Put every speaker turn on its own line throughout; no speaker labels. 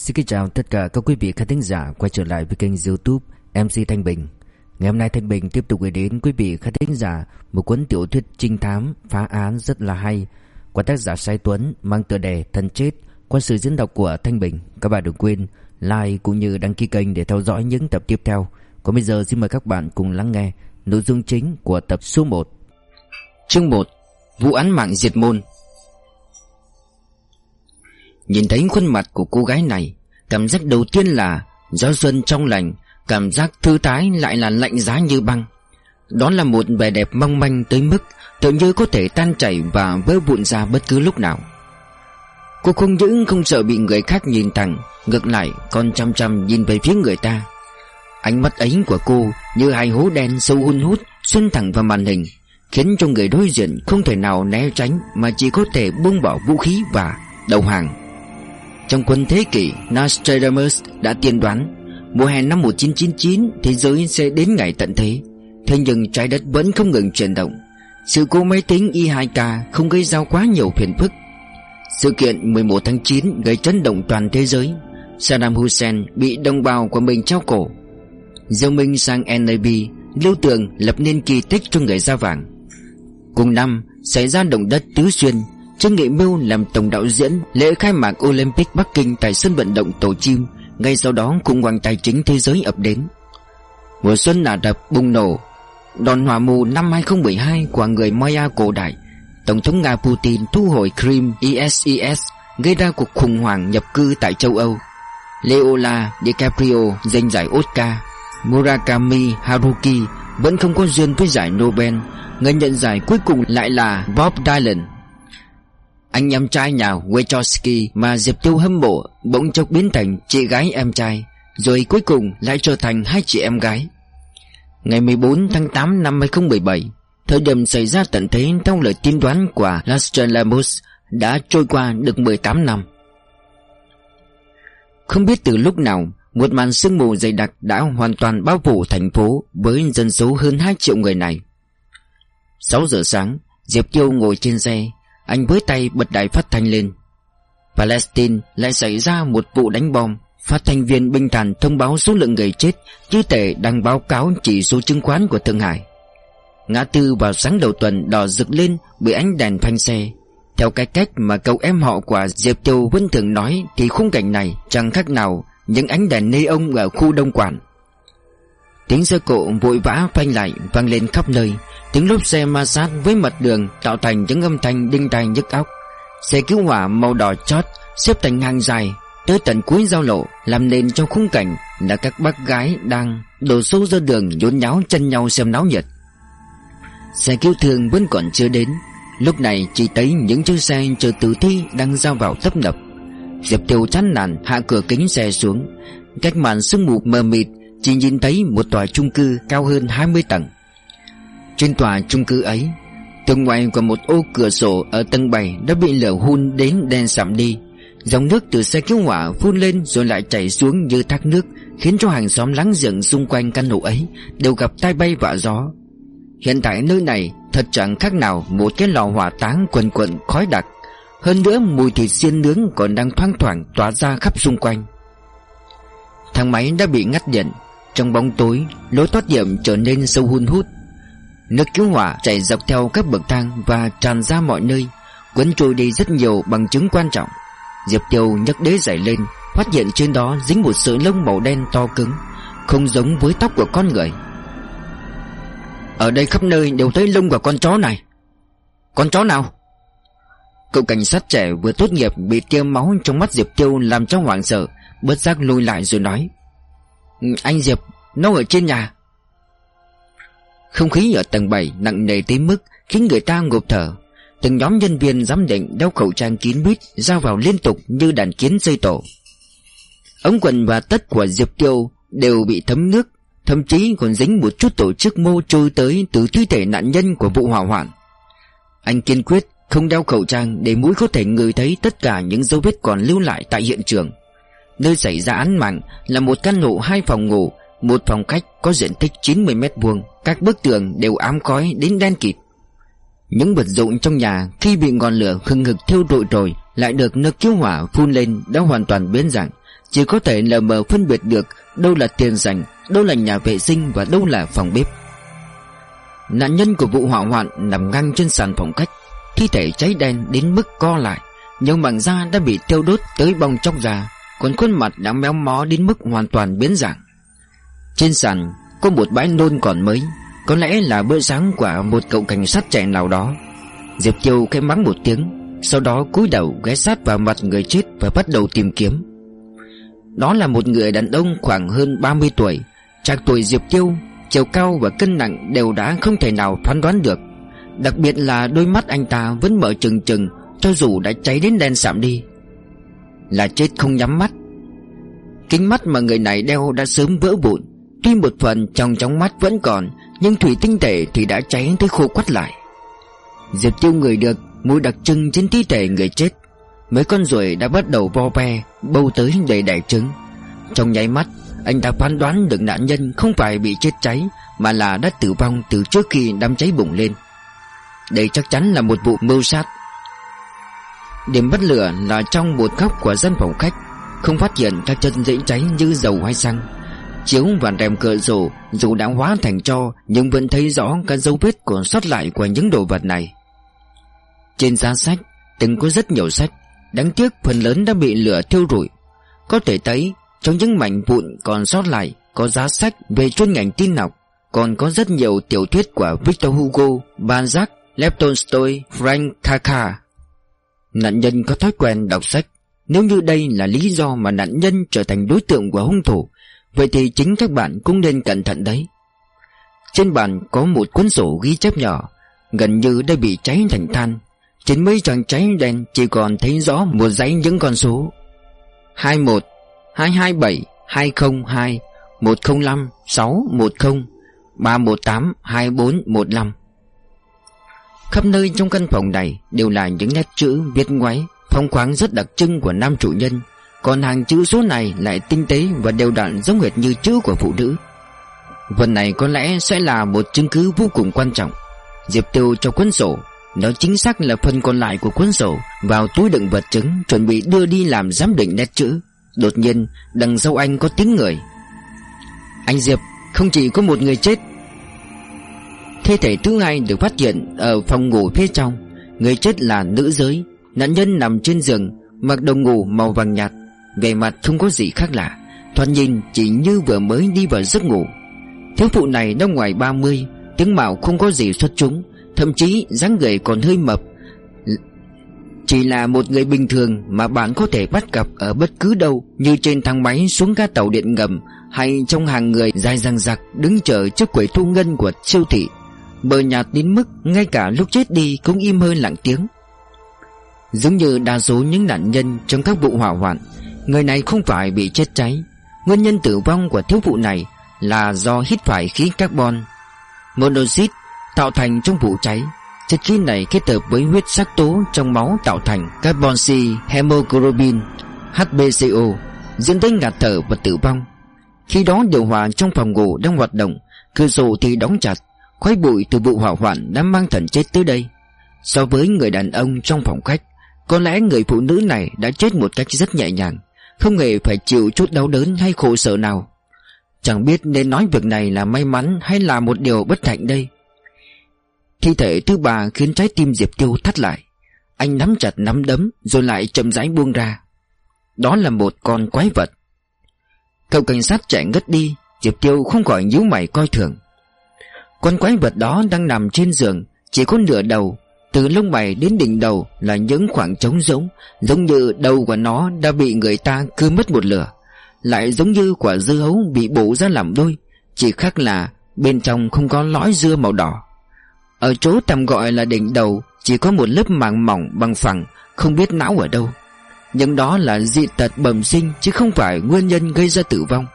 Xin kính chào tất cả các quý vị khán thính giả quay trở lại với kênh youtube MC Thanh Bình. Ngày hôm nay Thanh Bình tiếp tục gửi đến quý vị khán thính giả một cuốn tiểu thuyết trinh thám phá án rất là hay. Của tác giả Sai Tuấn mang tựa đề Thân Chết qua sự diễn đọc của Thanh Bình. Các bạn đừng quên like cũng như đăng ký kênh để theo dõi những tập tiếp theo. Còn bây giờ xin mời các bạn cùng lắng nghe nội dung chính của tập số 1
Chương 1 Vụ án mạng diệt môn. Nhìn thấy khuôn mặt của cô gái này, Cảm giác đầu tiên là Gió xuân trong lành, Cảm giác thư thái lại là lạnh giá như băng. Đó là một vẻ đẹp mong manh tới mức Tự như có thể tan chảy và vỡ vụn ra bất cứ lúc nào. Cô không những không sợ bị người khác nhìn thẳng, Ngược lại còn chăm chăm nhìn về phía người ta. Ánh mắt ấy của cô như hai hố đen sâu hun hút Xuyên thẳng vào màn hình, Khiến cho người đối diện không thể nào né tránh Mà chỉ có thể buông bỏ vũ khí và đầu hàng trong quân thế kỷ, Nostradamus đã tiên đoán, Mùa hè năm 1999 Thế giới sẽ đến ngày tận thế. Thế nhưng trái đất vẫn không ngừng chuyển động. Sự cố máy tính I2K không gây ra quá nhiều phiền phức. Sự kiện 11 tháng 9 gây chấn động toàn thế giới. Saddam Hussein bị đồng bào của mình trao cổ. Diêu Minh sang NAB Lưu Tường lập nên kỳ tích cho người da vàng. Cùng năm, xảy ra động đất Tứ Xuyên Trương Nghị Mưu làm tổng đạo diễn, lễ khai mạc Olympic Bắc Kinh tại sân vận động Tổ Chim. Ngay sau đó khủng hoảng tài chính thế giới ập đến. Mùa xuân Ả Rập bùng nổ. Đòn hòa mù năm 2012 của người Maya cổ đại. Tổng thống Nga Putin thu hồi Crimea ISIS Gây ra cuộc khủng hoảng nhập cư tại châu Âu. Leola DiCaprio giành giải Oscar. Murakami Haruki vẫn không có duyên với giải Nobel. Người nhận giải cuối cùng lại là Bob Dylan anh em trai nhà Wachowski mà Diệp Tiêu hâm mộ bỗng chốc biến thành chị gái em trai, Rồi cuối cùng lại trở thành hai chị em gái. Ngày 14 tháng 8 năm 2017 Thời điểm xảy ra tận thế theo lời tiên đoán của Nostradamus đã trôi qua được 18 năm. Không biết từ lúc nào, Một màn sương mù dày đặc đã hoàn toàn bao phủ thành phố Với dân số hơn 2 triệu người này. 6 giờ sáng, Diệp Tiêu ngồi trên xe anh với tay bật đài phát thanh lên. Palestine lại xảy ra một vụ đánh bom. Phát thanh viên binh thản thông báo số lượng người chết Chứ tệ đang báo cáo chỉ số chứng khoán của Thượng Hải. Ngã tư vào sáng đầu tuần đỏ rực lên bởi ánh đèn phanh xe. Theo cái cách mà cậu em họ của Diệp Châu vẫn thường nói Thì khung cảnh này chẳng khác nào những ánh đèn nê ông ở khu đông quản. Tiếng xe cộ vội vã phanh lại, vang lên khắp nơi. Tiếng lốp xe ma sát với mặt đường Tạo thành những âm thanh đinh tai nhức óc. Xe cứu hỏa màu đỏ chót Xếp thành hàng dài, Tới tận cuối giao lộ, Làm nên trong khung cảnh Là các bác gái đang đổ xô ra đường nhốn nháo chân nhau xem náo nhiệt. Xe cứu thương vẫn còn chưa đến. Lúc này chỉ thấy những chiếc xe chờ tử thi Đang giao vào tấp nập. Diệp Tiêu chán nản hạ cửa kính xe xuống. Cách màn sương mù mờ mịt chỉ nhìn thấy một tòa chung cư cao hơn 20 tầng. Trên tòa chung cư ấy Tường ngoài của một ô cửa sổ ở tầng 7 đã bị lửa hun đến đen sạm đi. Dòng nước từ xe cứu hỏa phun lên rồi lại chảy xuống như thác nước, Khiến cho hàng xóm láng giềng xung quanh căn hộ ấy Đều gặp tai bay vạ gió. Hiện tại nơi này thật chẳng khác nào một cái lò hỏa táng quần quần khói đặc. Hơn nữa mùi thịt xiên nướng còn đang thoang thoảng tỏa ra khắp xung quanh. Thang máy đã bị ngắt điện trong bóng tối, Lối thoát hiểm trở nên sâu hun hút. Nước cứu hỏa chảy dọc theo các bậc thang Và tràn ra mọi nơi Quấn trôi đi rất nhiều bằng chứng quan trọng. Diệp Tiêu nhấc đế giải lên, Phát hiện trên đó dính một sợi lông màu đen to cứng, Không giống với tóc của con người. Ở đây khắp nơi đều thấy lông của con chó này. Con chó nào? Cậu cảnh sát trẻ vừa tốt nghiệp Bị tiêm máu trong mắt Diệp Tiêu Làm cho hoảng sợ Bớt giác lùi lại rồi nói. Ừ, anh Diệp, Nó ở trên nhà. Không khí ở tầng 7 nặng nề tới mức khiến người ta ngộp thở. Từng nhóm nhân viên giám định đeo khẩu trang kín mít ra vào liên tục như đàn kiến dây tổ. Ống quần và tất của Diệp Tiêu đều bị thấm nước, Thậm chí còn dính một chút tổ chức mô trôi tới từ thi thể nạn nhân của vụ hỏa hoạn. Anh kiên quyết không đeo khẩu trang để mũi có thể ngửi thấy tất cả những dấu vết còn lưu lại tại hiện trường. Nơi xảy ra án mạng là một căn hộ hai phòng ngủ, một phòng khách có diện tích 90 mét vuông. Các bức tường đều ám khói đến đen kịt. Những vật dụng trong nhà Khi bị ngọn lửa hừng hực thiêu rụi rồi Lại được nước cứu hỏa phun lên Đã hoàn toàn biến dạng. Chỉ có thể lờ mờ phân biệt được Đâu là tiền dành Đâu là nhà vệ sinh Và đâu là phòng bếp. Nạn nhân của vụ hỏa hoạn nằm ngang trên sàn phòng khách. Thi thể cháy đen đến mức co lại Nhưng bằng da đã bị tiêu đốt tới bong chóc da. Còn khuôn mặt đã méo mó đến mức hoàn toàn biến dạng. Trên sàn, có một bãi nôn còn mới, Có lẽ là bữa sáng của một cậu cảnh sát trẻ nào đó. Diệp Châu khẽ mắng một tiếng, Sau đó cúi đầu ghé sát vào mặt người chết Và bắt đầu tìm kiếm. Đó là một người đàn ông khoảng hơn 30 tuổi Trạc tuổi Diệp Châu Chiều cao và cân nặng đều đã không thể nào phán đoán được. Đặc biệt là đôi mắt anh ta vẫn mở trừng trừng, Cho dù đã cháy đến đen sạm đi. Là chết không nhắm mắt. Kính mắt mà người này đeo đã sớm vỡ vụn. Tuy một phần trong trong mắt vẫn còn, Nhưng thủy tinh thể thì đã cháy tới khô quắt lại. Diệp tiêu người được Mùi đặc trưng trên thi thể người chết. Mấy con ruồi đã bắt đầu vo ve, Bâu tới để đẻ trứng. Trong nháy mắt, Anh ta phán đoán được nạn nhân không phải bị chết cháy, Mà là đã tử vong từ trước khi đám cháy bùng lên. Đây chắc chắn là một vụ mưu sát. Điểm bắt lửa là trong một góc của dân phòng khách, Không phát hiện các chân dễ cháy như dầu hay xăng. Chiếu và rèm cửa sổ, Dù đã hóa thành cho Nhưng vẫn thấy rõ các dấu vết còn sót lại Của những đồ vật này. Trên giá sách, Từng có rất nhiều sách, Đáng tiếc phần lớn đã bị lửa thiêu rụi. Có thể thấy, Trong những mảnh vụn còn sót lại Có giá sách về chuyên ngành tin học, Còn có rất nhiều tiểu thuyết của Victor Hugo, Balzac Lev Tolstoy Frank Kafka. Nạn nhân có thói quen đọc sách. Nếu như đây là lý do mà nạn nhân trở thành đối tượng của hung thủ, Vậy thì chính các bạn cũng nên cẩn thận đấy. Trên bàn có một cuốn sổ ghi chép nhỏ, Gần như đã bị cháy thành than. Trên mấy tròn cháy đen chỉ còn thấy rõ một dãy những con số. 21 227 202 105 610 318 2415 Khắp nơi trong căn phòng này đều là những nét chữ viết ngoáy Phong khoáng rất đặc trưng của nam chủ nhân. Còn hàng chữ số này lại tinh tế và đều đặn giống hệt như chữ của phụ nữ. Vần này có lẽ sẽ là một chứng cứ vô cùng quan trọng. Diệp Tiêu cho cuốn sổ. Nó chính xác là phần còn lại của cuốn sổ Vào túi đựng vật chứng Chuẩn bị đưa đi làm giám định nét chữ. Đột nhiên, đằng sau anh có tiếng người. Anh Diệp, Không chỉ có một người chết Thi thể thứ hai được phát hiện Ở phòng ngủ phía trong. Người chết là nữ giới. Nạn nhân nằm trên giường, Mặc đồng ngủ màu vàng nhạt. Về mặt không có gì khác lạ. Thoạt nhìn chỉ như vừa mới đi vào giấc ngủ. Thiếu phụ này đã ngoài 30 Tiếng mạo không có gì xuất chúng, Thậm chí dáng người còn hơi mập. Chỉ là một người bình thường Mà bạn có thể bắt gặp ở bất cứ đâu, Như trên thang máy xuống ga tàu điện ngầm Hay trong hàng người dài răng rặc Đứng chờ trước quầy thu ngân của siêu thị. Mờ nhạt đến mức Ngay cả lúc chết đi cũng im hơi lặng tiếng. Giống như đa số những nạn nhân Trong các vụ hỏa hoạn Người này không phải bị chết cháy. Nguyên nhân tử vong của thiếu vụ này Là do hít phải khí carbon Monoxide tạo thành trong vụ cháy. Chất khí này kết hợp với huyết sắc tố trong máu tạo thành carbon C hemoglobin HbCO dẫn tới ngạt thở và tử vong. Khi đó điều hòa trong phòng ngủ đang hoạt động, cửa sổ thì đóng chặt, khói bụi từ vụ hỏa hoạn đã mang thần chết tới đây. So với người đàn ông trong phòng khách, có lẽ người phụ nữ này đã chết một cách rất nhẹ nhàng. Không hề phải chịu chút đau đớn hay khổ sở nào. Chẳng biết nên nói việc này là may mắn Hay là một điều bất hạnh đây. Thi thể thứ ba khiến trái tim Diệp Tiêu thắt lại. Anh nắm chặt nắm đấm Rồi lại chậm rãi buông ra. Đó là một con quái vật. Cậu cảnh sát chạy ngất đi Diệp Tiêu không khỏi nhíu mày coi thường. Con quái vật đó đang nằm trên giường, Chỉ có nửa đầu, từ lông mày đến đỉnh đầu là những khoảng trống rỗng Giống như đầu của nó đã bị người ta cưa mất một lửa, Lại giống như quả dưa hấu bị bổ ra làm đôi, Chỉ khác là bên trong không có lõi dưa màu đỏ. Ở chỗ tạm gọi là đỉnh đầu Chỉ có một lớp màng mỏng bằng phẳng, Không biết não ở đâu. Nhưng đó là dị tật bẩm sinh Chứ không phải nguyên nhân gây ra tử vong.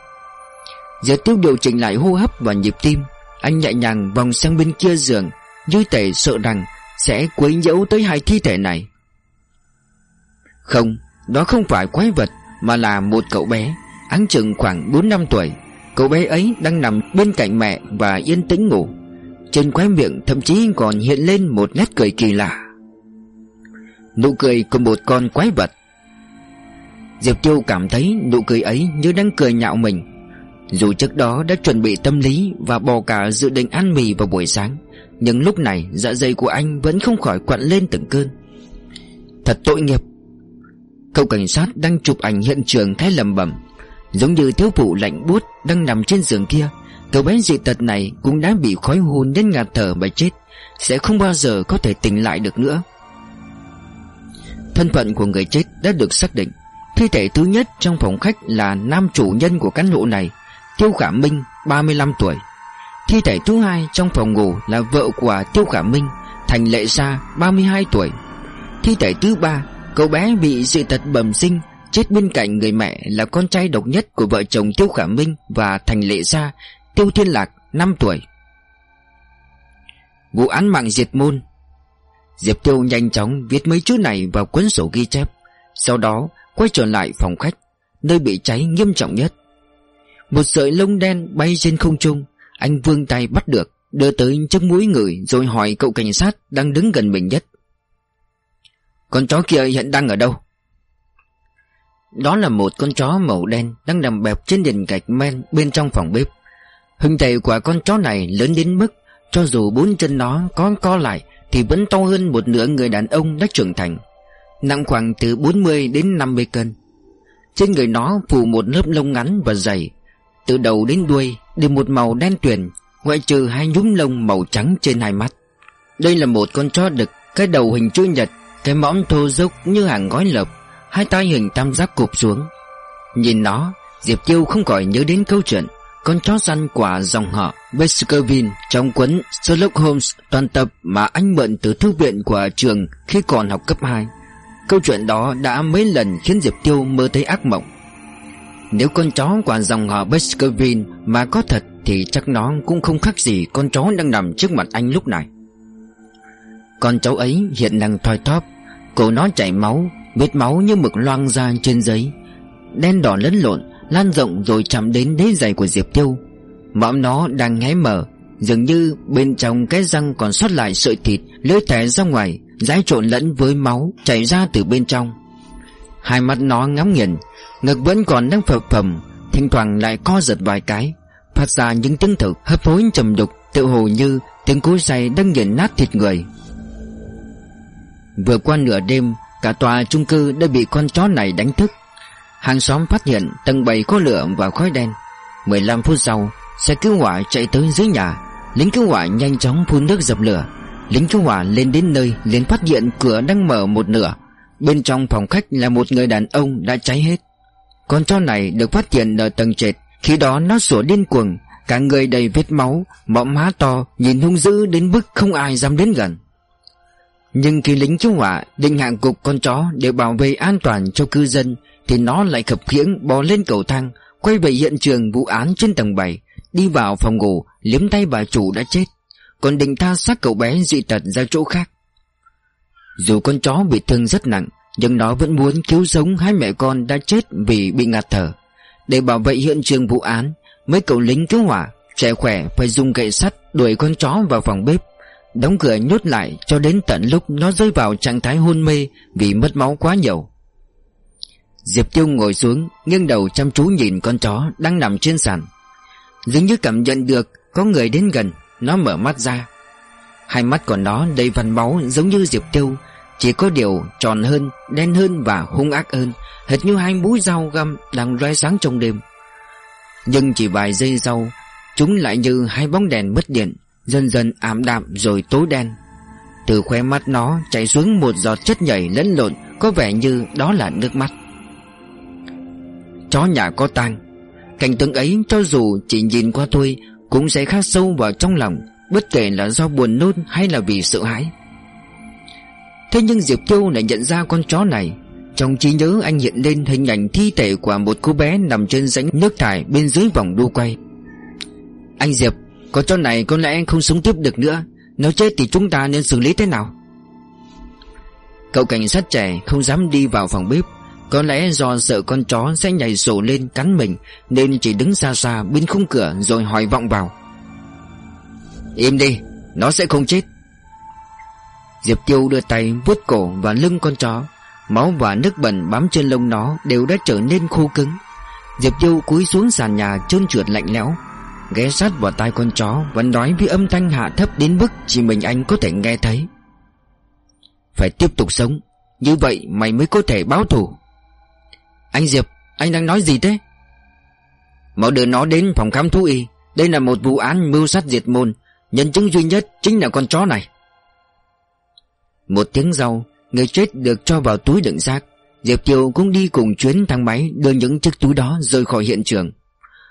Giờ tiêu điều chỉnh lại hô hấp và nhịp tim. Anh nhẹ nhàng vòng sang bên kia giường, Như thể sợ rằng sẽ quấy nhiễu tới hai thi thể này. Không Đó không phải quái vật, Mà là một cậu bé, Áng chừng khoảng 4 năm tuổi. Cậu bé ấy đang nằm bên cạnh mẹ Và yên tĩnh ngủ. Trên khóe miệng thậm chí còn hiện lên một nét cười kỳ lạ. Nụ cười của một con quái vật. Diệp Tiêu cảm thấy nụ cười ấy như đang cười nhạo mình. Dù trước đó đã chuẩn bị tâm lý Và bỏ cả dự định ăn mì vào buổi sáng, Nhưng lúc này dạ dày của anh vẫn không khỏi quặn lên từng cơn. Thật tội nghiệp. Cậu cảnh sát đang chụp ảnh hiện trường thái lầm bẩm. Giống như thiếu phụ lạnh buốt đang nằm trên giường kia, Cậu bé dị tật này cũng đã bị khói hôn đến ngạt thở và chết, Sẽ không bao giờ có thể tỉnh lại được nữa. Thân phận của người chết đã được xác định. Thi thể thứ nhất trong phòng khách là nam chủ nhân của căn hộ này. Tiêu Khả Minh 35 tuổi. Thi thể thứ hai trong phòng ngủ là vợ của Tiêu Khả Minh, Thành Lệ Sa 32 tuổi. Thi thể thứ ba, Cậu bé bị dị tật bẩm sinh, Chết bên cạnh người mẹ là con trai độc nhất của vợ chồng Tiêu Khả Minh và Thành Lệ Sa, Tiêu Thiên Lạc 5 tuổi. Vụ án mạng diệt môn. Diệp Tiêu nhanh chóng viết mấy chữ này vào cuốn sổ ghi chép, Sau đó quay trở lại phòng khách, Nơi bị cháy nghiêm trọng nhất. Một sợi lông đen bay trên không trung. Anh vương tay bắt được, Đưa tới trước mũi người, Rồi hỏi cậu cảnh sát đang đứng gần mình nhất. Con chó kia hiện đang ở đâu? Đó là một con chó màu đen Đang nằm bẹp trên nền gạch men Bên trong phòng bếp. Hình thể của con chó này lớn đến mức, Cho dù bốn chân nó có co lại, Thì vẫn to hơn một nửa người đàn ông đã trưởng thành. Nặng khoảng từ 40 đến 50 cân. Trên người nó phủ một lớp lông ngắn và dày từ đầu đến đuôi đều một màu đen tuyền, Ngoại trừ hai nhúm lông màu trắng trên hai mắt. Đây là một con chó đực, Cái đầu hình chữ nhật, Cái mõm thô dốc như hàng gói lợp, Hai tay hình tam giác cụp xuống. Nhìn nó, Diệp Tiêu không khỏi nhớ đến câu chuyện, Con chó săn quả dòng họ Baskerville Trong cuốn Sherlock Holmes toàn tập Mà anh mượn từ thư viện của trường Khi còn học cấp 2 Câu chuyện đó đã mấy lần khiến Diệp Tiêu mơ thấy ác mộng. Nếu con chó của dòng họ Baskerville mà có thật Thì chắc nó cũng không khác gì con chó đang nằm trước mặt anh lúc này. Con cháu ấy hiện đang thoi thóp, Cổ nó chảy máu, Vết máu như mực loang ra trên giấy, Đen đỏ lẫn lộn, Lan rộng rồi chạm đến đế giày của Diệp Tiêu. Mõm nó đang hé mở Dường như bên trong cái răng còn sót lại sợi thịt, Lưỡi thẻ ra ngoài, Dãi trộn lẫn với máu chảy ra từ bên trong. Hai mắt nó ngắm nghiền Ngực vẫn còn đang phập phồng, Thỉnh thoảng lại co giật vài cái. Phát ra những tiếng thở hấp hối trầm đục, Tự hồ như tiếng cú say đang nghiền nát thịt người. Vừa qua nửa đêm, Cả tòa chung cư đã bị con chó này đánh thức. Hàng xóm phát hiện tầng 7 có lửa và khói đen. 15 phút sau, Xe cứu hỏa chạy tới dưới nhà. Lính cứu hỏa nhanh chóng phun nước dập lửa. Lính cứu hỏa lên đến nơi, liền phát hiện cửa đang mở một nửa. Bên trong phòng khách là một người đàn ông đã cháy hết. Con chó này được phát hiện ở tầng trệt. Khi đó nó sủa điên cuồng, Cả người đầy vết máu, Mõm má to, Nhìn hung dữ đến mức không ai dám đến gần. Nhưng khi lính cứu hỏa Định hạng cục con chó để bảo vệ an toàn cho cư dân, Thì nó lại khập khiễng bò lên cầu thang, Quay về hiện trường vụ án trên tầng 7 Đi vào phòng ngủ, Liếm tay bà chủ đã chết. Còn định tha xác cậu bé dị tật ra chỗ khác. Dù con chó bị thương rất nặng nhưng nó vẫn muốn cứu sống hai mẹ con đã chết vì bị ngạt thở. Để bảo vệ hiện trường vụ án, Mấy cậu lính cứu hỏa, Trẻ khỏe phải dùng gậy sắt đuổi con chó vào phòng bếp. Đóng cửa nhốt lại cho đến tận lúc nó rơi vào trạng thái hôn mê Vì mất máu quá nhiều. Diệp Tiêu ngồi xuống, nghiêng đầu chăm chú nhìn con chó đang nằm trên sàn. Dường như cảm nhận được Có người đến gần, Nó mở mắt ra. Hai mắt của nó đầy vằn máu giống như Diệp Tiêu chỉ có điều tròn hơn, Đen hơn và hung ác hơn, Hệt như hai mũi dao găm đang roi sáng trong đêm. Nhưng chỉ vài giây sau, Chúng lại như hai bóng đèn mất điện, Dần dần ảm đạm rồi tối đen. Từ khóe mắt nó chảy xuống một giọt chất nhảy lẫn lộn, Có vẻ như đó là nước mắt. Chó nhà có tang, Cảnh tượng ấy cho dù chỉ nhìn qua thôi, Cũng sẽ khắc sâu vào trong lòng, Bất kể là do buồn nôn hay là vì sợ hãi. Thế nhưng Diệp Tiêu lại nhận ra con chó này. Trong trí nhớ anh hiện lên hình ảnh thi thể của một cô bé nằm trên rãnh nước thải bên dưới vòng đu quay. Anh Diệp, con chó này có lẽ không sống tiếp được nữa. Nếu chết thì chúng ta nên xử lý thế nào? Cậu cảnh sát trẻ không dám đi vào phòng bếp. Có lẽ do sợ con chó sẽ nhảy sổ lên cắn mình Nên chỉ đứng xa xa bên khung cửa rồi hỏi vọng vào. Im đi, nó sẽ không chết. Diệp Tiêu đưa tay vuốt cổ và lưng con chó. Máu và nước bẩn bám trên lông nó Đều đã trở nên khô cứng. Diệp Tiêu cúi xuống sàn nhà trơn trượt lạnh lẽo. Ghé sát vào tai con chó Và nói với âm thanh hạ thấp đến mức Chỉ mình anh có thể nghe thấy. Phải tiếp tục sống. Như vậy mày mới có thể báo thù. Anh Diệp, Anh đang nói gì thế? Mau đưa nó đến phòng khám thú y. Đây là một vụ án mưu sát diệt môn. Nhân chứng duy nhất chính là con chó này. Một tiếng sau Người chết được cho vào túi đựng xác Diệp Kiều cũng đi cùng chuyến thang máy Đưa những chiếc túi đó rời khỏi hiện trường.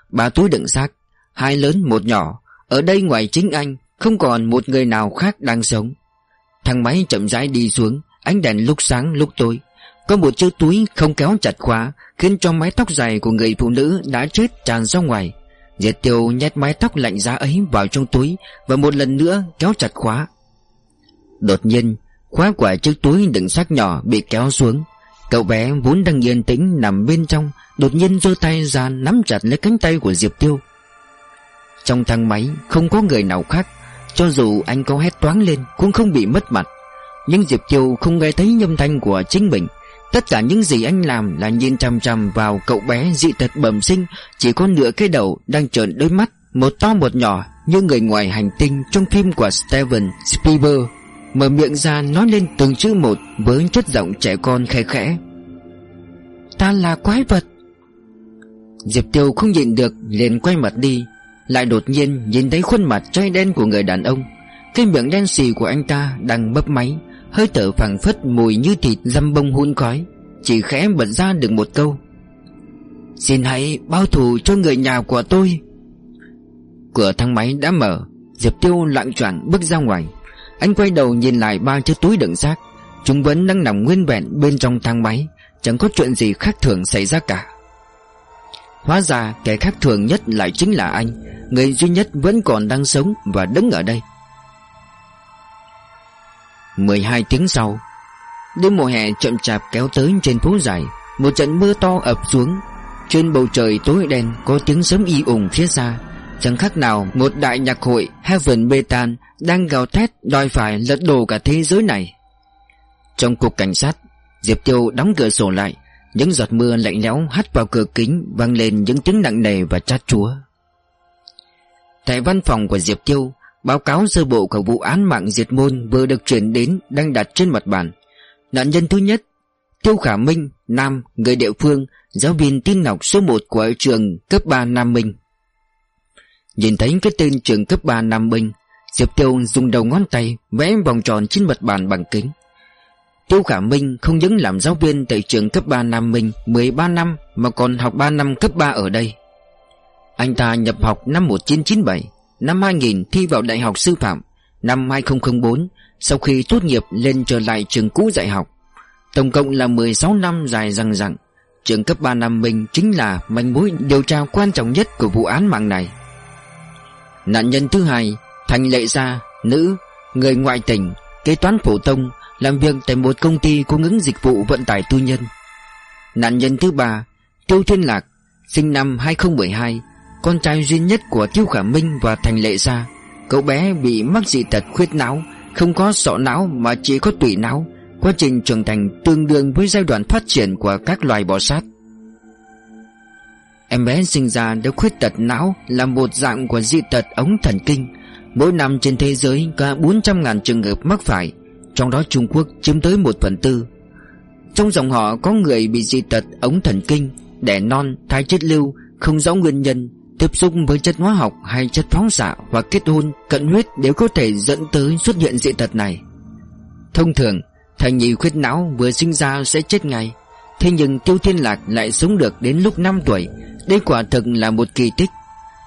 Ba túi đựng xác Hai lớn một nhỏ, Ở đây ngoài chính anh, Không còn một người nào khác đang sống. Thang máy chậm rãi đi xuống, Ánh đèn lúc sáng lúc tối. Có một chiếc túi không kéo chặt khóa, Khiến cho mái tóc dài của người phụ nữ Đã chết tràn ra ngoài. Diệp Tiêu nhét mái tóc lạnh giá ấy vào trong túi Và một lần nữa kéo chặt khóa. Đột nhiên Khóa quả chiếc túi đựng xác nhỏ bị kéo xuống. Cậu bé vốn đang yên tĩnh nằm bên trong, Đột nhiên giơ tay ra nắm chặt lấy cánh tay của Diệp Tiêu. Trong thang máy, không có người nào khác, Cho dù anh có hét toáng lên Cũng không bị mất mặt. Nhưng Diệp Tiêu không nghe thấy nhâm thanh của chính mình. Tất cả những gì anh làm là nhìn chằm chằm vào cậu bé dị tật bẩm sinh, Chỉ có nửa cái đầu đang trợn đôi mắt, Một to một nhỏ như người ngoài hành tinh trong phim của Steven Spielberg. Mở miệng ra nói lên từng chữ một Với chất giọng trẻ con khẽ khẽ. Ta là quái vật. Diệp Tiêu không nhìn được liền quay mặt đi, Lại đột nhiên nhìn thấy khuôn mặt trai đen của người đàn ông. Cái miệng đen xì của anh ta đang bấp máy, Hơi thở phảng phất mùi như thịt dăm bông hun khói, Chỉ khẽ bật ra được một câu. Xin hãy bao thù cho người nhà của tôi. Cửa thang máy đã mở, Diệp Tiêu lặng choạng bước ra ngoài anh quay đầu nhìn lại ba chiếc túi đựng xác. Chúng vẫn đang nằm nguyên vẹn bên trong thang máy. Chẳng có chuyện gì khác thường xảy ra cả. Hóa ra kẻ khác thường nhất lại chính là anh. Người duy nhất vẫn còn đang sống và đứng ở đây. 12 tiếng sau, Đêm mùa hè chậm chạp kéo tới trên phố dài. Một trận mưa to ập xuống. Trên bầu trời tối đen có tiếng sấm y ủng phía xa. Chẳng khác nào một đại nhạc hội Heaven Metal đang gào thét đòi phải lật đổ cả thế giới này. Trong cục cảnh sát, Diệp Tiêu đóng cửa sổ lại, những giọt mưa lạnh lẽo hắt vào cửa kính vang lên những tiếng nặng nề và chát chúa. Tại văn phòng của Diệp Tiêu, báo cáo sơ bộ của vụ án mạng diệt môn vừa được chuyển đến đang đặt trên mặt bàn. Nạn nhân thứ nhất, Tiêu Khả Minh, Nam, người địa phương, giáo viên tin học số 1 của trường cấp 3 Nam Minh. Nhìn thấy cái tên trường cấp 3 Nam Minh, Diệp Tiêu dùng đầu ngón tay Vẽ vòng tròn trên mặt bàn bằng kính. Tiêu Khả Minh không những làm giáo viên Tại trường cấp 3 Nam Minh 13 năm Mà còn học 3 năm cấp 3 ở đây. Anh ta nhập học năm 1997 Năm 2000 thi vào Đại học Sư phạm, Năm 2004 Sau khi tốt nghiệp lên trở lại trường cũ dạy học. Tổng cộng là 16 năm dài răng rặng Trường cấp 3 Nam Minh chính là manh mối điều tra quan trọng nhất của vụ án mạng này. Nạn nhân thứ hai Thành Lệ Gia, nữ, người ngoại tỉnh, kế toán phổ thông, làm việc tại một công ty cung ứng dịch vụ vận tải tư nhân. Nạn nhân thứ ba, Tiêu Thiên Lạc, sinh năm 2012, con trai duy nhất của Tiêu Khả Minh và Thành Lệ Gia. Cậu bé bị mắc dị tật khuyết não, không có sọ não mà chỉ có tủy não. Quá trình trưởng thành tương đương với giai đoạn phát triển của các loài bò sát. Em bé sinh ra đã khuyết tật não là một dạng của dị tật ống thần kinh. Mỗi năm trên thế giới có 400.000 trường hợp mắc phải, trong đó Trung Quốc chiếm tới 1 phần tư. Trong dòng họ có người bị dị tật ống thần kinh, đẻ non, thai chết lưu, không rõ nguyên nhân, tiếp xúc với chất hóa học hay chất phóng xạ hoặc kết hôn, cận huyết đều có thể dẫn tới xuất hiện dị tật này. Thông thường, thai nhi khuyết não vừa sinh ra sẽ chết ngay, thế nhưng Tiêu Thiên Lạc lại sống được đến lúc 5 tuổi, đây quả thực là một kỳ tích.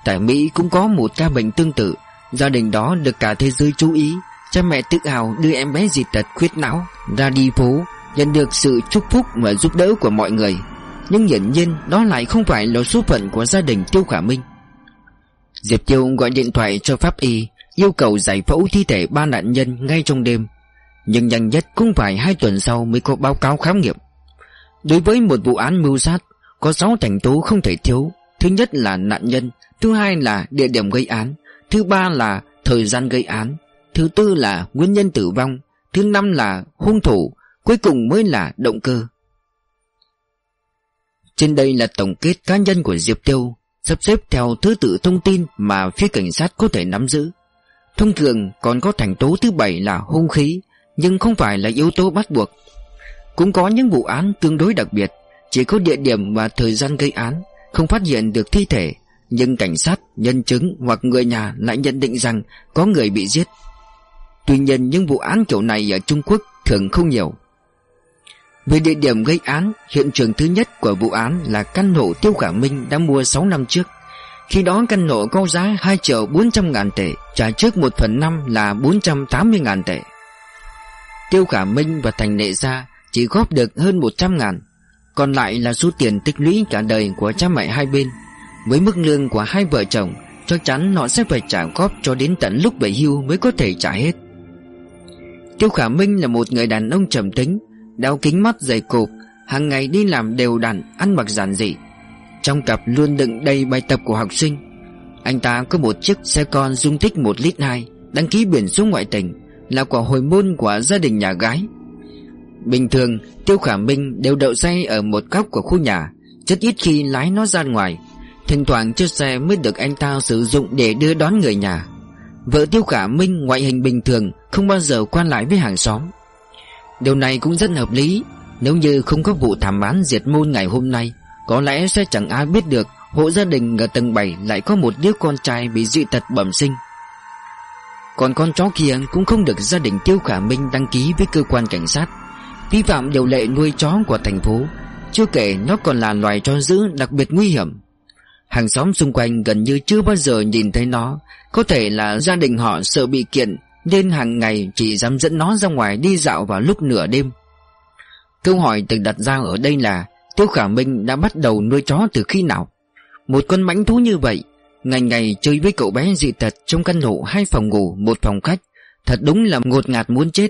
Tại Mỹ cũng có một ca bệnh tương tự. Gia đình đó được cả thế giới chú ý. Cha mẹ tự hào đưa em bé dị tật khuyết não Ra đi phố Nhận được sự chúc phúc và giúp đỡ của mọi người. Nhưng hiển nhiên đó lại không phải là số phận của gia đình Tiêu Khả Minh. Diệp Tiêu gọi điện thoại cho Pháp Y Yêu cầu giải phẫu thi thể ba nạn nhân ngay trong đêm. Nhưng nhanh nhất cũng phải hai tuần sau mới có báo cáo khám nghiệm. Đối với một vụ án mưu sát, có 6 thành tố không thể thiếu. Thứ nhất là nạn nhân, Thứ hai là địa điểm gây án, Thứ ba là thời gian gây án, Thứ tư là nguyên nhân tử vong, Thứ năm là hung thủ, Cuối cùng mới là động cơ. Trên đây là tổng kết cá nhân của Diệp Tiêu, Sắp xếp theo thứ tự thông tin mà phía cảnh sát có thể nắm giữ. Thông thường còn có thành tố thứ bảy là hung khí, Nhưng không phải là yếu tố bắt buộc. Cũng có những vụ án tương đối đặc biệt Chỉ có địa điểm và thời gian gây án Không phát hiện được thi thể. Nhưng cảnh sát, nhân chứng hoặc người nhà lại nhận định rằng có người bị giết. Tuy nhiên những vụ án kiểu này ở Trung Quốc thường không nhiều. Về địa điểm gây án Hiện trường thứ nhất của vụ án là căn hộ Tiêu Khả Minh đã mua 6 năm trước. Khi đó căn hộ có giá 2 triệu 400 ngàn tệ Trả trước 1 phần năm là 480 ngàn tệ. Tiêu Khả Minh và Thành Nệ Gia chỉ góp được hơn 100 ngàn, Còn lại là số tiền tích lũy cả đời của cha mẹ hai bên. Với mức lương của hai vợ chồng, Chắc chắn họ sẽ phải trả góp cho đến tận lúc về hưu mới có thể trả hết. Tiêu Khả Minh là một người đàn ông trầm tính Đeo kính mắt dày cộp, hàng ngày đi làm đều đặn, Ăn mặc giản dị. Trong cặp luôn đựng đầy bài tập của học sinh, Anh ta có một chiếc xe con dung tích 1 lít 2 Đăng ký biển số ngoại tỉnh, Là quả hồi môn của gia đình nhà gái. Bình thường, Tiêu Khả Minh đều đậu xe ở một góc của khu nhà, Rất ít khi lái nó ra ngoài. Thỉnh thoảng chiếc xe mới được anh ta sử dụng để đưa đón người nhà. Vợ Tiêu Khả Minh ngoại hình bình thường, Không bao giờ quan lại với hàng xóm. Điều này cũng rất hợp lý, Nếu như không có vụ thảm án diệt môn ngày hôm nay, Có lẽ sẽ chẳng ai biết được Hộ gia đình ở tầng 7 lại có một đứa con trai bị dị tật bẩm sinh. Còn con chó kia cũng không được gia đình Tiêu Khả Minh đăng ký với cơ quan cảnh sát. Vi phạm điều lệ nuôi chó của thành phố, Chưa kể nó còn là loài chó dữ đặc biệt nguy hiểm. Hàng xóm xung quanh gần như chưa bao giờ nhìn thấy nó. Có thể là gia đình họ sợ bị kiện, Nên hàng ngày chỉ dám dẫn nó ra ngoài đi dạo vào lúc nửa đêm. Câu hỏi được đặt ra ở đây là, Tiêu Khả Minh đã bắt đầu nuôi chó từ khi nào? Một con mãnh thú như vậy, Ngày ngày chơi với cậu bé dị tật Trong căn hộ hai phòng ngủ, một phòng khách, Thật đúng là ngột ngạt muốn chết.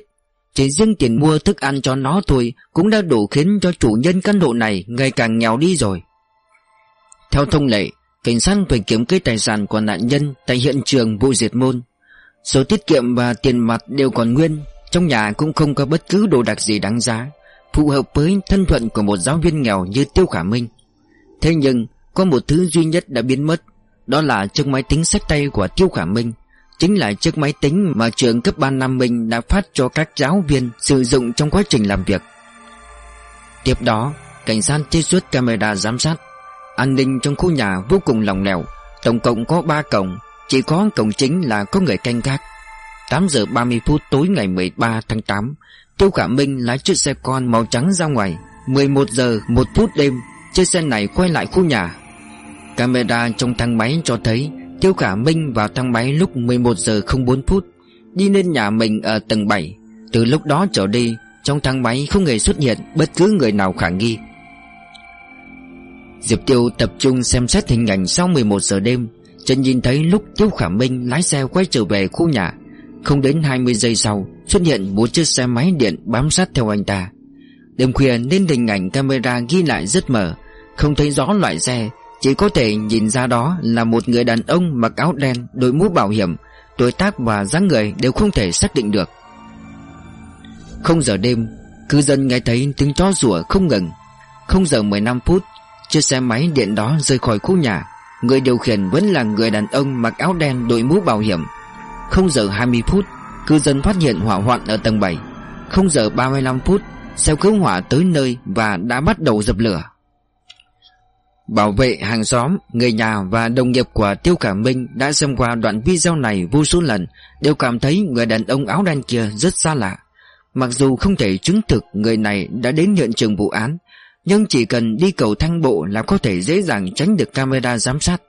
Chỉ riêng tiền mua thức ăn cho nó thôi Cũng đã đủ khiến cho chủ nhân căn hộ này Ngày càng nghèo đi rồi. Theo thông lệ, Cảnh sát phải kiểm kê tài sản của nạn nhân Tại hiện trường vụ diệt môn. Số tiết kiệm và tiền mặt đều còn nguyên, Trong nhà cũng không có bất cứ đồ đặc gì đáng giá, Phù hợp với thân phận của một giáo viên nghèo như Tiêu Khả Minh. Thế nhưng, Có một thứ duy nhất đã biến mất, Đó là chiếc máy tính sách tay của Tiêu Khả Minh. Chính là chiếc máy tính mà trường cấp 3 Nam Minh đã phát cho các giáo viên sử dụng trong quá trình làm việc. Tiếp đó, cảnh sát trích xuất camera giám sát. An ninh trong khu nhà vô cùng lòng lẻo Tổng cộng có 3 cổng Chỉ có cổng chính là có người canh gác. 8 giờ 30 phút tối ngày 13 tháng 8 Tiêu Khả Minh lái chiếc xe con màu trắng ra ngoài. 11 giờ 1 phút đêm Chiếc xe này quay lại khu nhà. Camera trong thang máy cho thấy Tiêu Khả Minh vào thang máy lúc 11 giờ 04 phút, Đi lên nhà mình ở tầng 7 Từ lúc đó trở đi, Trong thang máy không hề xuất hiện bất cứ người nào khả nghi. Diệp Tiêu tập trung xem xét hình ảnh sau 11 giờ đêm Chân nhìn thấy lúc Tiêu Khả Minh lái xe quay trở về khu nhà. Không đến 20 giây sau, Xuất hiện một chiếc xe máy điện bám sát theo anh ta. Đêm khuya nên hình ảnh camera ghi lại rất mờ, Không thấy rõ loại xe chỉ có thể nhìn ra đó là một người đàn ông mặc áo đen, đội mũ bảo hiểm, Tuổi tác và dáng người đều không thể xác định được. Không giờ đêm, Cư dân nghe thấy tiếng chó rủa không ngừng. Không giờ 15 phút, Chiếc xe máy điện đó rời khỏi khu nhà. Người điều khiển vẫn là người đàn ông mặc áo đen, đội mũ bảo hiểm. Không giờ 20 phút, Cư dân phát hiện hỏa hoạn ở tầng 7 Không giờ 35 phút, Xe cứu hỏa tới nơi và đã bắt đầu dập lửa. Bảo vệ hàng xóm, người nhà và đồng nghiệp của Tiêu Khả Minh đã xem qua đoạn video này vô số lần Đều cảm thấy người đàn ông áo đen kia rất xa lạ. Mặc dù không thể chứng thực người này đã đến hiện trường vụ án nhưng chỉ cần đi cầu thang bộ là có thể dễ dàng tránh được camera giám sát.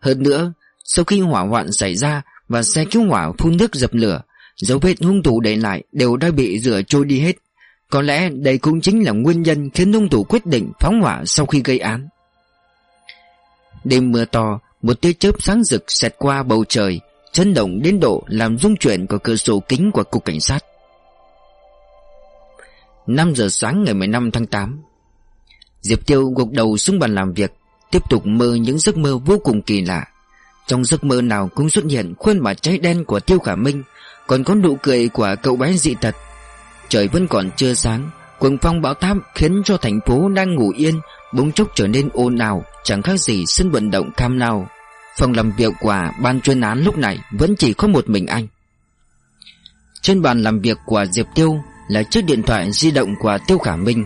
Hơn nữa Sau khi hỏa hoạn xảy ra Và xe cứu hỏa phun nước dập lửa Dấu vết hung thủ để lại đều đã bị rửa trôi đi hết. Có lẽ đây cũng chính là nguyên nhân Khiến hung thủ quyết định phóng hỏa sau khi gây án. Đêm mưa to, Một tia chớp sáng rực xẹt qua bầu trời, Chấn động đến độ làm rung chuyển của cửa sổ kính của cục cảnh sát. 5 giờ sáng ngày 15 tháng 8 Diệp Tiêu gục đầu xuống bàn làm việc, Tiếp tục mơ những giấc mơ vô cùng kỳ lạ. Trong giấc mơ nào cũng xuất hiện khuôn mặt cháy đen của Tiêu Khả Minh, Còn có nụ cười của cậu bé dị tật Trời vẫn còn chưa sáng Quần phong bão táp khiến cho thành phố đang ngủ yên, Bỗng chốc trở nên ồn ào. Chẳng khác gì sân vận động cam nào Phòng làm việc của ban chuyên án lúc này Vẫn chỉ có một mình anh. Trên bàn làm việc của Diệp Tiêu Là chiếc điện thoại di động của Tiêu Khả Minh.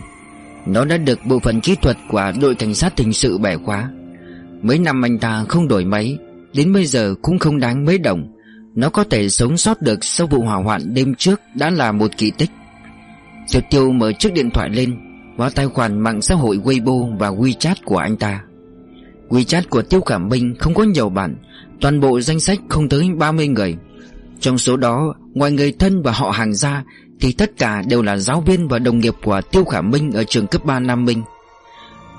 Nó đã được bộ phận kỹ thuật Của đội cảnh sát hình sự bẻ khóa. Mấy năm anh ta không đổi máy, Đến bây giờ cũng không đáng mấy đồng. Nó có thể sống sót được Sau vụ hỏa hoạn đêm trước Đã là một kỳ tích. Diệp Tiêu mở chiếc điện thoại lên Vào tài khoản mạng xã hội Weibo và WeChat của anh ta. WeChat của Tiêu Khảm Minh không có nhiều bạn Toàn bộ danh sách không tới 30 người. Trong số đó, Ngoài người thân và họ hàng ra, Thì tất cả đều là giáo viên và đồng nghiệp của Tiêu Khảm Minh Ở trường cấp 3 Nam Minh.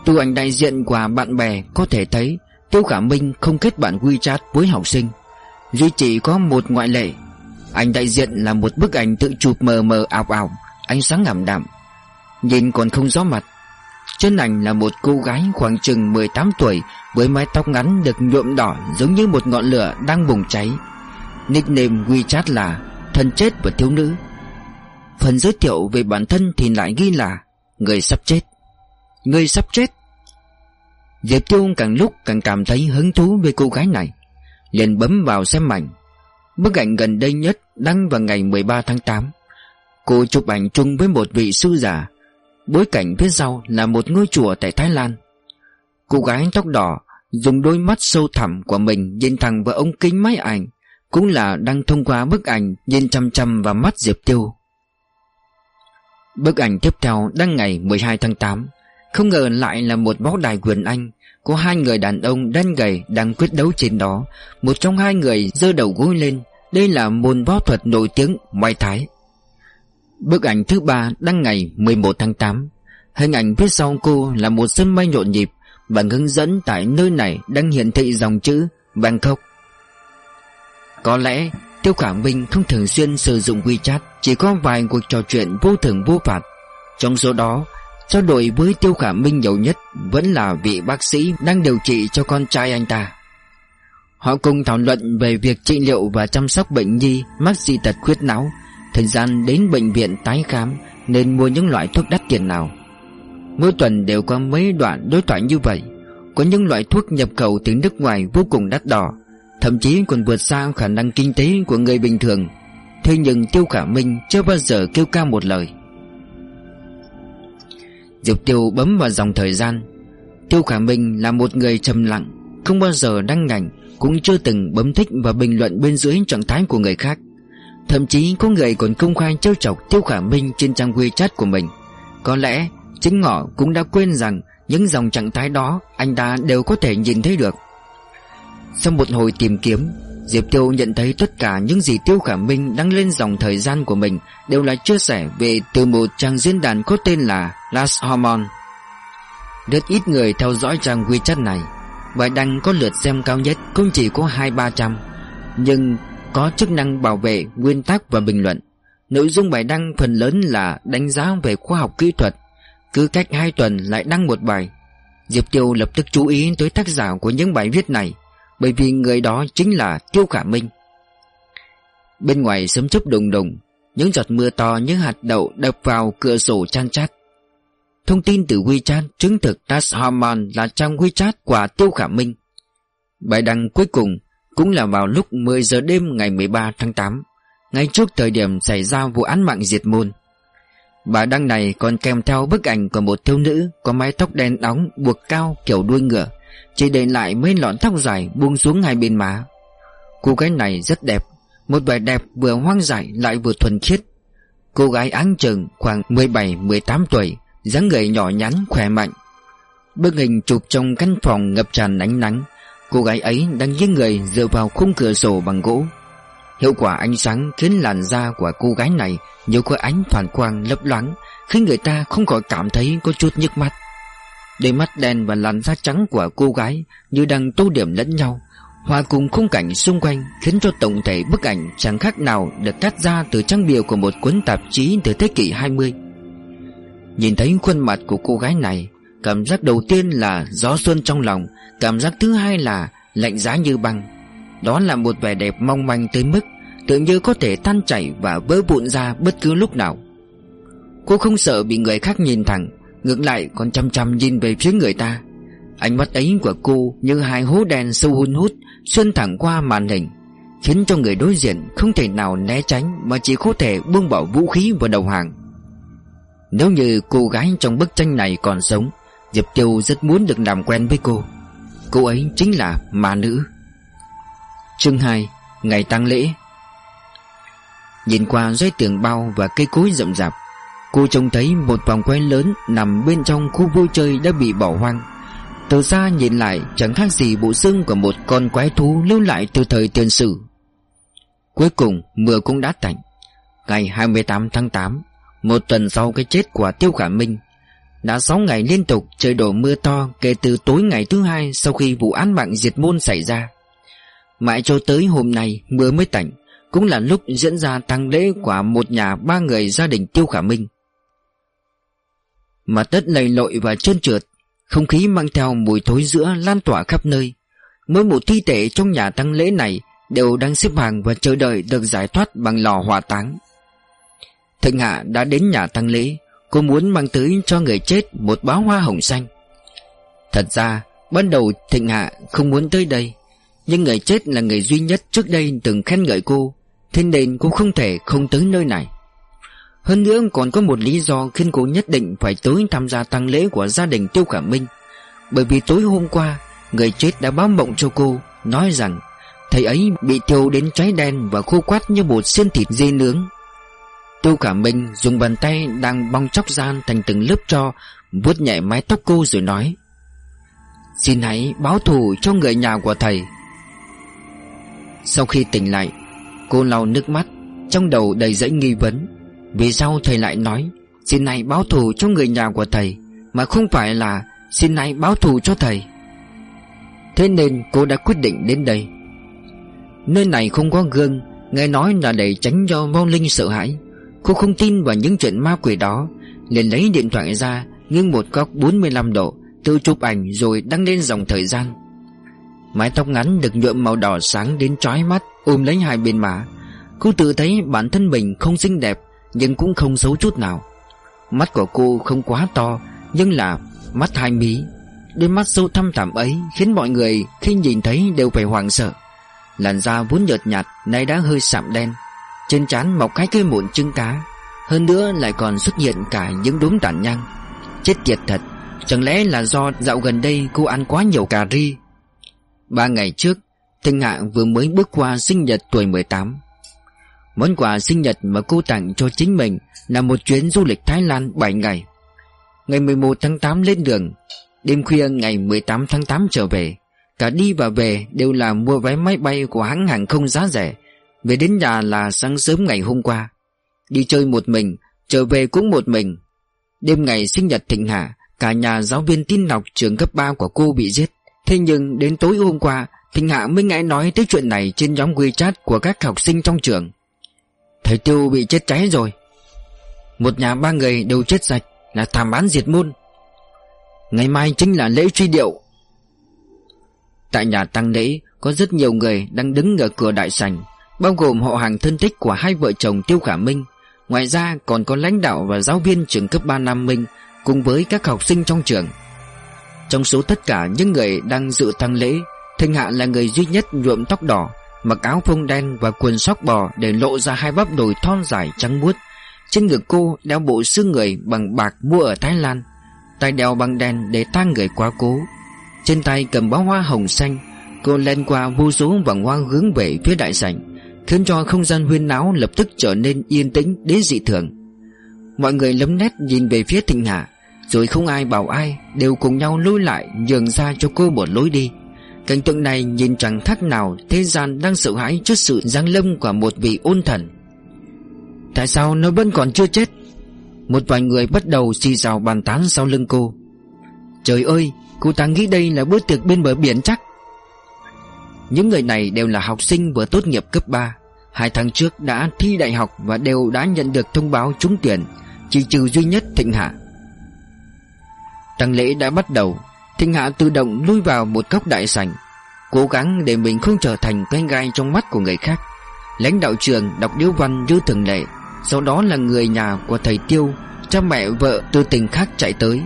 Từ ảnh đại diện của bạn bè Có thể thấy, Tiêu Khảm Minh không kết bạn WeChat với học sinh. Duy chỉ có một ngoại lệ, Ảnh đại diện là một bức ảnh tự chụp mờ mờ ảo ảo, Ánh sáng ngảm đạm. Nhìn còn không rõ mặt trên ảnh là một cô gái khoảng chừng 18 tuổi, Với mái tóc ngắn được nhuộm đỏ Giống như một ngọn lửa đang bùng cháy. Nickname WeChat là Thân chết và thiếu nữ. Phần giới thiệu về bản thân thì lại ghi là Người sắp chết. Người sắp chết? Diệp Tiêu càng lúc càng cảm thấy hứng thú với cô gái này, liền bấm vào xem ảnh. Bức ảnh gần đây nhất đăng vào ngày 13 tháng 8 Cô chụp ảnh chung với một vị sư giả Bối cảnh phía sau là một ngôi chùa tại Thái Lan. Cô gái tóc đỏ Dùng đôi mắt sâu thẳm của mình Nhìn thẳng vào ống kính máy ảnh, Cũng là đang thông qua bức ảnh Nhìn chăm chăm vào mắt Diệp Tiêu. Bức ảnh tiếp theo đăng ngày 12 tháng 8 Không ngờ lại là một võ đài quyền Anh, Có hai người đàn ông đen gầy đang quyết đấu trên đó, Một trong hai người giơ đầu gối lên. Đây là môn võ thuật nổi tiếng Mai Thái Bức ảnh thứ ba đăng ngày 11 tháng 8 Hình ảnh phía sau cô là một sân bay nhộn nhịp và hướng dẫn tại nơi này đang hiển thị dòng chữ Bangkok. Có lẽ Tiêu Khả Minh không thường xuyên sử dụng WeChat, Chỉ có vài cuộc trò chuyện vô thường vô phạt. Trong số đó, Trao đổi với Tiêu Khả Minh nhiều nhất Vẫn là vị bác sĩ đang điều trị cho con trai anh ta. Họ cùng thảo luận về việc trị liệu và chăm sóc bệnh nhi mắc dị tật khuyết não Thời gian đến bệnh viện tái khám Nên mua những loại thuốc đắt tiền nào. Mỗi tuần đều có mấy đoạn đối thoại như vậy. Có những loại thuốc nhập khẩu từ nước ngoài vô cùng đắt đỏ, Thậm chí còn vượt xa khả năng kinh tế của người bình thường. Thế nhưng Tiêu Khả Minh chưa bao giờ kêu ca một lời. Diệp Tiêu bấm vào dòng thời gian. Tiêu Khả Minh là một người trầm lặng, Không bao giờ đăng ngành, Cũng chưa từng bấm thích và bình luận bên dưới trạng thái của người khác. Thậm chí có người còn công khai trêu chọc Tiêu Khả Minh trên trang WeChat của mình. Có lẽ chính họ cũng đã quên rằng Những dòng trạng thái đó anh ta đều có thể nhìn thấy được. Sau một hồi tìm kiếm, Diệp Tiêu nhận thấy tất cả những gì Tiêu Khả Minh đăng lên dòng thời gian của mình Đều là chia sẻ về từ một trang diễn đàn có tên là Last Hormone. Rất ít người theo dõi trang WeChat này. Bài đăng có lượt xem cao nhất cũng chỉ có hai ba trăm. Nhưng có chức năng bảo vệ nguyên tắc và bình luận. Nội dung bài đăng phần lớn là đánh giá về khoa học kỹ thuật, cứ cách hai tuần lại đăng một bài. Diệp Tiêu lập tức chú ý tới tác giả của những bài viết này, bởi vì người đó chính là Tiêu Khả Minh. Bên ngoài sấm chớp đùng đùng, những giọt mưa to như hạt đậu đập vào cửa sổ chan chát. Thông tin từ WeChat chứng thực Tas Harmon là trang WeChat của Tiêu Khả Minh. Bài đăng cuối cùng cũng là vào lúc 10 giờ đêm ngày 13 tháng 8 Ngay trước thời điểm xảy ra vụ án mạng diệt môn. Bà đăng này còn kèm theo bức ảnh của một thiếu nữ Có mái tóc đen đóng buộc cao kiểu đuôi ngựa, Chỉ để lại mấy lọn tóc dài buông xuống hai bên má. Cô gái này rất đẹp, Một vẻ đẹp vừa hoang dại lại vừa thuần khiết. Cô gái áng chừng khoảng 17-18 tuổi, dáng người nhỏ nhắn, khỏe mạnh. Bức hình chụp trong căn phòng ngập tràn ánh nắng Cô gái ấy đang nghiêng người dựa vào khung cửa sổ bằng gỗ. Hiệu quả ánh sáng khiến làn da của cô gái này Nhiều có ánh phản quang lấp loáng, Khiến người ta không khỏi cảm thấy có chút nhức mắt. Đôi mắt đen và làn da trắng của cô gái Như đang tô điểm lẫn nhau, Hòa cùng khung cảnh xung quanh Khiến cho tổng thể bức ảnh chẳng khác nào Được cắt ra từ trang bìa của một cuốn tạp chí Từ thế kỷ 20 Nhìn thấy khuôn mặt của cô gái này Cảm giác đầu tiên là gió xuân trong lòng, Cảm giác thứ hai là lạnh giá như băng. Đó là một vẻ đẹp mong manh tới mức Tự như có thể tan chảy và vỡ vụn ra bất cứ lúc nào. Cô không sợ bị người khác nhìn thẳng, Ngược lại còn chăm chăm nhìn về phía người ta. Ánh mắt ấy của cô như hai hố đen sâu hun hút, Xuyên thẳng qua màn hình, Khiến cho người đối diện không thể nào né tránh Mà chỉ có thể buông bỏ vũ khí và đầu hàng. Nếu như cô gái trong bức tranh này còn sống Diệp Tiêu rất muốn được làm quen với cô. Cô ấy chính là ma nữ. Chương 2 Ngày tang lễ. Nhìn qua dãy tường bao và cây cối rậm rạp, Cô trông thấy một vòng quay lớn Nằm bên trong khu vui chơi đã bị bỏ hoang. Từ xa nhìn lại, Chẳng khác gì bộ xương của một con quái thú Lưu lại từ thời tiền sử. Cuối cùng, mưa cũng đã tạnh. Ngày 28 tháng 8 Một tuần sau cái chết của Tiêu Khả Minh đã 6 ngày liên tục trời đổ mưa to Kể từ tối ngày thứ hai Sau khi vụ án mạng diệt môn xảy ra. Mãi cho tới hôm nay, mưa mới tạnh, Cũng là lúc diễn ra tang lễ của một nhà ba người gia đình Tiêu Khả Minh. Mà đất lầy lội và trơn trượt, Không khí mang theo mùi thối giữa lan tỏa khắp nơi. Mỗi một thi thể trong nhà tang lễ này Đều đang xếp hàng và chờ đợi được giải thoát bằng lò hỏa táng. Thịnh Hạ đã đến nhà tang lễ Cô muốn mang tới cho người chết một bó hoa hồng xanh. Thật ra, Ban đầu Thịnh Hạ không muốn tới đây, Nhưng người chết là người duy nhất trước đây từng khen ngợi cô, Thế nên cô không thể không tới nơi này. Hơn nữa còn có một lý do khiến cô nhất định phải tới tham gia tang lễ của gia đình Tiêu Khả Minh, Bởi vì tối hôm qua, Người chết đã báo mộng cho cô, Nói rằng Thầy ấy bị thiêu đến cháy đen Và khô quát như một xiên thịt dê nướng. Tô Khả Minh dùng bàn tay Đang bong chóc gian thành từng lớp cho vuốt nhẹ mái tóc cô rồi nói, Xin hãy báo thù cho người nhà của thầy. Sau khi tỉnh lại, Cô lau nước mắt, Trong đầu đầy dẫy nghi vấn. Vì sao thầy lại nói, Xin hãy báo thù cho người nhà của thầy, Mà không phải là, Xin hãy báo thù cho thầy. Thế nên cô đã quyết định đến đây. Nơi này không có gương, Nghe nói là để tránh cho vong linh sợ hãi. Cô không tin vào những chuyện ma quỷ đó. Liền lấy điện thoại ra, Nghiêng một góc 45 độ, Tự chụp ảnh rồi đăng lên dòng thời gian. Mái tóc ngắn được nhuộm màu đỏ sáng đến chói mắt, Ôm lấy hai bên má. Cô tự thấy bản thân mình không xinh đẹp, nhưng cũng không xấu chút nào. Mắt của cô không quá to, Nhưng là mắt hai mí. Đôi mắt sâu thăm thẳm ấy Khiến mọi người khi nhìn thấy đều phải hoảng sợ. Làn da vốn nhợt nhạt, Nay đã hơi sạm đen. Trên trán mọc cái cây mụn trứng cá, Hơn nữa lại còn xuất hiện cả những đốm tàn nhang. Chết tiệt thật, Chẳng lẽ là do dạo gần đây cô ăn quá nhiều cà ri? Ba ngày trước, Thanh Hạ vừa mới bước qua sinh nhật tuổi 18 Món quà sinh nhật mà cô tặng cho chính mình Là một chuyến du lịch Thái Lan 7 ngày. Ngày 11 tháng 8 lên đường, Đêm khuya ngày 18 tháng 8 trở về, Cả đi và về đều là mua vé máy bay của hãng hàng không giá rẻ về đến nhà là sáng sớm ngày hôm qua. Đi chơi một mình, Trở về cũng một mình. Đêm ngày sinh nhật Thịnh Hạ, Cả nhà giáo viên tin học trường cấp 3 của cô bị giết. Thế nhưng đến tối hôm qua, Thịnh Hạ mới ngại nói tới chuyện này trên nhóm WeChat của các học sinh trong trường. Thầy Tiêu bị chết cháy rồi. Một nhà ba người đều chết sạch, Là thảm án diệt môn. Ngày mai chính là lễ truy điệu. Tại nhà tăng lễ, Có rất nhiều người đang đứng ở cửa đại sảnh. Bao gồm họ hàng thân thích của hai vợ chồng Tiêu Khả Minh. Ngoài ra còn có lãnh đạo và giáo viên trường cấp 3 Nam Minh Cùng với các học sinh trong trường. Trong số tất cả những người đang dự tăng lễ, Thanh Hạ là người duy nhất nhuộm tóc đỏ, Mặc áo phông đen và quần sóc bò Để lộ ra hai bắp đùi thon dài trắng muốt. Trên ngực cô đeo bộ xương người bằng bạc mua ở Thái Lan. Tay đeo băng đen để tang người quá cố. Trên tay cầm bó hoa hồng xanh, Cô lên qua vô số vòng hoa hướng về phía đại sảnh. Khiến cho không gian huyên náo lập tức trở nên yên tĩnh đến dị thường. Mọi người lấm nét nhìn về phía Thịnh Hạ Rồi không ai bảo ai, Đều cùng nhau lôi lại, nhường ra cho cô một lối đi. Cảnh tượng này nhìn chẳng khác nào Thế gian đang sợ hãi trước sự giáng lâm của một vị ôn thần. Tại sao nó vẫn còn chưa chết? Một vài người bắt đầu xì rào bàn tán sau lưng cô. Trời ơi, Cô ta nghĩ đây là bữa tiệc bên bờ biển chắc. Những người này đều là học sinh vừa tốt nghiệp cấp 3 Hai tháng trước đã thi đại học Và đều đã nhận được thông báo trúng tuyển, Chỉ trừ duy nhất Thịnh Hạ. Tăng lễ đã bắt đầu, Thịnh Hạ tự động lui vào một góc đại sảnh, Cố gắng để mình không trở thành cái gai trong mắt của người khác. Lãnh đạo trường đọc điếu văn như thường lệ, Sau đó là người nhà của thầy Tiêu, cha mẹ, vợ từ tỉnh khác chạy tới.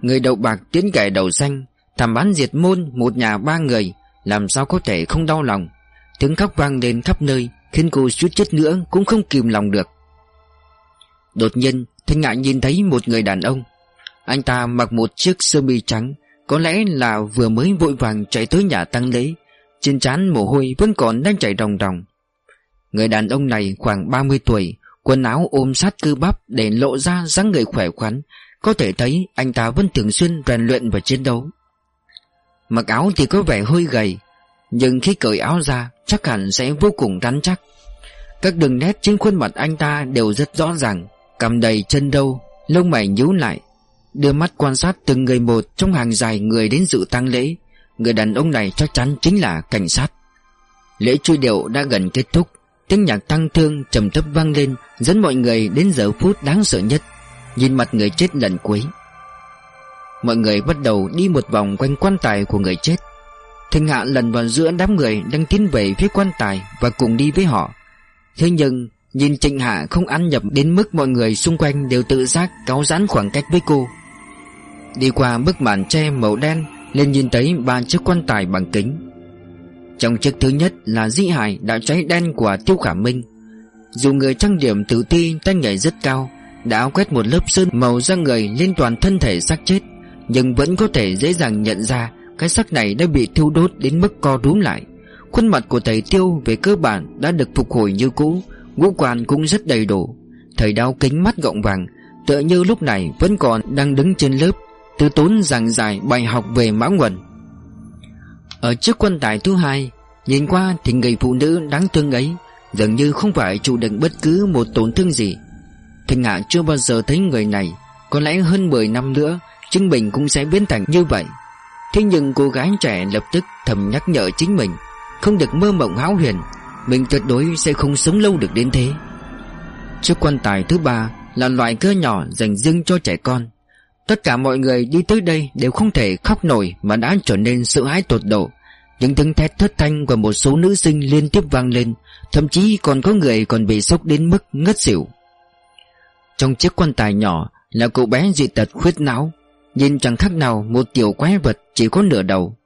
Người đầu bạc tiến kẻ đầu xanh Thảm bán diệt môn một nhà ba người làm sao có thể không đau lòng? Tiếng khóc vang lên khắp nơi, Khiến cô suýt chết nữa cũng không kìm lòng được. Đột nhiên, Thanh Ngạ nhìn thấy một người đàn ông. Anh ta mặc một chiếc sơ mi trắng, Có lẽ là vừa mới vội vàng chạy tới nhà tăng lễ. Trên trán mồ hôi vẫn còn đang chảy ròng ròng. Người đàn ông này khoảng 30 tuổi, Quần áo ôm sát cơ bắp để lộ ra dáng người khỏe khoắn. Có thể thấy anh ta vẫn thường xuyên rèn luyện và chiến đấu. Mặc áo thì có vẻ hơi gầy, Nhưng khi cởi áo ra, chắc hẳn sẽ vô cùng rắn chắc. Các đường nét trên khuôn mặt anh ta đều rất rõ ràng, Cầm đầy chân đâu Lông mày nhíu lại, Đưa mắt quan sát từng người một trong hàng dài người đến dự tang lễ. Người đàn ông này chắc chắn chính là cảnh sát. Lễ truy điệu đã gần kết thúc, Tiếng nhạc tăng thương trầm thấp vang lên, Dẫn mọi người đến giờ phút đáng sợ nhất. Nhìn mặt người chết lần cuối. Mọi người bắt đầu đi một vòng quanh quan tài của người chết. Thanh Hạ lần vào giữa đám người đang tiến về phía quan tài Và cùng đi với họ. Thế nhưng, nhìn Trịnh Hạ không ăn nhập đến mức mọi người xung quanh đều tự giác cáo giãn khoảng cách với cô. Đi qua bức màn tre màu đen, lên nhìn thấy ba chiếc quan tài bằng kính. Trong chiếc thứ nhất là di hài đã cháy đen của Tiêu Khả Minh. Dù người trang điểm tự ti, tay nhảy rất cao, Đã quét một lớp sơn màu ra người lên toàn thân thể xác chết. Nhưng vẫn có thể dễ dàng nhận ra Cái xác này đã bị thiêu đốt đến mức co rúm lại. Khuôn mặt của thầy Tiêu về cơ bản đã được phục hồi như cũ, Ngũ quan cũng rất đầy đủ. Thầy đau kính mắt gọng vàng, Tựa như lúc này vẫn còn đang đứng trên lớp Từ tốn giảng giải bài học về mã nguồn. Ở trước quan tài thứ hai, Nhìn qua thì người phụ nữ đáng thương ấy Dường như không phải chịu đựng bất cứ một tổn thương gì. Thanh Hạ chưa bao giờ thấy người này Có lẽ hơn 10 năm nữa chính mình cũng sẽ biến thành như vậy Thế nhưng cô gái trẻ lập tức thầm nhắc nhở chính mình Không được mơ mộng hão huyền Mình tuyệt đối sẽ không sống lâu được đến thế Chiếc quan tài thứ ba Là loại cơ nhỏ dành riêng cho trẻ con Tất cả mọi người đi tới đây đều không thể khóc nổi mà đã trở nên sợ hãi tột độ. Những tiếng thét thất thanh của một số nữ sinh liên tiếp vang lên, thậm chí còn có người còn bị sốc đến mức ngất xỉu. Trong chiếc quan tài nhỏ là cậu bé dị tật khuyết não, nhìn chẳng khác nào một tiểu quái vật chỉ có nửa đầu.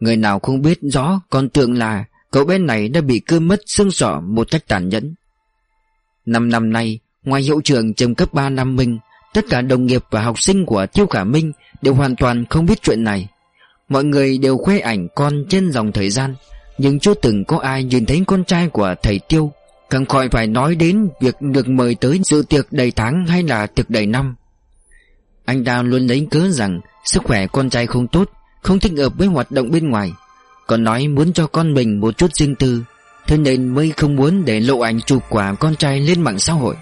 Người nào không biết rõ còn tưởng là cậu bé này đã bị cưa mất xương sọ một cách tàn nhẫn. Năm năm nay, ngoài hiệu trường trường cấp 3 Nam Minh, Tất cả đồng nghiệp và học sinh của Tiêu Khả Minh Đều hoàn toàn không biết chuyện này Mọi người đều khoe ảnh con trên dòng thời gian Nhưng chưa từng có ai nhìn thấy con trai của thầy Tiêu Càng khỏi phải nói đến việc được mời tới dự tiệc đầy tháng hay là tiệc đầy năm anh ta luôn lấy cớ rằng sức khỏe con trai không tốt Không thích hợp với hoạt động bên ngoài. Còn nói muốn cho con mình một chút riêng tư Thế nên mới không muốn để lộ ảnh chụp quả con trai lên mạng xã hội.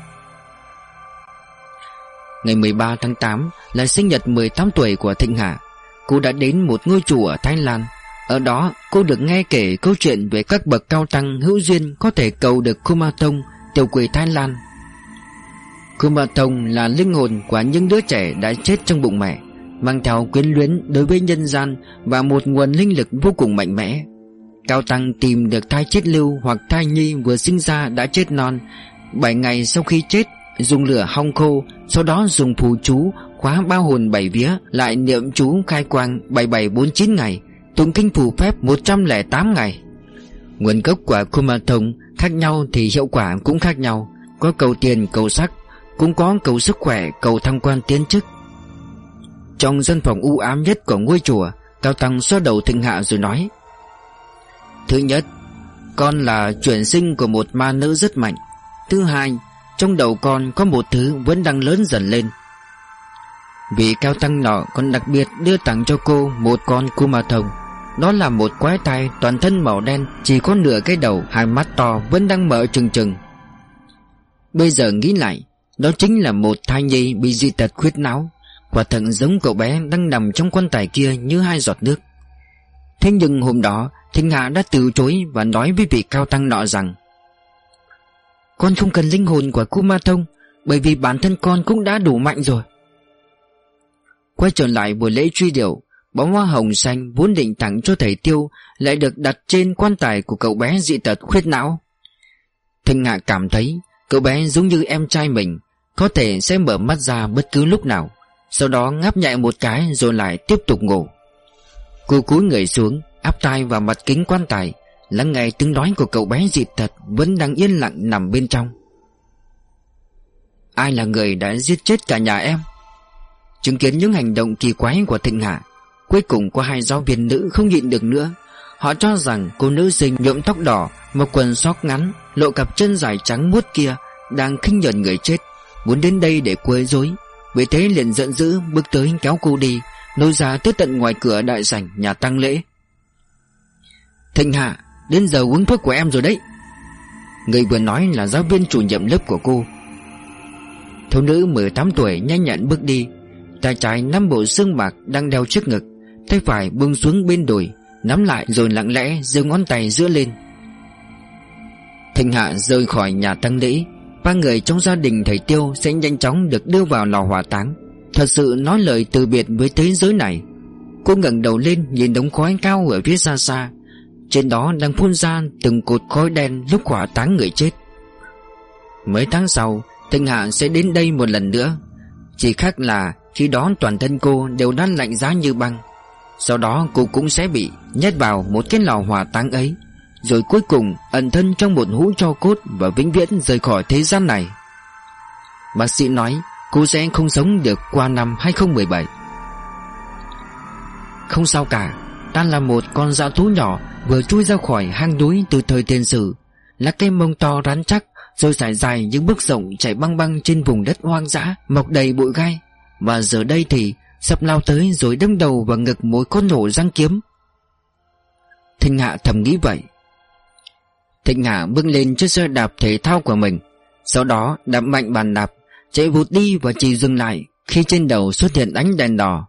Ngày 13 tháng 8 là sinh nhật 18 tuổi của Thịnh Hà Cô đã đến một ngôi chùa ở Thái Lan. Ở đó cô được nghe kể câu chuyện về các bậc cao tăng hữu duyên có thể cầu được Kumatong, tiểu quỷ Thái Lan. Kumatong là linh hồn của những đứa trẻ đã chết trong bụng mẹ, Mang theo quyến luyến đối với nhân gian và một nguồn linh lực vô cùng mạnh mẽ. Cao Tăng tìm được thai chết lưu hoặc thai nhi vừa sinh ra đã chết non. Bảy ngày sau khi chết, Dùng lửa hong khô, Sau đó dùng phù chú Khóa bao hồn bảy vía, Lại niệm chú khai quang 7749 ngày, Tụng kinh phù phép 108 ngày. Nguồn gốc của Kumathong khác nhau thì hiệu quả cũng khác nhau. Có cầu tiền, cầu sắc cũng có cầu sức khỏe, cầu thăng quan tiến chức. Trong dân phòng u ám nhất của ngôi chùa, Cao Tăng xoa đầu thịnh hạ rồi nói, Thứ nhất, Con là chuyển sinh của một ma nữ rất mạnh. Thứ hai, trong đầu con có một thứ vẫn đang lớn dần lên. Vị cao tăng nọ còn đặc biệt đưa tặng cho cô một con ma thông. Đó là một quái tai toàn thân màu đen, Chỉ có nửa cái đầu, Hai mắt to vẫn đang mở trừng trừng. Bây giờ nghĩ lại đó chính là một thai nhi bị dị tật khuyết não. Quả thật giống cậu bé đang nằm trong quan tài kia như hai giọt nước. Thế nhưng hôm đó Thinh Hạ đã từ chối và nói với vị cao tăng nọ rằng, con không cần linh hồn của ma Thông, Bởi vì bản thân con cũng đã đủ mạnh rồi. Quay trở lại buổi lễ truy điệu, Bóng hoa hồng xanh vốn định tặng cho thầy Tiêu Lại được đặt trên quan tài của cậu bé dị tật khuyết não. Thanh hạ cảm thấy Cậu bé giống như em trai mình có thể sẽ mở mắt ra bất cứ lúc nào. Sau đó ngáp nhẹ một cái rồi lại tiếp tục ngủ. Cô cúi người xuống, Áp tai vào mặt kính quan tài. Lắng nghe tiếng nói của cậu bé dị thật Vẫn đang yên lặng nằm bên trong. Ai là người đã giết chết cả nhà em? Chứng kiến những hành động kỳ quái của Thịnh Hạ, Cuối cùng có hai giáo viên nữ không nhịn được nữa. Họ cho rằng cô nữ sinh nhuộm tóc đỏ Một quần sóc ngắn, Lộ cặp chân dài trắng muốt kia Đang khinh nhờn người chết. Muốn đến đây để quấy rối. Vì thế liền giận dữ bước tới kéo cô đi, Nối ra tới tận ngoài cửa đại sảnh nhà tăng lễ. Thịnh Hạ, Đến giờ uống thuốc của em rồi đấy. Người vừa nói là giáo viên chủ nhiệm lớp của cô. Thiếu nữ 18 tuổi nhanh nhẹn bước đi, Tay trái nắm bộ xương bạc đang đeo trước ngực, Tay phải buông xuống bên đùi, Nắm lại rồi lặng lẽ giơ ngón tay giữa lên. Thịnh Hạ rời khỏi nhà tăng lễ. Ba người trong gia đình thầy Tiêu Sẽ nhanh chóng được đưa vào lò hỏa táng. Thật sự nói lời từ biệt với thế giới này. Cô ngẩng đầu lên nhìn đống khói cao ở phía xa xa. Trên đó đang phun ra từng cột khói đen lúc hỏa táng người chết. Mấy tháng sau, Thanh Hạ sẽ đến đây một lần nữa. Chỉ khác là khi đó toàn thân cô đều đã lạnh giá như băng. Sau đó cô cũng sẽ bị nhét vào một cái lò hỏa táng ấy. Rồi cuối cùng, ẩn thân trong một hũ cho cốt Và vĩnh viễn rời khỏi thế gian này. Bác sĩ nói, cô sẽ không sống được qua năm 2017 Không sao cả, Ta là một con dã thú nhỏ Vừa chui ra khỏi hang núi từ thời tiền sử. Là cây mông to rắn chắc, Rồi trải dài những bước rộng chạy băng băng trên vùng đất hoang dã, Mọc đầy bụi gai. Và giờ đây thì, Sắp lao tới rồi đâm đầu vào ngực mỗi con nổ răng kiếm. Thịnh Hạ thầm nghĩ vậy. Thịnh Hà bước lên chiếc xe đạp thể thao của mình. Sau đó, đạp mạnh bàn đạp, Chạy vụt đi và chỉ dừng lại Khi trên đầu xuất hiện ánh đèn đỏ.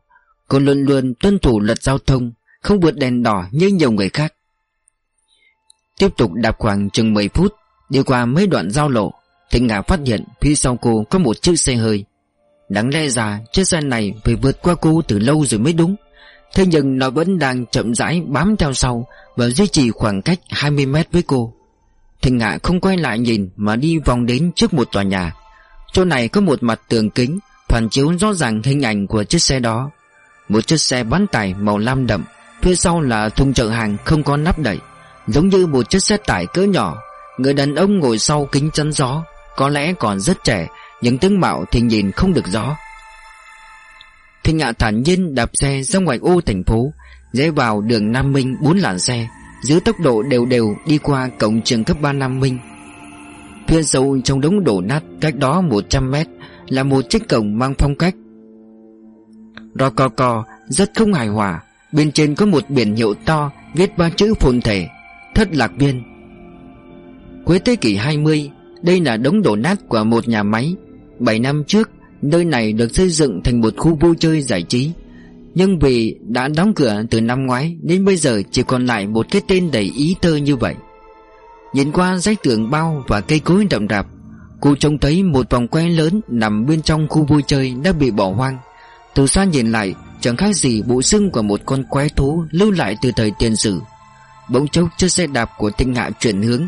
Cô luôn luôn tuân thủ luật giao thông, Không vượt đèn đỏ như nhiều người khác. Tiếp tục đạp khoảng chừng 10 phút, Đi qua mấy đoạn giao lộ, Thịnh Hà phát hiện phía sau cô có một chiếc xe hơi. Đáng lẽ ra, chiếc xe này phải vượt qua cô từ lâu rồi mới đúng. Thế nhưng nó vẫn đang chậm rãi bám theo sau Và duy trì khoảng cách 20 mét với cô. Thịnh Ngạ không quay lại nhìn Mà đi vòng đến trước một tòa nhà. Chỗ này có một mặt tường kính, Phản chiếu rõ ràng hình ảnh của chiếc xe đó. Một chiếc xe bán tải màu lam đậm, Phía sau là thùng chợ hàng không có nắp đẩy Giống như một chiếc xe tải cỡ nhỏ. Người đàn ông ngồi sau kính chắn gió, Có lẽ còn rất trẻ, Nhưng tướng mạo thì nhìn không được rõ. Thịnh ngạ thản nhiên đạp xe ra ngoài ô thành phố Rẽ vào đường Nam Minh bốn làn xe. Giữ tốc độ đều đều đi qua cổng trường cấp 3 Nam Minh. Phía sâu trong đống đổ nát, cách đó 100 mét, Là một chiếc cổng mang phong cách. Rò cò cò rất không hài hòa. Bên trên có một biển hiệu to, Viết ba chữ phồn thể, Thất lạc viên. Cuối thế kỷ 20 Đây là đống đổ nát của một nhà máy. 7 năm trước, Nơi này được xây dựng thành một khu vui chơi giải trí. Nhưng vì đã đóng cửa từ năm ngoái, Nên bây giờ chỉ còn lại một cái tên đầy ý tơ như vậy. Nhìn qua rách tường bao và cây cối rậm rạp Cô trông thấy một vòng quay lớn nằm bên trong khu vui chơi đã bị bỏ hoang. Từ xa nhìn lại, chẳng khác gì bộ xương của một con quái thú lưu lại từ thời tiền sử. Bỗng chốc chiếc xe đạp của tinh hạ chuyển hướng,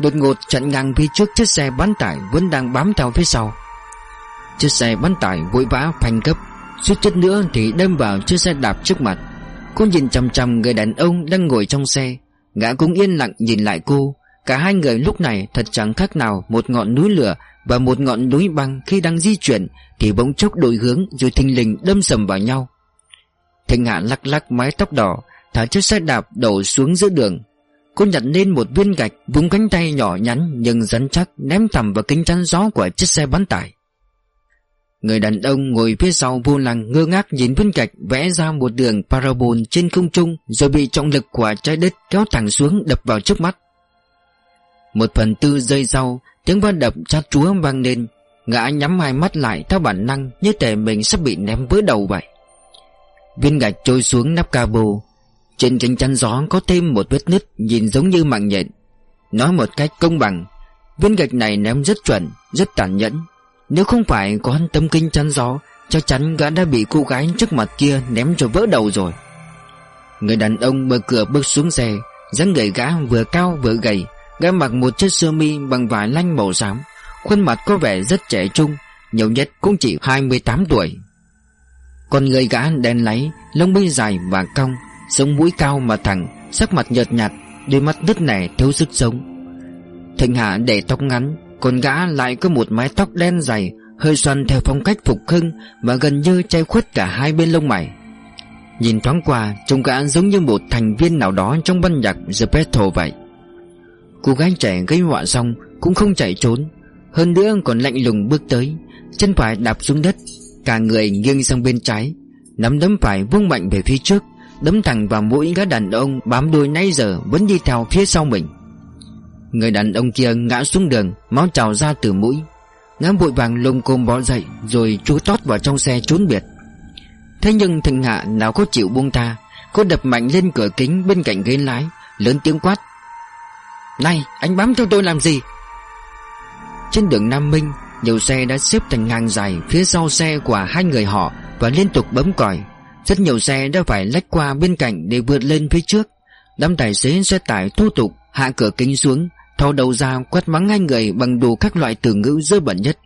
Đột ngột chặn ngang phía trước chiếc xe bán tải vẫn đang bám theo phía sau. Chiếc xe bán tải vội vã phanh cấp Suýt chút nữa thì đâm vào chiếc xe đạp trước mặt. Cô nhìn chằm chằm người đàn ông đang ngồi trong xe. Gã cũng yên lặng nhìn lại cô. Cả hai người lúc này thật chẳng khác nào Một ngọn núi lửa và một ngọn núi băng Khi đang di chuyển Thì bỗng chốc đổi hướng rồi thình lình đâm sầm vào nhau. Thịnh Hạ lắc lắc mái tóc đỏ, Thả chiếc xe đạp đổ xuống giữa đường. Cô nhặt lên một viên gạch Vùng cánh tay nhỏ nhắn nhưng rắn chắc Ném thầm vào kính chắn gió của chiếc xe bán tải. Người đàn ông ngồi phía sau vô lăng ngơ ngác nhìn viên gạch vẽ ra một đường parabol trên không trung rồi bị trọng lực của trái đất kéo thẳng xuống đập vào trước mắt. Một phần tư giây sau, Tiếng va đập chát chúa vang lên Gã nhắm hai mắt lại theo bản năng Như thể mình sắp bị ném vỡ đầu vậy. Viên gạch trôi xuống nắp cabo, Trên cánh chắn gió có thêm một vết nứt Nhìn giống như mạng nhện. Nói một cách công bằng, Viên gạch này ném rất chuẩn, Rất tàn nhẫn. Nếu không phải có tấm kinh chắn gió, Chắc chắn gã đã bị cô gái trước mặt kia Ném cho vỡ đầu rồi. Người đàn ông mở cửa bước xuống xe, dáng người gã vừa cao vừa gầy, Gã mặc một chiếc sơ mi bằng vải lanh màu xám, Khuôn mặt có vẻ rất trẻ trung, Nhiều nhất cũng chỉ 28 tuổi. Còn người gã đen láy, Lông mi dài và cong, Sống mũi cao mà thẳng, Sắc mặt nhợt nhạt, Đôi mắt đứt nẻ thiếu sức sống. Thịnh Hạ để tóc ngắn còn gã lại có một mái tóc đen dày, Hơi xoăn theo phong cách phục hưng Và gần như che khuất cả hai bên lông mày. Nhìn thoáng qua, Trông gã giống như một thành viên nào đó Trong ban nhạc The Battle vậy. Cô gái trẻ gây họa xong Cũng không chạy trốn, Hơn nữa còn lạnh lùng bước tới, Chân phải đạp xuống đất, Cả người nghiêng sang bên trái, Nắm đấm phải vung mạnh về phía trước, Đấm thẳng vào mũi gã đàn ông Bám đuôi nãy giờ vẫn đi theo phía sau mình. Người đàn ông kia ngã xuống đường, Máu trào ra từ mũi. Ngã vội vàng lông côm bó dậy, Rồi chú tót vào trong xe trốn biệt. Thế nhưng thịnh hạ nào có chịu buông tha, Cô đập mạnh lên cửa kính bên cạnh ghế lái, Lớn tiếng quát. Này, anh bám theo tôi làm gì? Trên đường Nam Minh, Nhiều xe đã xếp thành ngang dài Phía sau xe của hai người họ Và liên tục bấm còi. Rất nhiều xe đã phải lách qua bên cạnh Để vượt lên phía trước. Đám tài xế xe tải thu tục Hạ cửa kính xuống Thò đầu ra quát mắng hai người Bằng đủ các loại từ ngữ dơ bẩn nhất.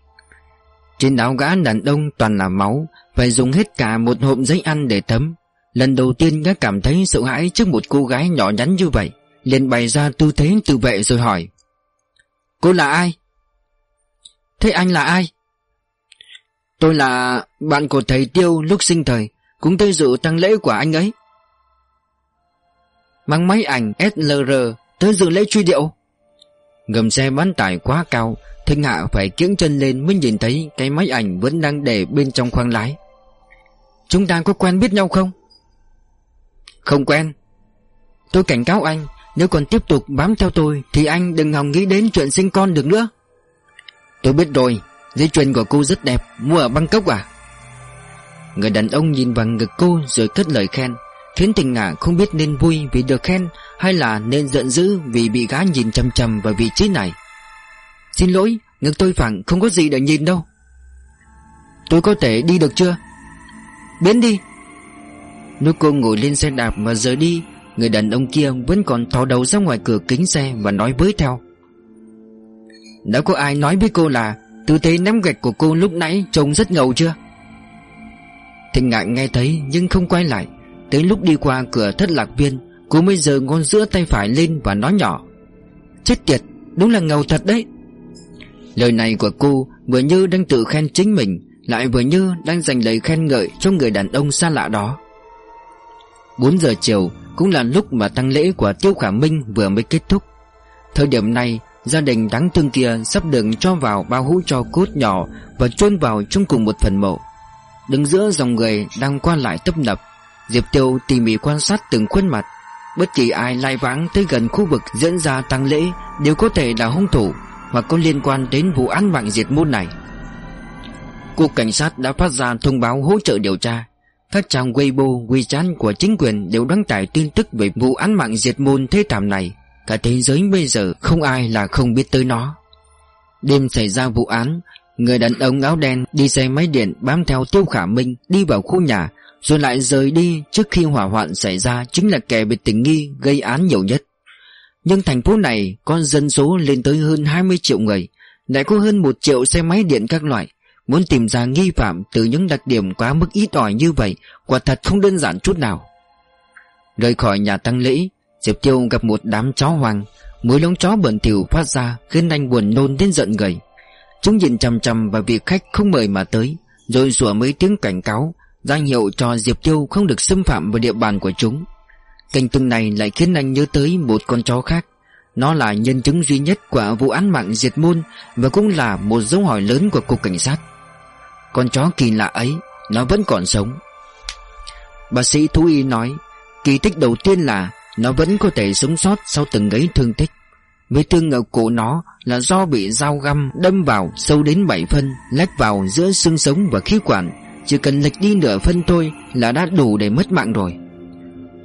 Trên áo gã đàn ông toàn là máu, Phải dùng hết cả một hộp giấy ăn để thấm. Lần đầu tiên gã cảm thấy sợ hãi Trước một cô gái nhỏ nhắn như vậy, liền bày ra tư thế tự vệ rồi hỏi. Cô là ai? Thế anh là ai? Tôi là bạn của thầy Tiêu lúc sinh thời, Cũng tới dự tăng lễ của anh ấy. Mang máy ảnh SLR tới dự lễ truy điệu. Gầm xe bán tải quá cao Thanh Hạ phải kiễng chân lên mới nhìn thấy Cái máy ảnh vẫn đang để bên trong khoang lái. Chúng ta có quen biết nhau không? Không quen. Tôi cảnh cáo anh, Nếu còn tiếp tục bám theo tôi Thì anh đừng hòng nghĩ đến chuyện sinh con được nữa. Tôi biết rồi, Dây chuyền của cô rất đẹp, Mua ở Bangkok à? Người đàn ông nhìn vào ngực cô Rồi cất lời khen. Khiến tình ngả không biết nên vui vì được khen Hay là nên giận dữ vì bị gã nhìn chầm chầm vào vị trí này. Xin lỗi, Ngực tôi phẳng, không có gì để nhìn đâu. Tôi có thể đi được chưa? Biến đi. Lúc cô ngồi lên xe đạp và rời đi, Người đàn ông kia vẫn còn thò đầu ra ngoài cửa kính xe Và nói với theo. Đã có ai nói với cô là Tư thế ném gạch của cô lúc nãy trông rất ngầu chưa? Thịnh ngại nghe thấy nhưng không quay lại. Tới lúc đi qua cửa thất lạc viên, Cô mới giờ ngón giữa tay phải lên và nói nhỏ. Chết tiệt, Đúng là ngầu thật đấy. Lời này của cô vừa như đang tự khen chính mình, Lại vừa như đang dành lời khen ngợi Cho người đàn ông xa lạ đó. 4 giờ chiều Cũng là lúc mà tăng lễ của Tiêu Khả Minh Vừa mới kết thúc. Thời điểm này, Gia đình đáng thương kia sắp được cho vào bao hũ cho cốt nhỏ Và chôn vào trong cùng một phần mộ. Đứng giữa dòng người đang qua lại tấp nập Diệp Tiêu tỉ mỉ quan sát từng khuôn mặt. Bất kỳ ai lai vãng tới gần khu vực diễn ra tăng lễ Đều có thể là hung thủ Hoặc có liên quan đến vụ án mạng diệt môn này. Cục cảnh sát đã phát ra thông báo hỗ trợ điều tra. Các trang Weibo, WeChat của chính quyền đều đăng tải tin tức về vụ án mạng diệt môn thế thảm này. Cả thế giới bây giờ không ai là không biết tới nó. Đêm xảy ra vụ án Người đàn ông áo đen đi xe máy điện bám theo Tiêu Khả Minh đi vào khu nhà rồi lại rời đi trước khi hỏa hoạn xảy ra Chính là kẻ bị tình nghi gây án nhiều nhất. Nhưng thành phố này có dân số lên tới hơn 20 triệu người, Lại có hơn 1 triệu xe máy điện các loại. Muốn tìm ra nghi phạm từ những đặc điểm quá mức ít ỏi như vậy Quả thật không đơn giản chút nào. Rời khỏi nhà tăng lễ, Diệp Tiêu gặp một đám chó hoang. Mùi lông chó bẩn thỉu phát ra Khiến anh buồn nôn đến giận người Chúng nhìn chằm chằm vào vị khách không mời mà tới, Rồi sủa mấy tiếng cảnh cáo danh hiệu cho Diệp Tiêu không được xâm phạm vào địa bàn của chúng. Cảnh tượng này lại khiến anh nhớ tới một con chó khác. Nó là nhân chứng duy nhất của vụ án mạng diệt môn Và cũng là một dấu hỏi lớn của cục cảnh sát. Con chó kỳ lạ ấy, Nó vẫn còn sống. Bác sĩ thú y nói, Kỳ tích đầu tiên là Nó vẫn có thể sống sót sau từng ấy thương tích. Vết thương ở cổ nó là do bị dao găm đâm vào sâu đến 7 phân, Lách vào giữa xương sống và khí quản chỉ cần lệch đi nửa phân thôi Là đã đủ để mất mạng rồi.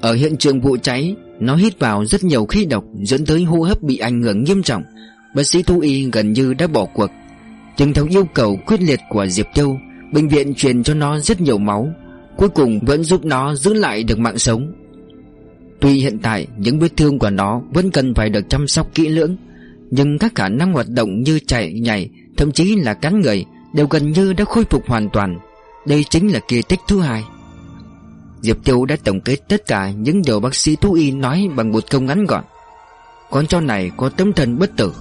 Ở hiện trường vụ cháy Nó hít vào rất nhiều khí độc Dẫn tới hô hấp bị ảnh hưởng nghiêm trọng. Bác sĩ thú y gần như đã bỏ cuộc. Nhưng theo yêu cầu quyết liệt của Diệp Châu Bệnh viện truyền cho nó rất nhiều máu Cuối cùng vẫn giúp nó giữ lại được mạng sống. Tuy hiện tại những vết thương của nó Vẫn cần phải được chăm sóc kỹ lưỡng Nhưng các khả năng hoạt động như chạy, nhảy Thậm chí là cắn người Đều gần như đã khôi phục hoàn toàn. Đây chính là kỳ tích thứ hai. Diệp Tiêu đã tổng kết tất cả những điều bác sĩ thú y nói bằng một câu ngắn gọn. Con chó này có tấm thần bất tử.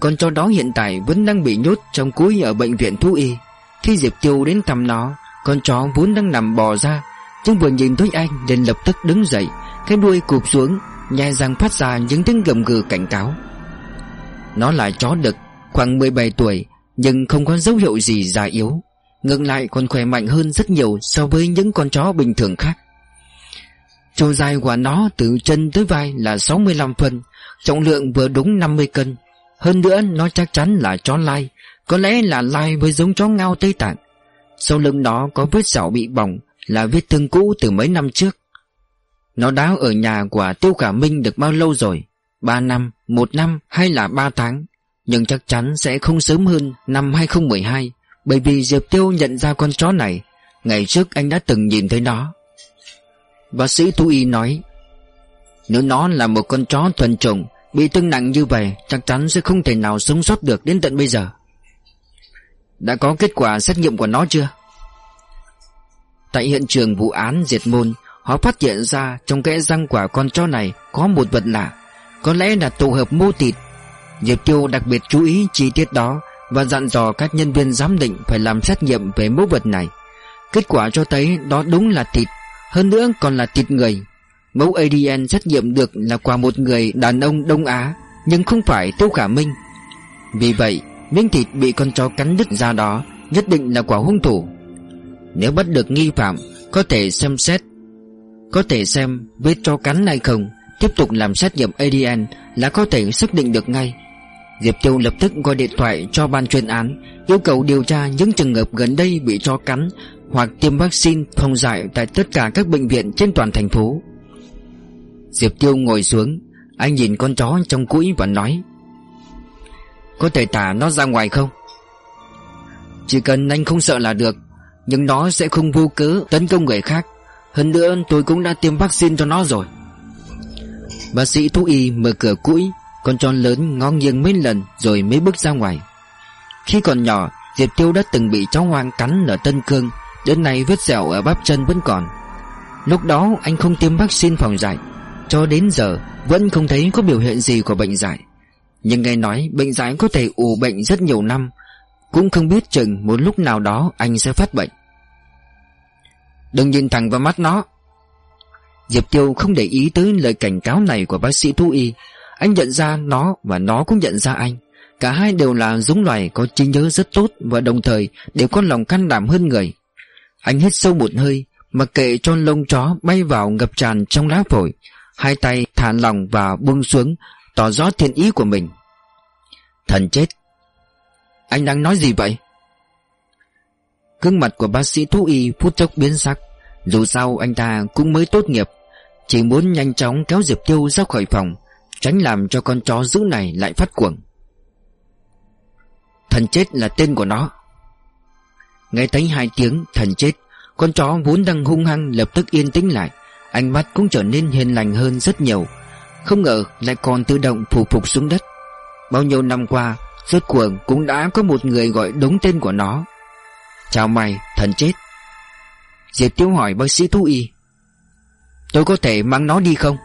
Con chó đó hiện tại vẫn đang bị nhốt trong cúi ở bệnh viện thú y. Khi Diệp Tiêu đến thăm nó, Con chó vốn đang nằm bò ra, Nhưng vừa nhìn thấy anh liền lập tức đứng dậy, Cái đuôi cụp xuống, Nhai răng phát ra những tiếng gầm gừ cảnh cáo. Nó là chó đực, Khoảng 17 tuổi, Nhưng không có dấu hiệu gì già yếu. Ngược lại còn khỏe mạnh hơn rất nhiều So với những con chó bình thường khác. Chiều dài của nó từ chân tới vai là 65 phân Trọng lượng vừa đúng 50 cân. Hơn nữa nó chắc chắn là chó lai Có lẽ là lai với giống chó ngao Tây Tạng. Sau lưng nó có vết sẹo bị bỏng Là vết thương cũ từ mấy năm trước. Nó đã ở nhà của Tiêu Khả Minh được bao lâu rồi? 3 năm, 1 năm hay là 3 tháng? Nhưng chắc chắn sẽ không sớm hơn năm 2012 bởi vì Diệp Tiêu nhận ra con chó này, Ngày trước anh đã từng nhìn thấy nó. Bác sĩ thú y nói, Nếu nó là một con chó thuần chủng, Bị thương nặng như vậy, Chắc chắn sẽ không thể nào sống sót được đến tận bây giờ. Đã có kết quả xét nghiệm của nó chưa? Tại hiện trường vụ án diệt môn, Họ phát hiện ra trong kẽ răng của con chó này Có một vật lạ, Có lẽ là tổ hợp mô thịt Diệp Tiêu đặc biệt chú ý chi tiết đó và dặn dò các nhân viên giám định Phải làm xét nghiệm về mẫu vật này. Kết quả cho thấy đó đúng là thịt, hơn nữa còn là thịt người. Mẫu ADN xét nghiệm được là qua một người đàn ông Đông Á, Nhưng không phải Tiêu Khả Minh. Vì vậy, miếng thịt bị con chó cắn đứt ra đó Nhất định là quả hung thủ. Nếu bắt được nghi phạm, Có thể xem xét, Có thể xem vết chó cắn hay không. Tiếp tục làm xét nghiệm ADN Là có thể xác định được ngay. Diệp Châu lập tức gọi điện thoại cho ban chuyên án Yêu cầu điều tra những trường hợp gần đây bị chó cắn hoặc tiêm vaccine phòng dại tại tất cả các bệnh viện trên toàn thành phố. Diệp Tiêu ngồi xuống, anh nhìn con chó trong cũi và nói Có thể thả nó ra ngoài không? Chỉ cần anh không sợ là được Nhưng nó sẽ không vô cớ tấn công người khác Hơn nữa tôi cũng đã tiêm vaccine cho nó rồi Bác sĩ thú y mở cửa cũi con tròn lớn ngó nghiêng mấy lần rồi mới bước ra ngoài. Khi còn nhỏ, Diệp Tiêu đã từng bị chó hoang cắn ở Tân Cương, Đến nay vết sẹo ở bắp chân vẫn còn. Lúc đó, anh không tiêm vaccine phòng dại Cho đến giờ Vẫn không thấy có biểu hiện gì của bệnh dại Nhưng nghe nói bệnh dại có thể ủ bệnh rất nhiều năm, Cũng không biết chừng một lúc nào đó anh sẽ phát bệnh. Đừng nhìn thẳng vào mắt nó. Diệp Tiêu không để ý tới lời cảnh cáo này của bác sĩ thú y anh nhận ra nó và nó cũng nhận ra anh. Cả hai đều là giống loài có trí nhớ rất tốt Và đồng thời đều có lòng can đảm hơn người. Anh hít sâu một hơi mà kệ cho lông chó bay vào ngập tràn trong lá phổi. Hai tay thả lòng và buông xuống, Tỏ rõ thiện ý của mình. Thần chết! Anh đang nói gì vậy? Gương mặt của bác sĩ thú y phút chốc biến sắc. Dù sao anh ta cũng mới tốt nghiệp, Chỉ muốn nhanh chóng kéo Diệp Tiêu ra khỏi phòng. Tránh làm cho con chó dữ này lại phát cuồng. Thần chết là tên của nó. Nghe thấy hai tiếng thần chết, Con chó vốn đang hung hăng lập tức yên tĩnh lại, Ánh mắt cũng trở nên hiền lành hơn rất nhiều. Không ngờ lại còn tự động phủ phục xuống đất. Bao nhiêu năm qua, Rốt cuộc cũng đã có một người gọi đúng tên của nó. Chào mày, thần chết. Diệp Tiêu hỏi bác sĩ thú y. Tôi có thể mang nó đi không?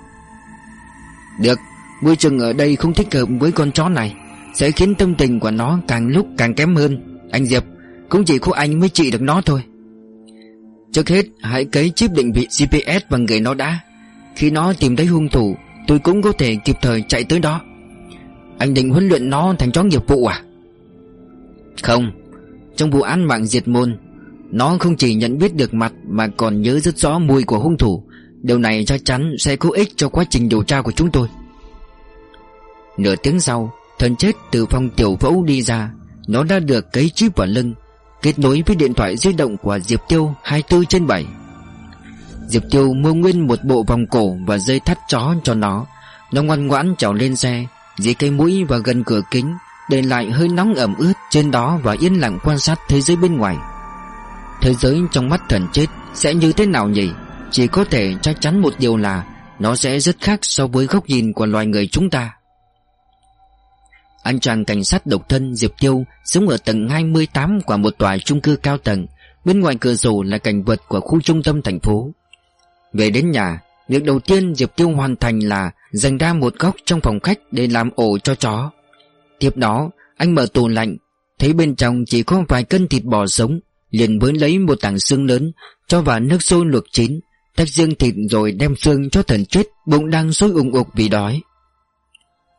Được. Môi trường ở đây không thích hợp với con chó này, Sẽ khiến tâm tình của nó càng lúc càng kém hơn. Anh Diệp, cũng chỉ có anh mới trị được nó thôi. Trước hết, hãy cấy chip định vị GPS vào người nó đã. Khi nó tìm thấy hung thủ, Tôi cũng có thể kịp thời chạy tới đó. Anh định huấn luyện nó thành chó nghiệp vụ à? Không, Trong vụ án mạng diệt môn, Nó không chỉ nhận biết được mặt Mà còn nhớ rất rõ mùi của hung thủ. Điều này chắc chắn sẽ có ích cho quá trình điều tra của chúng tôi. Nửa tiếng sau, Thần chết từ phòng tiểu phẫu đi ra. Nó đã được cấy chip vào lưng, Kết nối với điện thoại di động của Diệp Tiêu 24 trên 7 Diệp Tiêu mua nguyên một bộ vòng cổ và dây thắt chó cho nó. Nó ngoan ngoãn trèo lên xe Dì cây mũi và gần cửa kính, Để lại hơi nóng ẩm ướt trên đó Và yên lặng quan sát thế giới bên ngoài. Thế giới trong mắt thần chết Sẽ như thế nào nhỉ? Chỉ có thể chắc chắn một điều là Nó sẽ rất khác so với góc nhìn của loài người chúng ta. Anh chàng cảnh sát độc thân Diệp Tiêu Sống ở tầng 28 của một tòa chung cư cao tầng. Bên ngoài cửa sổ là cảnh vật của khu trung tâm thành phố. Về đến nhà, Việc đầu tiên Diệp Tiêu hoàn thành là Dành ra một góc trong phòng khách Để làm ổ cho chó. Tiếp đó, anh mở tủ lạnh, Thấy bên trong chỉ có vài cân thịt bò sống, Liền với lấy một tảng xương lớn Cho vào nước sôi luộc chín, Tách riêng thịt rồi đem xương cho thần chết, Bụng đang sôi ủng ục vì đói.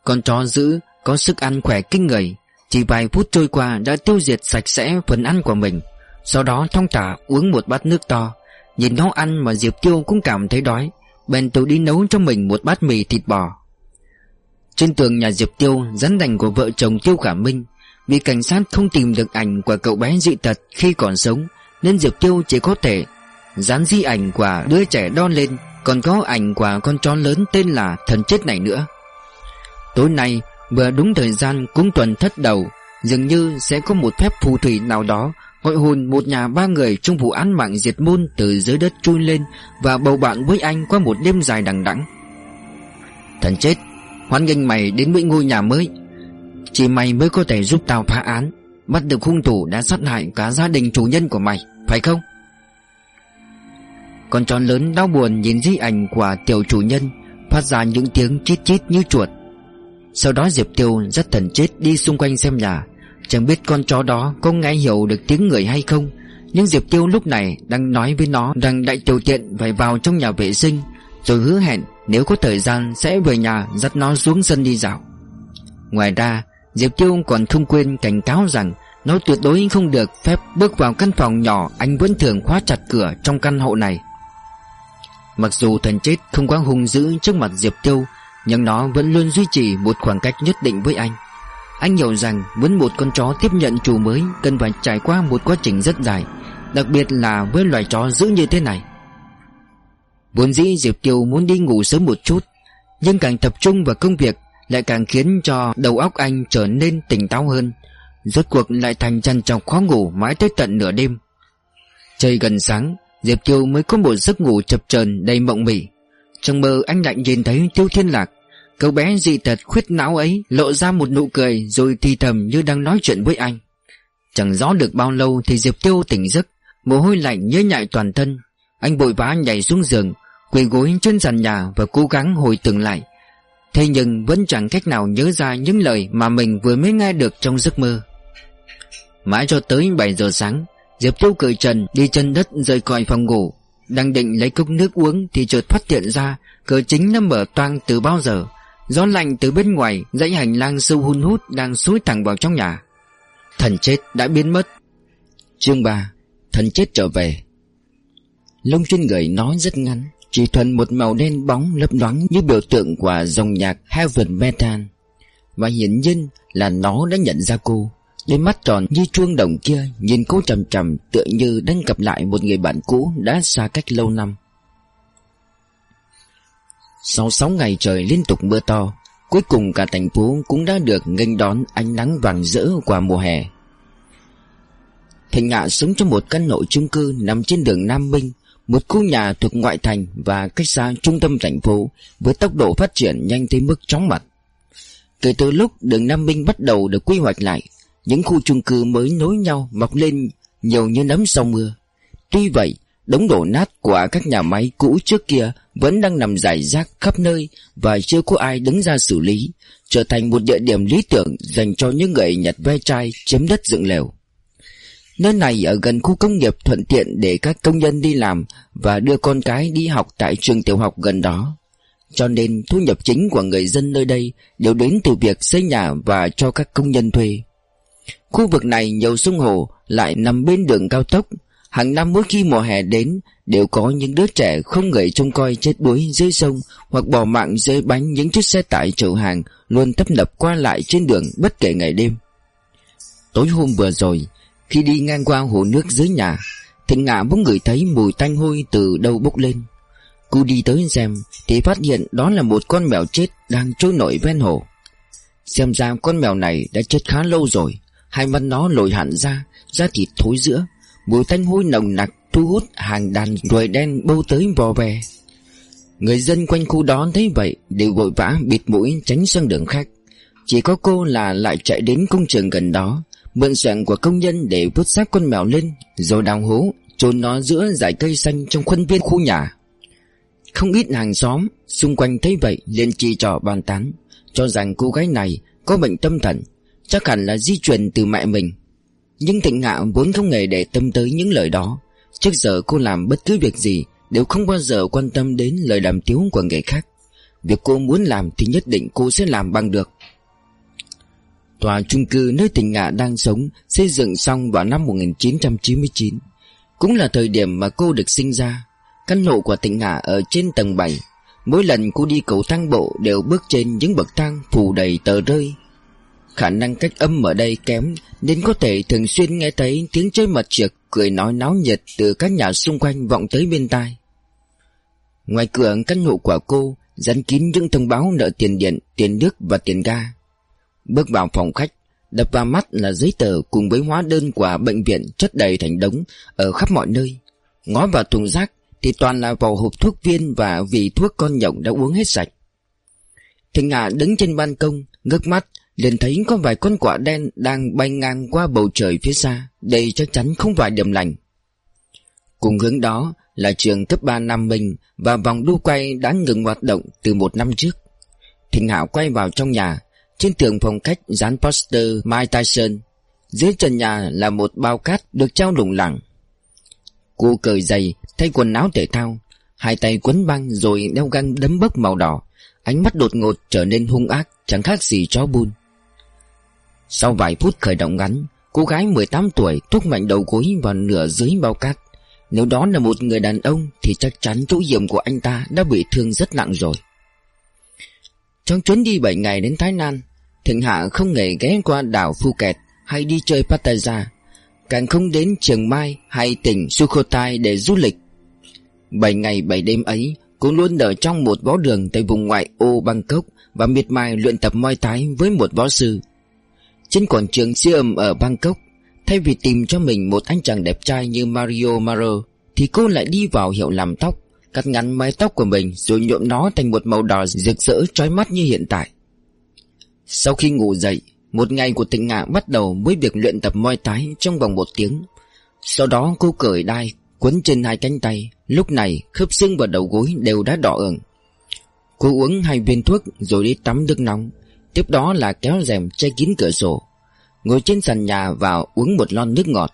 Con chó giữ có sức ăn khỏe kinh người, Chỉ vài phút trôi qua đã tiêu diệt sạch sẽ phần ăn của mình. Sau đó thong thả uống một bát nước to. Nhìn nó ăn mà Diệp Tiêu cũng cảm thấy đói. Bèn tự đi nấu cho mình một bát mì thịt bò. Trên tường nhà Diệp Tiêu Dán ảnh của vợ chồng Tiêu Khả Minh. Vì cảnh sát không tìm được ảnh của cậu bé dị tật khi còn sống, Nên Diệp Tiêu chỉ có thể Dán di ảnh của đứa trẻ đo lên, Còn có ảnh của con chó lớn tên là thần chết này nữa. Tối nay vừa đúng thời gian cúng tuần thất đầu, Dường như sẽ có một phép phù thủy nào đó Gọi hồn một nhà ba người trong vụ án mạng diệt môn từ dưới đất chui lên Và bầu bạn với anh qua một đêm dài đằng đẵng. Thần chết, Hoan nghênh mày đến với ngôi nhà mới. Chỉ mày mới có thể giúp tao phá án, Bắt được hung thủ đã sát hại cả gia đình chủ nhân của mày, Phải không? Con tròn lớn đau buồn nhìn di ảnh của tiểu chủ nhân, Phát ra những tiếng chít chít như chuột. Sau đó Diệp Tiêu rất thần chết đi xung quanh xem nhà. Chẳng biết con chó đó có nghe hiểu được tiếng người hay không, Nhưng Diệp Tiêu lúc này đang nói với nó rằng đại tiểu tiện phải vào trong nhà vệ sinh, Rồi hứa hẹn nếu có thời gian sẽ về nhà dắt nó xuống sân đi dạo. Ngoài ra, Diệp Tiêu còn không quên cảnh cáo rằng Nó tuyệt đối không được phép bước vào căn phòng nhỏ Anh vẫn thường khóa chặt cửa trong căn hộ này. Mặc dù thần chết không quá hung dữ trước mặt Diệp Tiêu nhưng nó vẫn luôn duy trì một khoảng cách nhất định với anh. Anh hiểu rằng muốn một con chó tiếp nhận chủ mới Cần phải trải qua một quá trình rất dài, Đặc biệt là với loài chó dữ như thế này. Vốn dĩ Diệp kiều muốn đi ngủ sớm một chút, Nhưng càng tập trung vào công việc Lại càng khiến cho đầu óc anh trở nên tỉnh táo hơn, Rốt cuộc lại thành chăn chọc khó ngủ mãi tới tận nửa đêm. Trời gần sáng, Diệp kiều mới có một giấc ngủ chập chờn đầy mộng mị. Trong mơ anh lại nhìn thấy Tiêu Thiên Lạc. Cậu bé dị tật khuyết não ấy lộ ra một nụ cười rồi thì thầm như đang nói chuyện với anh. Chẳng rõ được bao lâu thì Diệp Tiêu tỉnh giấc, Mồ hôi lạnh nhớ nhại toàn thân. Anh bội vã nhảy xuống giường, Quỳ gối trên sàn nhà và cố gắng hồi tưởng lại. Thế nhưng vẫn chẳng cách nào nhớ ra những lời mà mình vừa mới nghe được trong giấc mơ. Mãi cho tới 7 giờ sáng, Diệp Tiêu cởi trần đi chân đất rời khỏi phòng ngủ. Đang định lấy cốc nước uống Thì chợt phát hiện ra, Cửa chính đã mở toang từ bao giờ. Gió lạnh từ bên ngoài, Dãy hành lang sâu hun hút Đang xối thẳng vào trong nhà. Thần chết đã biến mất. Chương 3 Thần chết trở về. Lông trên người nói rất ngắn, Chỉ thuần một màu đen bóng lấp loáng Như biểu tượng của dòng nhạc Heaven Metal. Và hiển nhiên là nó đã nhận ra cô. Đôi mắt tròn như chuông đồng kia, Nhìn cô trầm trầm tựa như đang gặp lại một người bạn cũ Đã xa cách lâu năm. Sau 6 ngày trời liên tục mưa to, Cuối cùng cả thành phố cũng đã được nghênh đón ánh nắng vàng rỡ qua mùa hè. Thành Ngạ sống trong một căn hộ chung cư nằm trên đường Nam Minh, Một khu nhà thuộc ngoại thành và cách xa trung tâm thành phố Với tốc độ phát triển nhanh tới mức chóng mặt. Kể từ lúc đường Nam Minh bắt đầu được quy hoạch lại những khu chung cư mới nối nhau mọc lên nhiều như nấm sau mưa. Tuy vậy, Đống đổ nát của các nhà máy cũ trước kia Vẫn đang nằm rải rác khắp nơi Và chưa có ai đứng ra xử lý, Trở thành một địa điểm lý tưởng Dành cho những người nhặt ve chai, Chiếm đất dựng lều. Nơi này ở gần khu công nghiệp thuận tiện Để các công nhân đi làm Và đưa con cái đi học tại trường tiểu học gần đó. Cho nên thu nhập chính của người dân nơi đây Đều đến từ việc xây nhà Và cho các công nhân thuê. Khu vực này nhiều sông hồ, lại nằm bên đường cao tốc. Hàng năm mỗi khi mùa hè đến, Đều có những đứa trẻ không người trông coi chết đuối dưới sông Hoặc bỏ mạng dưới bánh những chiếc xe tải chở hàng Luôn tấp nập qua lại trên đường bất kể ngày đêm. Tối hôm vừa rồi, Khi đi ngang qua hồ nước dưới nhà Thịnh ngạ bỗng ngửi thấy mùi tanh hôi từ đâu bốc lên. Cô đi tới xem, Thì phát hiện đó là một con mèo chết đang trôi nổi ven hồ. Xem ra con mèo này đã chết khá lâu rồi Hai mắt nó lồi hẳn ra, Da thịt thối giữa, Mùi thanh hôi nồng nặc thu hút hàng đàn ruồi đen bâu tới vò về. Người dân quanh khu đó thấy vậy Đều vội vã bịt mũi tránh sang đường khác Chỉ có cô là lại chạy đến công trường gần đó, Mượn sẹn của công nhân để vứt xác con mèo lên, Rồi đào hố chôn nó giữa dải cây xanh trong khuôn viên khu nhà Không ít hàng xóm Xung quanh thấy vậy liền chỉ trò bàn tán, Cho rằng cô gái này có bệnh tâm thần Chắc hẳn là di truyền từ mẹ mình. Nhưng Thịnh Hạ vốn không hề để tâm tới những lời đó. Trước giờ cô làm bất cứ việc gì Đều không bao giờ quan tâm đến lời đàm tiếu của người khác. Việc cô muốn làm thì nhất định cô sẽ làm bằng được. Tòa chung cư nơi Thịnh Ngạ đang sống Xây dựng xong vào năm 1999 Cũng là thời điểm mà cô được sinh ra. Căn hộ của Thịnh Ngạ ở trên tầng 7 Mỗi lần cô đi cầu thang bộ Đều bước trên những bậc thang phủ đầy tờ rơi. Khả năng cách âm ở đây kém Nên có thể thường xuyên nghe thấy tiếng chơi mật trượt Cười nói náo nhiệt từ các nhà xung quanh vọng tới bên tai. Ngoài cửa căn hộ của cô Dán kín những thông báo nợ tiền điện, tiền nước và tiền ga. Bước vào phòng khách Đập vào mắt là giấy tờ cùng với hóa đơn của bệnh viện chất đầy thành đống Ở khắp mọi nơi. Ngó vào thùng rác thì toàn là vỏ hộp thuốc viên và vị thuốc con nhộng đã uống hết sạch. Thịnh Hạ đứng trên ban công Ngước mắt liền thấy có vài con quả đen đang bay ngang qua bầu trời phía xa, Đây chắc chắn không phải điểm lành. Cùng hướng đó là trường cấp 3 Nam Minh Và vòng đu quay đã ngừng hoạt động từ một năm trước. Thịnh Hạo quay vào trong nhà, Trên tường phòng khách dán poster Mike Tyson Dưới trần nhà là một bao cát được treo lủng lẳng. Cô cởi giày, Thay quần áo thể thao, Hai tay quấn băng rồi đeo găng đấm bốc màu đỏ. Ánh mắt đột ngột trở nên hung ác, Chẳng khác gì chó bun. Sau vài phút khởi động ngắn, Cô gái 18 tuổi thúc mạnh đầu gối vào nửa dưới bao cát. Nếu đó là một người đàn ông Thì chắc chắn chỗ hiểm của anh ta đã bị thương rất nặng rồi. Trong chuyến đi 7 ngày đến Thái Lan, Thịnh Hạ không hề ghé qua đảo Phuket Hay đi chơi Pattaya, Càng không đến Trường Mai hay tỉnh Sukhothai để du lịch. Bảy ngày bảy đêm ấy, Cô luôn ở trong một võ đường tại vùng ngoại ô Bangkok Và miệt mài luyện tập moi tái với một võ sư. Trên quảng trường siêu ở Bangkok, Thay vì tìm cho mình một anh chàng đẹp trai như Mario Maro Thì cô lại đi vào hiệu làm tóc, Cắt ngắn mái tóc của mình Rồi nhuộm nó thành một màu đỏ rực rỡ trói mắt như hiện tại. Sau khi ngủ dậy, một ngày của tình ngạ bắt đầu với việc luyện tập moi tái trong vòng một tiếng. Sau đó cô cởi đai, Quấn trên hai cánh tay, Lúc này khớp xương và đầu gối đều đã đỏ ửng. Cô uống hai viên thuốc rồi đi tắm nước nóng. Tiếp đó là kéo rèm che kín cửa sổ Ngồi trên sàn nhà và uống một lon nước ngọt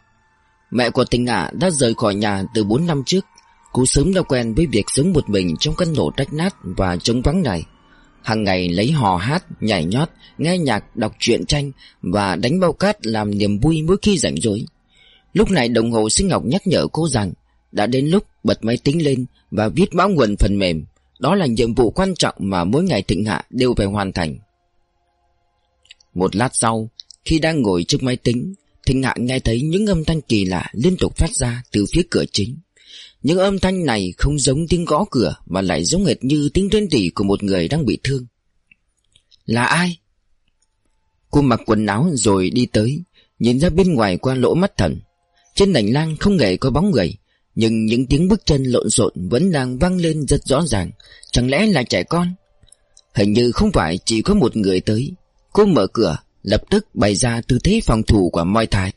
Mẹ của tình ngạ đã rời khỏi nhà từ 4 năm trước Cô sớm đã quen với việc sống một mình trong căn hộ rách nát và trống vắng này hàng ngày lấy hò hát, nhảy nhót, nghe nhạc, đọc truyện tranh và đánh bao cát làm niềm vui mỗi khi rảnh rỗi. Lúc này đồng hồ sinh học nhắc nhở cô rằng đã đến lúc bật máy tính lên và viết báo nguồn phần mềm. Đó là nhiệm vụ quan trọng mà mỗi ngày thịnh hạ đều phải hoàn thành. Một lát sau, khi đang ngồi trước máy tính, thịnh hạ nghe thấy những âm thanh kỳ lạ liên tục phát ra từ phía cửa chính. Những âm thanh này không giống tiếng gõ cửa Mà lại giống hệt như tiếng rên rỉ của một người đang bị thương. Là ai? Cô mặc quần áo rồi đi tới Nhìn ra bên ngoài qua lỗ mắt thần. Trên đành lang không hề có bóng người Nhưng những tiếng bước chân lộn xộn Vẫn đang vang lên rất rõ ràng. Chẳng lẽ là trẻ con? Hình như không phải chỉ có một người tới. Cô mở cửa, Lập tức bày ra tư thế phòng thủ của moi thai.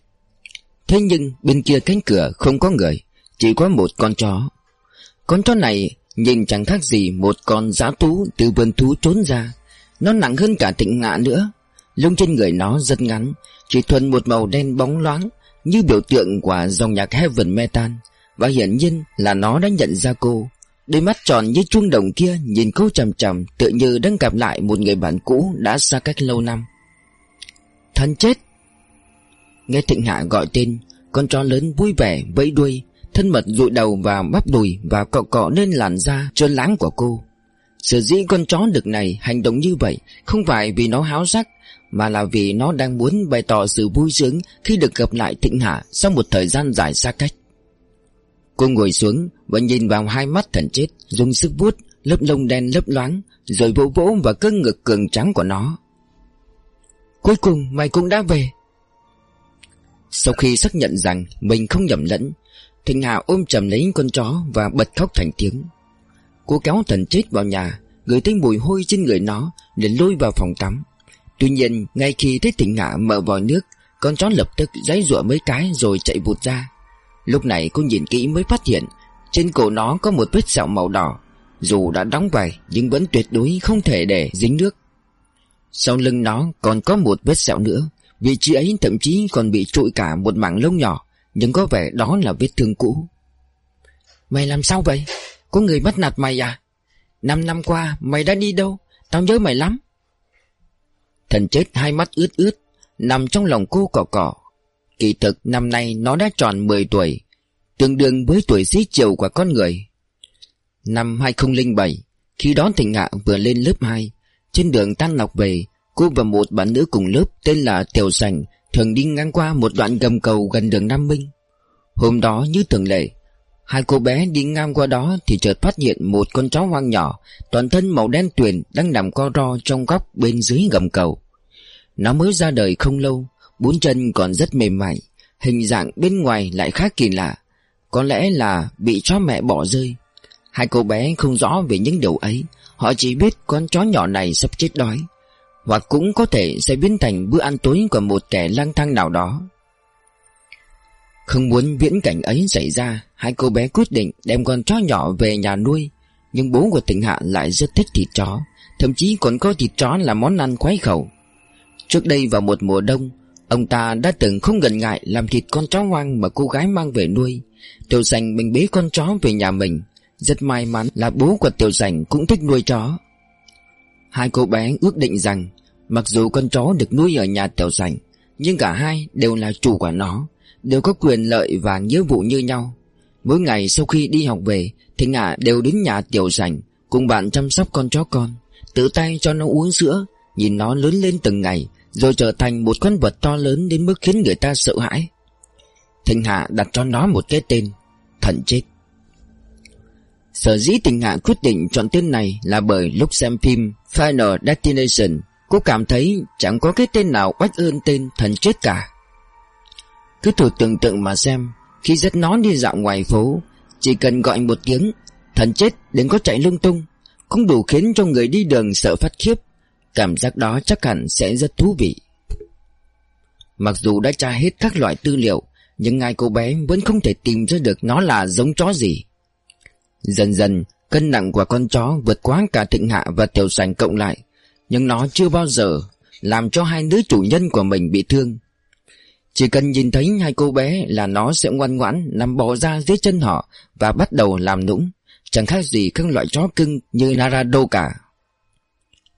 Thế nhưng bên kia cánh cửa không có người, chỉ có một con chó. Con chó này nhìn chẳng khác gì Một con giá thú từ vườn thú trốn ra. Nó nặng hơn cả tịnh ngạ nữa. Lông trên người nó rất ngắn, Chỉ thuần một màu đen bóng loáng Như biểu tượng của dòng nhạc Heaven Metal. Và hiển nhiên là nó đã nhận ra cô. Đôi mắt tròn như chuông đồng kia Nhìn cô chầm chầm Tựa như đang gặp lại một người bạn cũ Đã xa cách lâu năm. Thân chết. Nghe Thịnh Hạ gọi tên, Con chó lớn vui vẻ vẫy đuôi, Thân mật dụi đầu vào bắp đùi Và cọ cọ lên làn da trơn láng của cô. Sở dĩ con chó đực này hành động như vậy Không phải vì nó háo sắc, Mà là vì nó đang muốn bày tỏ sự vui sướng Khi được gặp lại Thịnh Hạ Sau một thời gian dài xa cách. Cô ngồi xuống và nhìn vào hai mắt thần chết, Dùng sức vuốt, Lớp lông đen lấp loáng, Rồi vỗ vỗ vào cơn ngực cường trắng của nó. Cuối cùng mày cũng đã về. Sau khi xác nhận rằng Mình không nhầm lẫn, Thịnh Hà ôm chầm lấy con chó Và bật khóc thành tiếng. Cô kéo thần chết vào nhà, Gửi thấy mùi hôi trên người nó Để lôi vào phòng tắm. Tuy nhiên, ngay khi thấy Thịnh Hà mở vòi nước, Con chó lập tức giấy giụa mấy cái rồi chạy vụt ra. Lúc này cô nhìn kỹ mới phát hiện Trên cổ nó có một vết sẹo màu đỏ Dù đã đóng vải Nhưng vẫn tuyệt đối không thể để dính nước Sau lưng nó còn có một vết sẹo nữa Vị trí ấy thậm chí còn bị trụi cả một mảng lông nhỏ Nhưng có vẻ đó là vết thương cũ Mày làm sao vậy? Có người bắt nạt mày à? Năm năm qua mày đã đi đâu? Tao nhớ mày lắm Thần chết hai mắt ướt ướt Nằm trong lòng cô cỏ cỏ Kỳ thực, năm nay nó đã tròn 10 tuổi, Tương đương với tuổi xế chiều của con người. Năm 2007 Khi đó Thịnh Hạ vừa lên lớp 2 Trên đường tan học về, Cô và một bạn nữ cùng lớp tên là Tiểu Sành Thường đi ngang qua một đoạn gầm cầu gần đường Nam Minh. Hôm đó, như thường lệ, Hai cô bé đi ngang qua đó Thì chợt phát hiện một con chó hoang nhỏ, Toàn thân màu đen tuyền Đang nằm co ro trong góc bên dưới gầm cầu. Nó mới ra đời không lâu Bốn chân còn rất mềm mại, Hình dạng bên ngoài lại khá kỳ lạ. Có lẽ là bị chó mẹ bỏ rơi. Hai cô bé không rõ về những điều ấy. Họ chỉ biết con chó nhỏ này sắp chết đói. Hoặc cũng có thể sẽ biến thành bữa ăn tối của một kẻ lang thang nào đó. Không muốn viễn cảnh ấy xảy ra, Hai cô bé quyết định đem con chó nhỏ về nhà nuôi. Nhưng bố của Tịnh Hạ lại rất thích thịt chó, Thậm chí còn có thịt chó là món ăn khoái khẩu. Trước đây vào một mùa đông Ông ta đã từng không ngần ngại làm thịt con chó hoang mà cô gái mang về nuôi. Tiểu Sành mình bế con chó về nhà mình. Rất may mắn là bố của Tiểu Sành cũng thích nuôi chó. Hai cô bé ước định rằng, Mặc dù con chó được nuôi ở nhà Tiểu Sành, Nhưng cả hai đều là chủ của nó, Đều có quyền lợi và nghĩa vụ như nhau. Mỗi ngày sau khi đi học về, Thì Ngạ đều đến nhà Tiểu Sành, Cùng bạn chăm sóc con chó con, Tự tay cho nó uống sữa, Nhìn nó lớn lên từng ngày rồi trở thành một con vật to lớn đến mức khiến người ta sợ hãi. Thịnh Hạ đặt cho nó một cái tên Thần chết. Sở dĩ Thịnh Hạ quyết định chọn tên này Là bởi lúc xem phim Final Destination, Cô cảm thấy chẳng có cái tên nào oách hơn tên thần chết cả. Cứ thử tưởng tượng mà xem, Khi dắt nó đi dạo ngoài phố, Chỉ cần gọi một tiếng Thần chết đừng có chạy lung tung, Cũng đủ khiến cho người đi đường sợ phát khiếp. Cảm giác đó chắc hẳn sẽ rất thú vị. Mặc dù đã tra hết các loại tư liệu, Nhưng ngài cô bé vẫn không thể tìm ra được nó là giống chó gì. Dần dần, Cân nặng của con chó vượt quá cả thịnh hạ và tiểu sành cộng lại, Nhưng nó chưa bao giờ Làm cho hai đứa chủ nhân của mình bị thương. Chỉ cần nhìn thấy hai cô bé là nó sẽ ngoan ngoãn Nằm bò ra dưới chân họ Và bắt đầu làm nũng, Chẳng khác gì các loại chó cưng như Narado cả.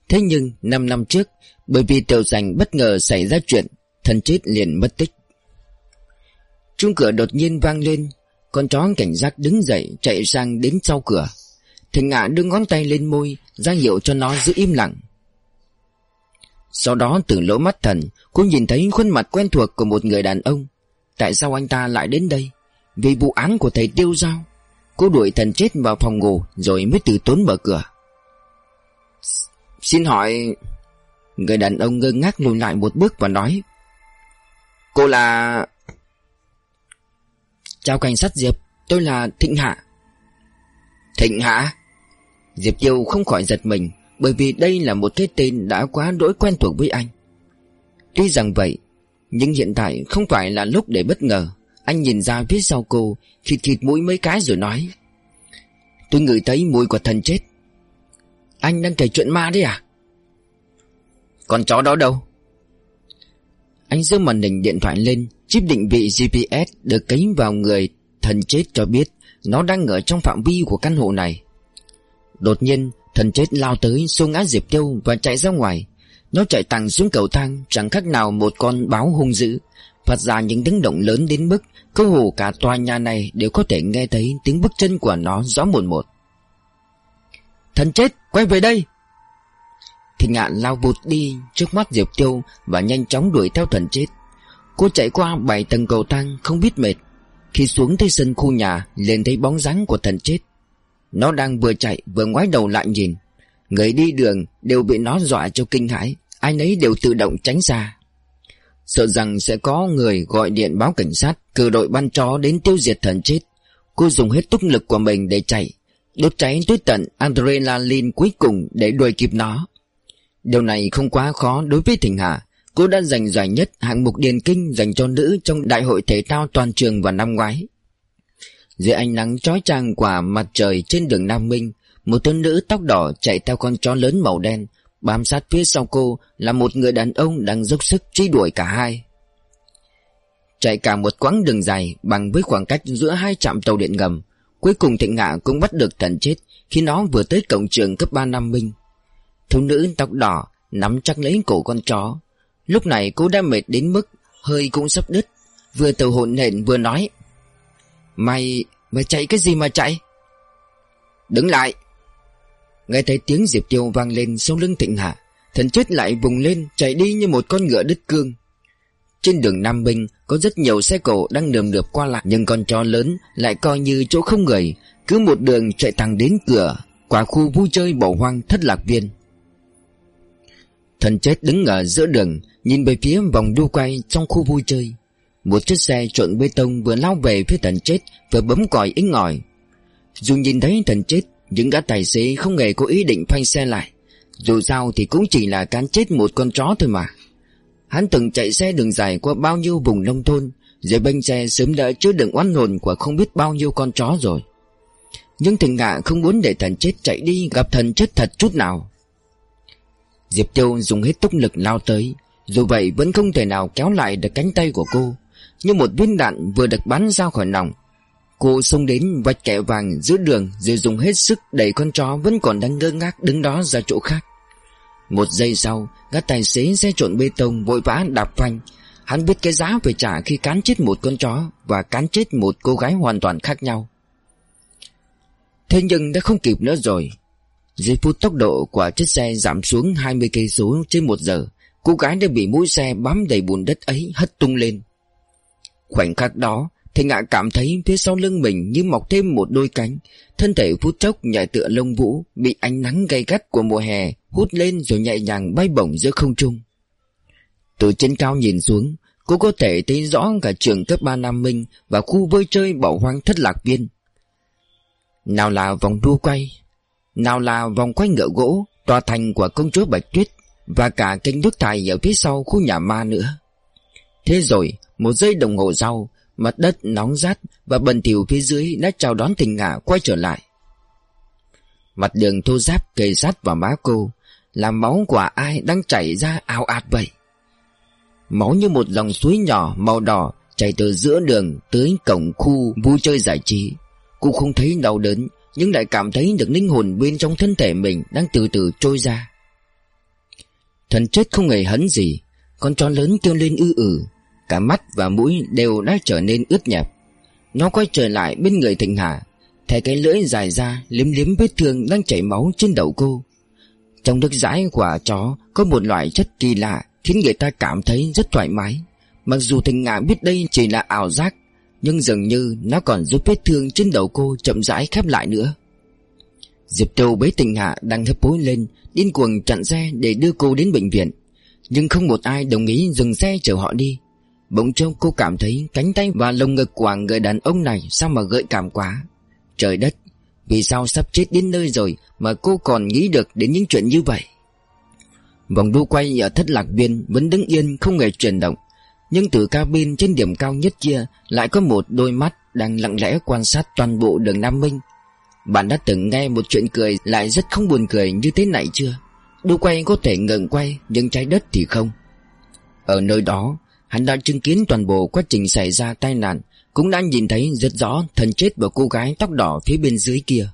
Thế nhưng 5 năm trước, Bởi vì tiểu sành bất ngờ xảy ra chuyện Thần chết liền mất tích. Chuông cửa đột nhiên vang lên, Con chó cảnh giác đứng dậy Chạy sang đến sau cửa. Thịnh ngạ đưa ngón tay lên môi, ra hiệu cho nó giữ im lặng. Sau đó từ lỗ mắt thần, Cô nhìn thấy khuôn mặt quen thuộc của một người đàn ông. Tại sao anh ta lại đến đây? Vì vụ án của thầy Tiêu Giao. Cô đuổi thần chết vào phòng ngủ Rồi mới từ tốn mở cửa. Xin hỏi, Người đàn ông ngơ ngác lùi lại một bước và nói, Cô là Chào cảnh sát Diệp, Tôi là Thịnh Hạ. Thịnh Hạ? Diệp Tiêu không khỏi giật mình, Bởi vì đây là một cái tên đã quá đỗi quen thuộc với anh. Tuy rằng vậy, Nhưng hiện tại không phải là lúc để bất ngờ. Anh nhìn ra phía sau cô Khịt khịt mũi mấy cái rồi nói, Tôi ngửi thấy mùi của thần chết anh đang kể chuyện ma đấy à? Con chó đó đâu? Anh giơ màn hình điện thoại lên, Chip định vị GPS được cấy vào người, Thần chết cho biết Nó đang ở trong phạm vi của căn hộ này. Đột nhiên, Thần chết lao tới, xô ngã Diệp Tiêu Và chạy ra ngoài. Nó chạy tăng xuống cầu thang, Chẳng khác nào một con báo hung dữ, Phát ra những tiếng động lớn đến mức Cơ hồ cả tòa nhà này đều có thể nghe thấy Tiếng bước chân của nó rõ một một Thần chết, quay về đây. Thì ngạn lao vụt đi trước mắt Diệp Tiêu Và nhanh chóng đuổi theo thần chết. Cô chạy qua bảy tầng cầu thang, không biết mệt. Khi xuống tới sân khu nhà, liền thấy bóng dáng của thần chết. Nó đang vừa chạy, vừa ngoái đầu lại nhìn. Người đi đường đều bị nó dọa cho kinh hãi, Ai nấy đều tự động tránh xa. Sợ rằng sẽ có người gọi điện báo cảnh sát, Cử đội ban chó đến tiêu diệt thần chết. Cô dùng hết túc lực của mình để chạy. Đốt cháy tới tận adrenaline cuối cùng để đuổi kịp nó. Điều này không quá khó đối với Thịnh Hà Cô đã giành giải nhất hạng mục điền kinh dành cho nữ trong đại hội thể thao toàn trường vào năm ngoái. Dưới ánh nắng chói chang của mặt trời trên đường Nam Minh, Một thân nữ tóc đỏ chạy theo con chó lớn màu đen, Bám sát phía sau cô là một người đàn ông đang dốc sức truy đuổi cả hai. Chạy cả một quãng đường dài bằng với khoảng cách giữa hai trạm tàu điện ngầm Cuối cùng Thịnh Ngạ cũng bắt được thần chết khi nó vừa tới cổng trường cấp 3 Nam Minh. Thiếu nữ tóc đỏ nắm chắc lấy cổ con chó. Lúc này cô đã mệt đến mức hơi cũng sắp đứt. Vừa từ hồn hển vừa nói Mày, mày chạy cái gì mà chạy? Đứng lại. Nghe thấy tiếng Diệp Tiêu vang lên sau lưng Thịnh Hạ Thần chết lại vùng lên chạy đi như một con ngựa đứt cương. Trên đường Nam Minh có rất nhiều xe cổ đang nườm nượp qua lại, Nhưng con chó lớn lại coi như chỗ không người. Cứ một đường chạy thẳng đến cửa Quả khu vui chơi bỏ hoang thất lạc viên. Thần chết đứng ở giữa đường, Nhìn về phía vòng đu quay trong khu vui chơi. Một chiếc xe trộn bê tông vừa lao về phía thần chết, Vừa bấm còi inh ngòi Dù nhìn thấy thần chết, những gã tài xế không hề có ý định phanh xe lại. Dù sao thì cũng chỉ là cán chết một con chó thôi mà. Hắn từng chạy xe đường dài qua bao nhiêu vùng nông thôn Dưới bênh xe sớm đã chứa đựng oán hồn của không biết bao nhiêu con chó rồi. Nhưng thằng ngạ không muốn để thần chết chạy đi, gặp thần chết thật chút nào. Diệp Tiêu dùng hết tốc lực lao tới, Dù vậy vẫn không thể nào kéo lại được cánh tay của cô. Như một viên đạn vừa được bắn ra khỏi nòng Cô xông đến vạch kẻ vàng giữa đường, Rồi dùng hết sức đẩy con chó Vẫn còn đang ngơ ngác đứng đó ra chỗ khác. Một giây sau, Các tài xế xe trộn bê tông vội vã đạp phanh. Hắn biết cái giá phải trả khi cán chết một con chó Và cán chết một cô gái hoàn toàn khác nhau. Thế nhưng đã không kịp nữa rồi. Giây phút tốc độ của chiếc xe giảm xuống 20 cây số trên một giờ, Cô gái đã bị mũi xe bám đầy bùn đất ấy hất tung lên. Khoảnh khắc đó thì ngạ cảm thấy phía sau lưng mình như mọc thêm một đôi cánh. Thân thể phút chốc nhảy tựa lông vũ, Bị ánh nắng gay gắt của mùa hè Hút lên rồi nhẹ nhàng bay bổng giữa không trung. Từ trên cao nhìn xuống, Cô có thể thấy rõ cả trường cấp 3 Nam Minh Và khu vui chơi bỏ hoang thất lạc viên. Nào là vòng đua quay, Nào là vòng quay ngựa gỗ, Tòa thành của công chúa Bạch Tuyết Và cả kênh nước thải ở phía sau khu nhà ma nữa. Thế rồi, Một giây đồng hồ sau Mặt đất nóng rát và bần thỉu phía dưới đã chào đón tình ngả quay trở lại. Mặt đường thô giáp kề sát vào má cô, làm máu của ai đang chảy ra ào ạt vậy. Máu như một dòng suối nhỏ màu đỏ chảy từ giữa đường tới cổng khu vui chơi giải trí. Cô không thấy đau đớn, nhưng lại cảm thấy được linh hồn bên trong thân thể mình đang từ từ trôi ra. Thần chết không hề hấn gì, con chó lớn kêu lên ư ử, Cả mắt và mũi đều đã trở nên ướt nhẹp. Nó quay trở lại bên người Thịnh Hà, thấy cái lưỡi dài ra, liếm liếm vết thương đang chảy máu trên đầu cô. Trong nước dãi của chó, có một loại chất kỳ lạ, Khiến người ta cảm thấy rất thoải mái. Mặc dù Thịnh Hà biết đây chỉ là ảo giác, Nhưng dường như nó còn giúp vết thương trên đầu cô chậm rãi khép lại nữa. Diệp Châu bế Thịnh Hạ đang hấp hối lên, Điên cuồng chặn xe để đưa cô đến bệnh viện. Nhưng không một ai đồng ý dừng xe chở họ đi. Bỗng trông cô cảm thấy cánh tay và lồng ngực của người đàn ông này sao mà gợi cảm quá. Trời đất, vì sao sắp chết đến nơi rồi mà cô còn nghĩ được đến những chuyện như vậy? Vòng đu quay ở thất lạc viên vẫn đứng yên không hề chuyển động. Nhưng từ cabin trên điểm cao nhất kia lại có một đôi mắt đang lặng lẽ quan sát toàn bộ đường Nam Minh. Bạn đã từng nghe một chuyện cười lại rất không buồn cười như thế này chưa? Đu quay có thể ngừng quay nhưng trái đất thì không. Ở nơi đó Hắn đã chứng kiến toàn bộ quá trình xảy ra tai nạn, Cũng đã nhìn thấy rất rõ thần chết của cô gái tóc đỏ phía bên dưới kia.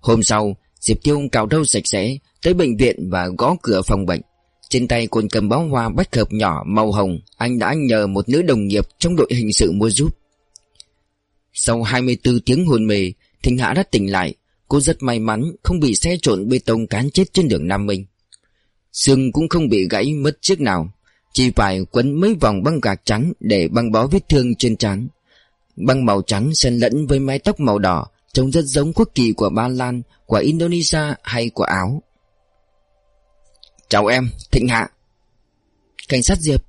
Hôm sau, Diệp Tiêu cào râu sạch sẽ, Tới bệnh viện và gõ cửa phòng bệnh. Trên tay còn cầm bó hoa bách hợp nhỏ màu hồng, Anh đã nhờ một nữ đồng nghiệp trong đội hình sự mua giúp. Sau 24 tiếng hôn mê, Thịnh Hạ đã tỉnh lại. Cô rất may mắn không bị xe trộn bê tông cán chết trên đường Nam Minh. Xương cũng không bị gãy mất chiếc nào. Chỉ phải quấn mấy vòng băng gạc trắng Để băng bó vết thương trên trán. Băng màu trắng xen lẫn với mái tóc màu đỏ Trông rất giống quốc kỳ của Ba Lan Của Indonesia hay của Áo. Chào em, Thịnh Hạ. Cảnh sát Diệp.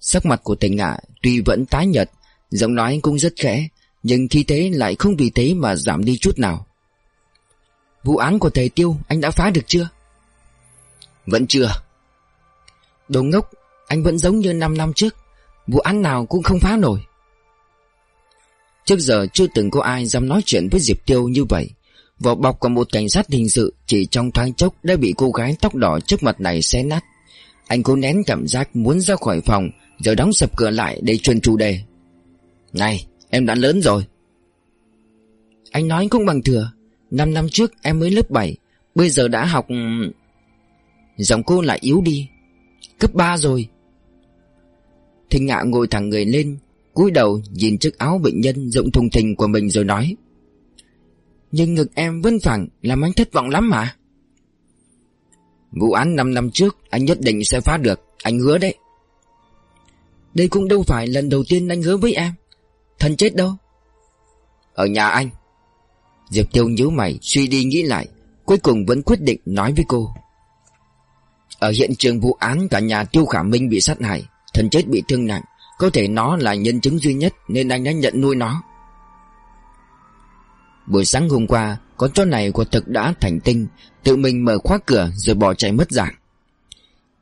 Sắc mặt của Thịnh Hạ tuy vẫn tái nhợt Giọng nói cũng rất khẽ Nhưng khi thế lại không vì thế mà giảm đi chút nào.
Vụ án của thầy Tiêu anh đã phá được chưa?
Vẫn chưa.
Đồ ngốc Anh vẫn giống như 5 năm trước. Vụ án nào cũng không phá nổi.
Trước giờ chưa từng có ai dám nói chuyện với Diệp Tiêu như vậy. Vỏ bọc của một cảnh sát hình sự Chỉ trong thoáng chốc đã bị cô gái tóc đỏ trước mặt này xé nát. Anh cố nén cảm giác muốn ra khỏi phòng Giờ đóng sập cửa lại để truyền chủ đề. Này em đã lớn rồi.
Anh nói cũng bằng thừa. Năm năm trước em mới lớp 7 Bây giờ đã học Giọng cô lại yếu đi. Cấp 3 rồi.
Thinh Ngạ ngồi thẳng người lên, cúi đầu nhìn chiếc áo bệnh nhân rộng thùng thình của mình rồi nói,
Nhưng ngực em vẫn phẳng, Làm anh thất vọng lắm mà.
Vụ án 5 năm trước, Anh nhất định sẽ phá được, Anh hứa đấy.
Đây cũng đâu phải lần đầu tiên anh hứa với em. Thần chết đâu?
Ở nhà anh. Diệp Tiêu nhíu mày, suy đi nghĩ lại, Cuối cùng vẫn quyết định nói với cô. Ở hiện trường vụ án, cả nhà Tiêu Khả Minh bị sát hại, Thần chết bị thương nặng. Có thể nó là nhân chứng duy nhất Nên anh đã nhận nuôi nó. Buổi sáng hôm qua Con chó này của thực đã thành tinh, Tự mình mở khóa cửa rồi bỏ chạy mất dạng.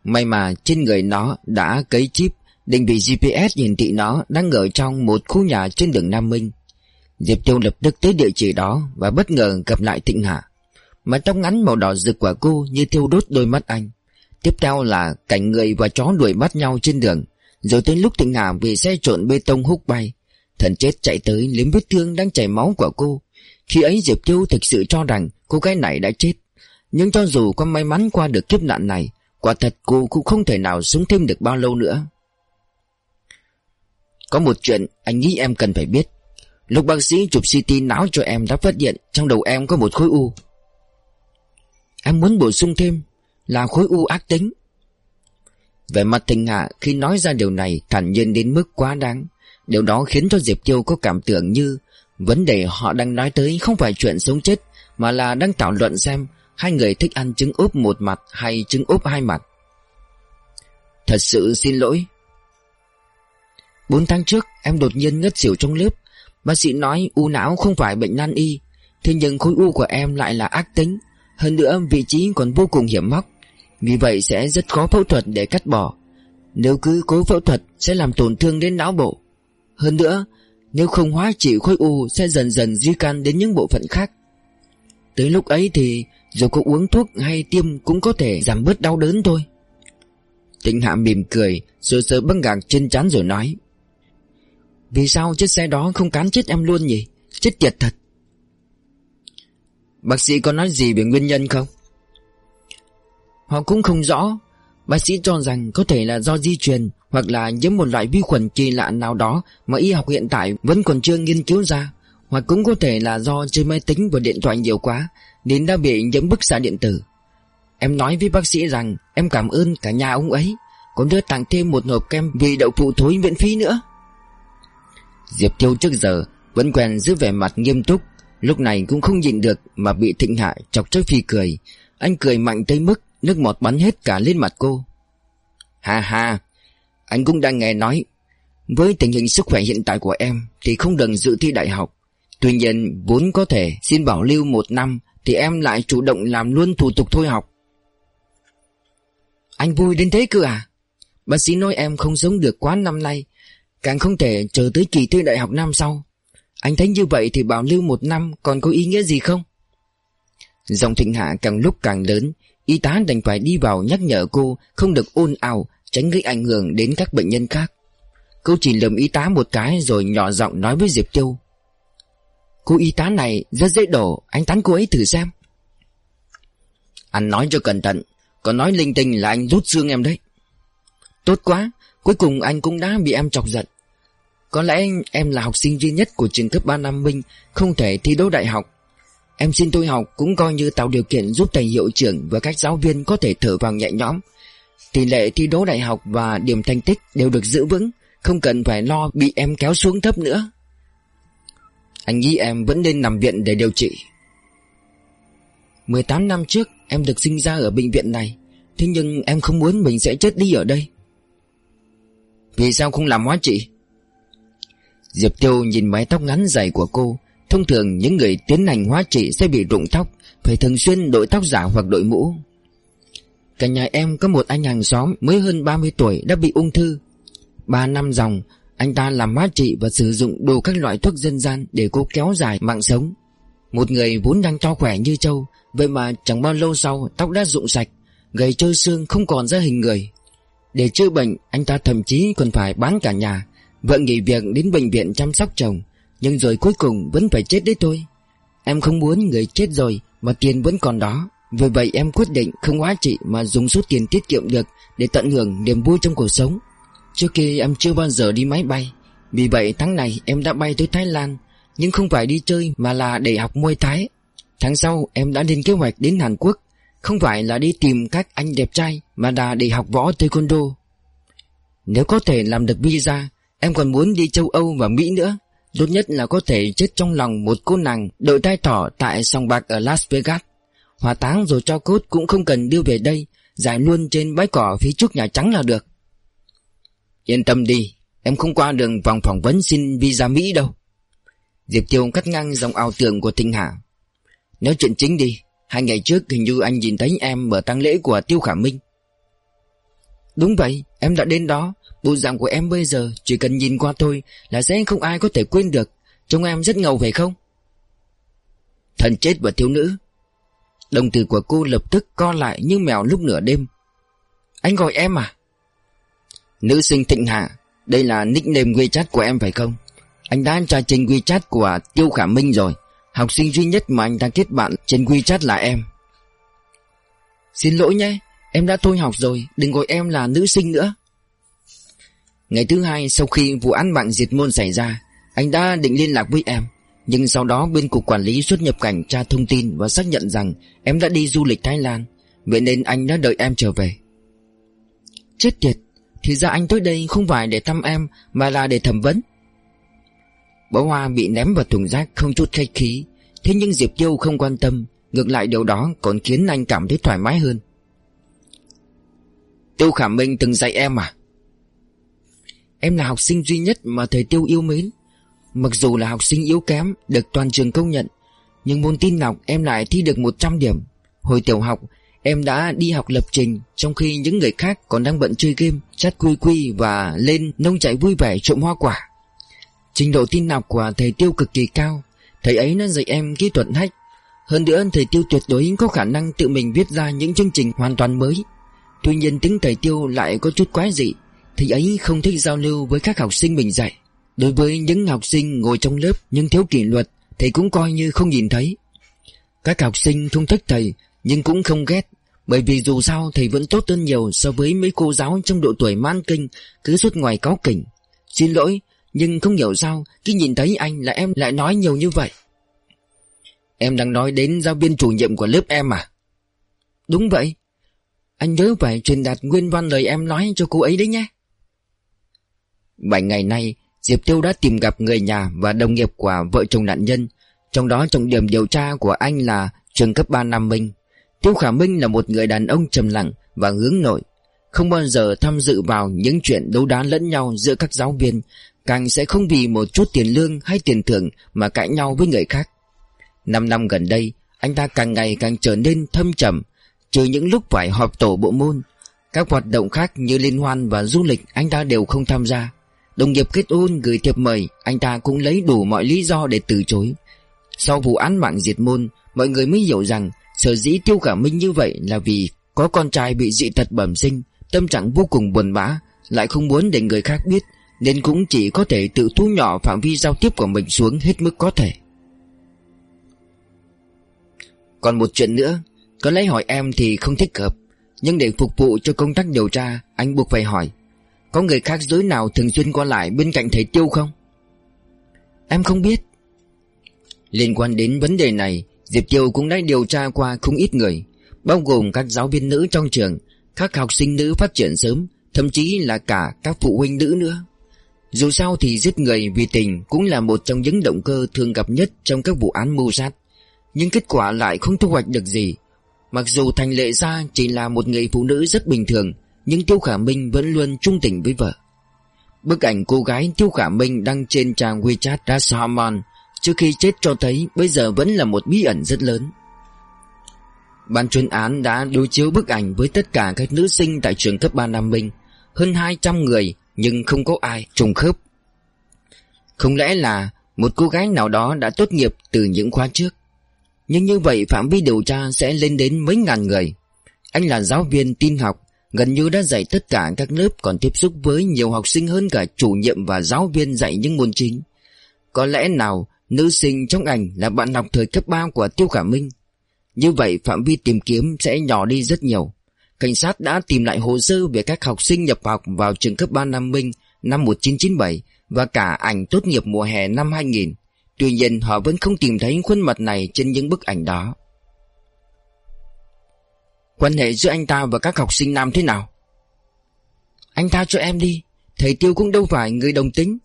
May mà trên người nó đã cấy chip, Định vị GPS hiển thị nó đang ở trong một khu nhà trên đường Nam Minh. Diệp Tiêu lập tức tới địa chỉ đó Và bất ngờ gặp lại thịnh Hạ. Mái tóc ngắn màu đỏ rực của cô như thiêu đốt đôi mắt anh. Tiếp theo là cảnh người và chó đuổi bắt nhau trên đường. Rồi tới lúc Thịnh Hà bị xe trộn bê tông hút bay. Thần chết chạy tới, liếm vết thương đang chảy máu của cô. Khi ấy Diệp Tiêu thực sự cho rằng cô gái này đã chết. Nhưng cho dù có may mắn qua được kiếp nạn này, Quả thật cô cũng không thể nào sống thêm được bao lâu nữa. Có một chuyện anh nghĩ em cần phải biết. Lúc bác sĩ chụp CT não cho em đã phát hiện Trong đầu em có một khối u.
Em muốn bổ sung thêm. Là khối u ác tính.
Về mặt tình hạ khi nói ra điều này Thản nhiên đến mức quá đáng. Điều đó khiến cho Diệp Tiêu có cảm tưởng như Vấn đề họ đang nói tới không phải chuyện sống chết, Mà là đang thảo luận xem Hai người thích ăn trứng ốp một mặt Hay trứng ốp hai mặt. Thật sự xin lỗi.
Bốn tháng trước, em đột nhiên ngất xỉu trong lớp. Bác sĩ nói u não không phải bệnh nan y, Thế nhưng khối u của em lại là ác tính. Hơn nữa, vị trí còn vô cùng hiểm móc vì vậy sẽ rất khó phẫu thuật để cắt bỏ. Nếu cứ cố phẫu thuật sẽ làm tổn thương đến não bộ. Hơn nữa, Nếu không hóa trị khối u sẽ dần dần di căn đến những bộ phận khác. Tới lúc ấy thì, Dù có uống thuốc hay tiêm cũng có thể giảm bớt đau đớn thôi.
Tịnh Hạ mỉm cười, Sờ sờ băng gạc trên chán rồi nói.
Vì sao chiếc xe đó không cán chết em luôn nhỉ? Chết tiệt thật.
Bác sĩ có nói gì về nguyên nhân không?
Họ cũng không rõ. Bác sĩ cho rằng có thể là do di truyền Hoặc là nhiễm một loại vi khuẩn kỳ lạ nào đó Mà y học hiện tại vẫn còn chưa nghiên cứu ra, Hoặc cũng có thể là do chơi máy tính và điện thoại nhiều quá Đến đã bị nhiễm bức xạ điện tử. Em nói với bác sĩ rằng Em cảm ơn cả nhà ông ấy, Còn đưa tặng thêm một hộp kem vì đậu phụ thối miễn phí nữa.
Diệp Tiêu trước giờ Vẫn quen giữ vẻ mặt nghiêm túc, Lúc này cũng không nhịn được Mà bị thịnh hạ chọc cho phi cười. Anh cười mạnh tới mức Nước bọt bắn hết cả lên mặt cô. Ha ha, Anh cũng đang nghe nói, Với tình hình sức khỏe hiện tại của em Thì không đừng dự thi đại học. Tuy nhiên, vốn có thể xin bảo lưu một năm Thì em lại chủ động làm luôn thủ tục thôi học.
Anh vui đến thế cơ à? Bác sĩ nói em không sống được quá năm nay, Càng không thể chờ tới kỳ thi đại học năm sau. Anh thấy như vậy thì bảo lưu một năm Còn có ý nghĩa gì không?
Dòng thịnh hạ càng lúc càng lớn Y tá đành phải đi vào nhắc nhở cô Không được ôn ào, Tránh gây ảnh hưởng đến các bệnh nhân khác. Cô chỉ lườm y tá một cái Rồi nhỏ giọng nói với Diệp Tiêu.
Cô y tá này rất dễ đổ, Anh tán cô ấy thử xem.
Anh nói cho cẩn thận Còn nói linh tinh là anh rút xương em đấy.
Tốt quá, Cuối cùng anh cũng đã bị em chọc giận. Có lẽ em là học sinh duy nhất của trường cấp 3 Nam Minh, Không thể thi đỗ đại học. Em xin tôi học cũng coi như tạo điều kiện giúp thầy hiệu trưởng và các giáo viên có thể thở vào nhẹ nhõm. Tỷ lệ thi đỗ đại học và điểm thành tích đều được giữ vững, Không cần phải lo bị em kéo xuống thấp nữa.
Anh nghĩ em vẫn nên nằm viện để điều trị.
18 năm trước, em được sinh ra ở bệnh viện này. Thế nhưng em không muốn mình sẽ chết đi ở đây.
Vì sao không làm hóa trị?
Diệp Tiêu nhìn mái tóc ngắn dài của cô Thông thường, những người tiến hành hóa trị sẽ bị rụng tóc, Phải thường xuyên đội tóc giả hoặc đội mũ. Cả nhà em có một anh hàng xóm mới hơn 30 tuổi đã bị ung thư. Ba năm dòng, Anh ta làm hóa trị và sử dụng đủ các loại thuốc dân gian Để cố kéo dài mạng sống. Một người vốn đang to khỏe như trâu, Vậy mà chẳng bao lâu sau tóc đã rụng sạch, Gầy trơ xương không còn ra hình người. Để chữa bệnh, Anh ta thậm chí còn phải bán cả nhà, Vợ nghỉ việc đến bệnh viện chăm sóc chồng. Nhưng rồi cuối cùng vẫn phải chết đấy thôi. Em không muốn người chết rồi Mà tiền vẫn còn đó. Vì vậy em quyết định không hóa trị Mà dùng số tiền tiết kiệm được Để tận hưởng niềm vui trong cuộc sống. Trước kia em chưa bao giờ đi máy bay. Vì vậy tháng này em đã bay tới Thái Lan. Nhưng không phải đi chơi Mà là để học môi Thái Tháng sau em đã lên kế hoạch đến Hàn Quốc. Không phải là đi tìm các anh đẹp trai Mà là để học võ Taekwondo. Nếu có thể làm được visa, Em còn muốn đi châu Âu và Mỹ nữa. Tốt nhất là có thể chết trong lòng một cô nàng Đội tai thỏ tại sòng bạc ở Las Vegas. Hỏa táng rồi cho cốt cũng không cần đưa về đây, Giải luôn trên bãi cỏ phía trước Nhà Trắng là được. Yên tâm đi, Em không qua đường vòng phỏng vấn xin visa Mỹ đâu. Diệp Tiêu cắt ngang dòng ảo tưởng của Thịnh Hạ. Nói chuyện chính đi, Hai ngày trước hình như anh nhìn thấy em ở tang lễ của Tiêu Khả Minh. Đúng vậy, Em đã đến đó Bộ dạng của em bây giờ Chỉ cần nhìn qua thôi Là sẽ không ai có thể quên được. Trông em rất ngầu phải không? Thần chết và thiếu nữ. Đồng tử của cô lập tức co lại như mèo lúc nửa đêm. Anh gọi em à? Nữ sinh Thịnh Hạ, Đây là nickname WeChat của em phải không? Anh đã tra trên WeChat của Tiêu Khả Minh rồi. Học sinh duy nhất mà anh đang kết bạn trên WeChat là em. Xin lỗi nhé, Em đã thôi học rồi, Đừng gọi em là nữ sinh nữa. Ngày thứ hai, sau khi vụ án mạng diệt môn xảy ra, Anh đã định liên lạc với em. Nhưng sau đó, bên cục quản lý xuất nhập cảnh tra thông tin Và xác nhận rằng em đã đi du lịch Thái Lan. Vậy nên anh đã đợi em trở về. Chết tiệt, Thì ra anh tới đây không phải để thăm em, Mà là để thẩm vấn. Bó hoa bị ném vào thùng rác, không chút khách khí. Thế nhưng Diệp Tiêu không quan tâm, Ngược lại điều đó còn khiến anh cảm thấy thoải mái hơn. Tiêu Khả Minh từng dạy em à? Em là học sinh duy nhất mà thầy Tiêu yêu mến. Mặc dù là học sinh yếu kém, Được toàn trường công nhận, Nhưng môn tin học em lại thi được 100 điểm. Hồi tiểu học, Em đã đi học lập trình, Trong khi những người khác còn đang bận chơi game, Chat quy quy và lên nông chạy vui vẻ trộm hoa quả. Trình độ tin học của thầy Tiêu cực kỳ cao. Thầy ấy đã dạy em kỹ thuật hack. Hơn nữa, thầy Tiêu tuyệt đối có khả năng tự mình viết ra những chương trình hoàn toàn mới. Tuy nhiên, tính thầy Tiêu lại có chút quái dị thì ấy không thích giao lưu với các học sinh mình dạy. Đối với những học sinh ngồi trong lớp nhưng thiếu kỷ luật Thầy cũng coi như không nhìn thấy. Các học sinh không thích thầy, Nhưng cũng không ghét. Bởi vì dù sao thầy vẫn tốt hơn nhiều So với mấy cô giáo trong độ tuổi man kinh, Cứ suốt ngoài cáo kỉnh. Xin lỗi, Nhưng không hiểu sao, Khi nhìn thấy anh là em lại nói nhiều như vậy. Em đang nói đến giáo viên chủ nhiệm của lớp em à? Đúng vậy. Anh nhớ phải truyền đạt nguyên văn lời em nói cho cô ấy đấy nhé. Bảy ngày nay, Diệp Tiêu đã tìm gặp người nhà và đồng nghiệp của vợ chồng nạn nhân. Trong đó trọng điểm điều tra của anh là trường cấp 3 Nam Minh. Tiêu Khả Minh là một người đàn ông trầm lặng và hướng nội. Không bao giờ tham dự vào những chuyện đấu đá lẫn nhau giữa các giáo viên. Càng sẽ không vì một chút tiền lương hay tiền thưởng mà cãi nhau với người khác. Năm năm gần đây, Anh ta càng ngày càng trở nên thâm trầm, Trừ những lúc phải họp tổ bộ môn. Các hoạt động khác như liên hoan và du lịch Anh ta đều không tham gia. Đồng nghiệp kết hôn gửi thiệp mời, Anh ta cũng lấy đủ mọi lý do để từ chối. Sau vụ án mạng diệt môn, Mọi người mới hiểu rằng Sở dĩ Tiêu Khả Minh như vậy là vì Có con trai bị dị tật bẩm sinh, Tâm trạng vô cùng buồn bã, Lại không muốn để người khác biết, Nên cũng chỉ có thể tự thu nhỏ phạm vi giao tiếp của mình xuống hết mức có thể. Còn một chuyện nữa, Có lẽ hỏi em thì không thích hợp, Nhưng để phục vụ cho công tác điều tra, Anh buộc phải hỏi có người khác giới nào thường xuyên qua lại bên cạnh thầy Tiêu không? Em không biết. Liên quan đến vấn đề này, Diệp Tiêu cũng đã điều tra qua không ít người, Bao gồm các giáo viên nữ trong trường, Các học sinh nữ phát triển sớm, Thậm chí là cả các phụ huynh nữ nữa. Dù sao thì giết người vì tình Cũng là một trong những động cơ thường gặp nhất Trong các vụ án mưu sát. Nhưng kết quả lại không thu hoạch được gì. Mặc dù Thành Lệ Gia chỉ là một người phụ nữ rất bình thường nhưng Tiêu Khả Minh vẫn luôn trung tình với vợ. Bức ảnh cô gái Tiêu Khả Minh đăng trên trang WeChat Rashamon Trước khi chết cho thấy bây giờ vẫn là một bí ẩn rất lớn. Ban chuyên án đã đối chiếu bức ảnh với tất cả các nữ sinh tại trường cấp 3 Nam Minh, Hơn 200 người, nhưng không có ai trùng khớp. Không lẽ là một cô gái nào đó đã tốt nghiệp từ những khóa trước? Nhưng như vậy phạm vi điều tra sẽ lên đến mấy ngàn người. Anh là giáo viên tin học Gần như đã dạy tất cả các lớp còn tiếp xúc với nhiều học sinh hơn cả chủ nhiệm và giáo viên dạy những môn chính Có lẽ nào, nữ sinh trong ảnh là bạn học thời cấp 3 của Tiêu Khả Minh Như vậy, phạm vi tìm kiếm sẽ nhỏ đi rất nhiều Cảnh sát đã tìm lại hồ sơ về các học sinh nhập học vào trường cấp 3 Nam Minh năm 1997 và cả ảnh tốt nghiệp mùa hè năm 2000. Tuy nhiên, họ vẫn không tìm thấy khuôn mặt này trên những bức ảnh đó. Quan hệ giữa anh ta và các học sinh nam thế nào? Anh ta cho em đi, thầy Tiêu cũng đâu phải người đồng tính.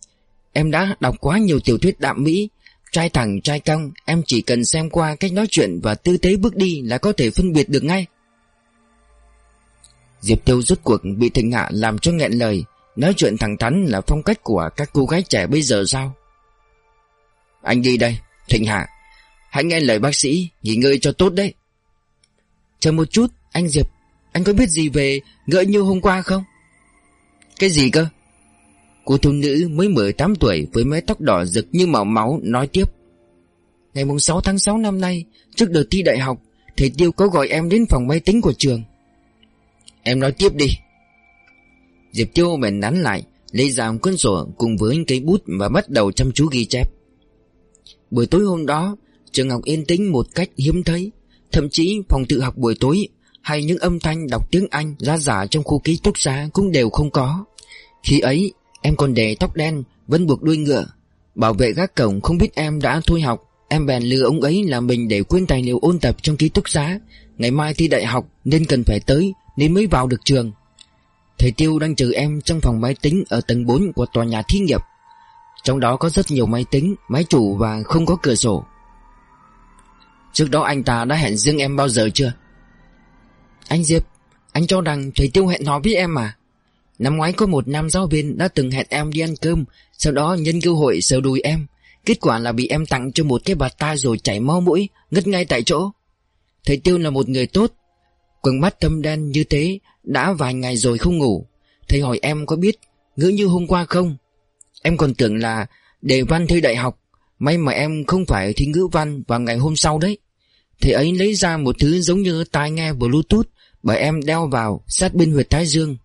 Em đã đọc quá nhiều tiểu thuyết đạm mỹ, trai thẳng trai cong, em chỉ cần xem qua cách nói chuyện và tư thế bước đi là có thể phân biệt được ngay. Diệp Tiêu rốt cuộc bị Thịnh Hạ làm cho nghẹn lời Nói chuyện thẳng thắn là phong cách của các cô gái trẻ bây giờ sao Anh đi đây Thịnh Hạ Hãy nghe lời bác sĩ Nghỉ ngơi cho tốt đấy Chờ một chút anh Diệp, Anh có biết gì về ngỡ như hôm qua không? Cái gì cơ? Cô thiếu nữ mới 18 tuổi Với mái tóc đỏ rực như màu máu Nói tiếp. Ngày 6 tháng 6 năm nay, Trước đợt thi đại học, Thầy Tiêu có gọi em đến phòng máy tính của trường. Em nói tiếp đi. Diệp Tiêu bèn nắn lại, Lấy ra cuốn sổ cùng với cây bút Và bắt đầu chăm chú ghi chép. Buổi tối hôm đó, Trường học yên tĩnh một cách hiếm thấy, Thậm chí phòng tự học buổi tối hay những âm thanh đọc tiếng Anh ra giả trong khu ký túc xá cũng đều không có. Khi ấy, em còn để tóc đen, Vẫn buộc đuôi ngựa. Bảo vệ gác cổng không biết em đã thôi học, Em bèn lừa ông ấy là mình để quên tài liệu ôn tập trong ký túc xá. Ngày mai thi đại học nên cần phải tới Nên mới vào được trường. Thầy Tiêu đang chờ em trong phòng máy tính Ở tầng 4 của tòa nhà thí nghiệp. Trong đó có rất nhiều máy tính, Máy chủ và không có cửa sổ. Trước đó anh ta đã hẹn riêng em bao giờ chưa? Anh Diệp, Anh cho rằng thầy Tiêu hẹn hò với em mà Năm ngoái có một nam giáo viên Đã từng hẹn em đi ăn cơm, Sau đó nhân cơ hội sờ đùi em. Kết quả là bị em tặng cho một cái bạt tai rồi chảy máu mũi, Ngất ngay tại chỗ. Thầy Tiêu là một người tốt Quần mắt thâm đen như thế Đã vài ngày rồi không ngủ. Thầy hỏi em có biết ngữ như hôm qua không? Em còn tưởng là Đề văn thi đại học, May mà em không phải thi ngữ văn vào ngày hôm sau đấy. Thầy ấy lấy ra một thứ giống như tai nghe bluetooth bởi em đeo vào sát bên huyệt thái dương.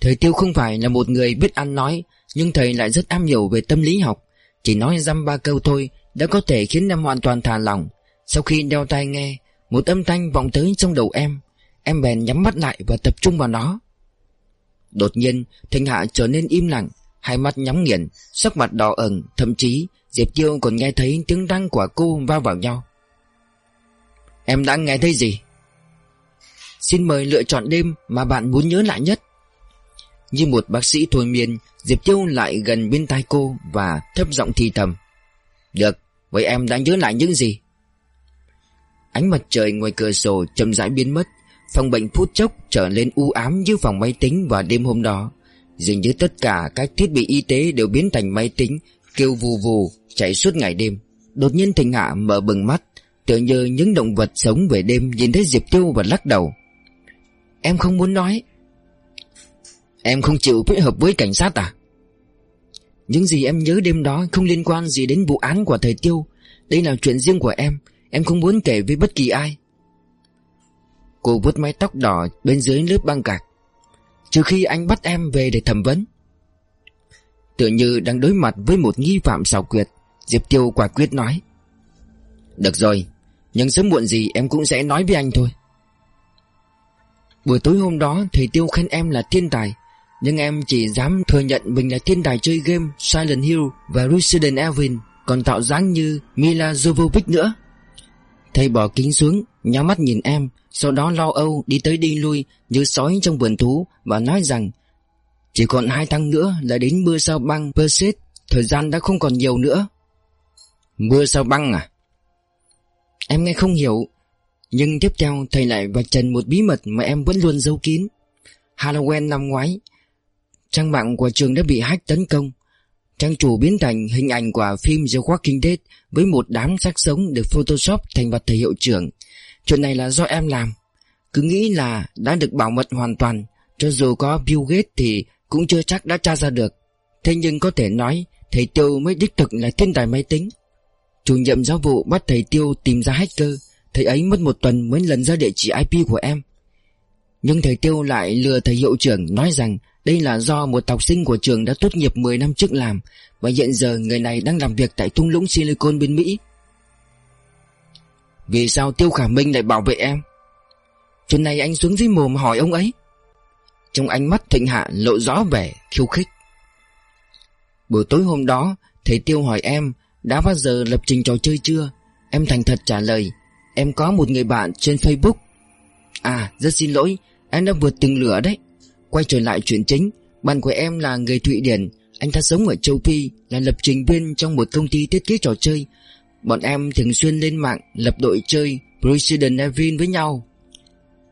Thầy Tiêu không phải là một người biết ăn nói, Nhưng thầy lại rất am hiểu về tâm lý học. Chỉ nói dăm ba câu thôi Đã có thể khiến em hoàn toàn thả lỏng. Sau khi đeo tai nghe, một âm thanh vọng tới trong đầu em. Em bèn nhắm mắt lại và tập trung vào nó. Đột nhiên, Thanh Hạ trở nên im lặng, Hai mắt nhắm nghiền, Sắc mặt đỏ ẩn Thậm chí Diệp Tiêu còn nghe thấy tiếng răng của cô va vào nhau. Em đã nghe thấy gì? Xin mời lựa chọn đêm mà bạn muốn nhớ lại nhất. Như một bác sĩ thôi miên Diệp Tiêu lại gần bên tai cô Và thấp giọng thì thầm Được, vậy em đã nhớ lại những gì? Ánh mặt trời ngoài cửa sổ chậm rãi biến mất Phòng bệnh phút chốc trở lên u ám như phòng máy tính vào đêm hôm đó. Dường như tất cả các thiết bị y tế đều biến thành máy tính Kêu vù vù chạy suốt ngày đêm. Đột nhiên Thịnh Hạ mở bừng mắt Tựa như những động vật sống về đêm Nhìn thấy Diệp Tiêu và lắc đầu. Em không muốn nói. Em không chịu phối hợp với cảnh sát à? Những gì em nhớ đêm đó Không liên quan gì đến vụ án của thầy Tiêu. Đây là chuyện riêng của em. Em không muốn kể với bất kỳ ai. Cô vuốt mái tóc đỏ bên dưới lớp băng gạc Trừ khi anh bắt em về để thẩm vấn. Tựa như đang đối mặt với một nghi phạm xảo quyệt, Diệp Tiêu quả quyết nói. Được rồi, Nhưng sớm muộn gì em cũng sẽ nói với anh thôi. Buổi tối hôm đó, Thầy Tiêu khen em là thiên tài. Nhưng em chỉ dám thừa nhận mình là thiên tài chơi game Silent Hill và Resident Evil, Còn tạo dáng như Mila Jovovich nữa. Thầy bỏ kính xuống, Nhắm mắt nhìn em, Sau đó lo âu đi tới đi lui Như sói trong vườn thú Và nói rằng, Chỉ còn hai tháng nữa là đến mưa sao băng Perseid, Thời gian đã không còn nhiều nữa. Mưa sao băng à? Em nghe không hiểu nhưng tiếp theo thầy lại vạch trần một bí mật Mà em vẫn luôn giấu kín. Halloween năm ngoái, Trang mạng của trường đã bị hack tấn công. Trang chủ biến thành hình ảnh của phim The Walking Dead với một đám xác sống được photoshop thành vật thể hiệu trưởng. Chuyện này là do em làm. Cứ nghĩ là đã được bảo mật hoàn toàn, Cho dù có Bill Gates thì cũng chưa chắc đã tra ra được. Thế nhưng có thể nói, Thầy Tiêu mới đích thực là thiên tài máy tính. Chủ nhiệm giáo vụ bắt thầy Tiêu tìm ra hacker Thầy ấy mất một tuần mới lần ra địa chỉ IP của em. Nhưng thầy Tiêu lại lừa thầy hiệu trưởng nói rằng Đây là do một học sinh của trường đã tốt nghiệp 10 năm trước làm Và hiện giờ người này đang làm việc tại thung lũng Silicon bên Mỹ. Vì sao Tiêu Khả Minh lại bảo vệ em? Chuyện này anh xuống dưới mồm hỏi ông ấy. Trong ánh mắt Thịnh Hạ lộ rõ vẻ khiêu khích. Buổi tối hôm đó, Thầy Tiêu hỏi em, Đã bao giờ lập trình trò chơi chưa? Em thành thật trả lời Em có một người bạn trên Facebook. À rất xin lỗi, Em đã vượt từng lửa đấy. Quay trở lại chuyện chính, Bạn của em là người Thụy Điển. Anh ta sống ở châu Phi, Là lập trình viên trong một công ty thiết kế trò chơi. Bọn em thường xuyên lên mạng Lập đội chơi President Evin với nhau.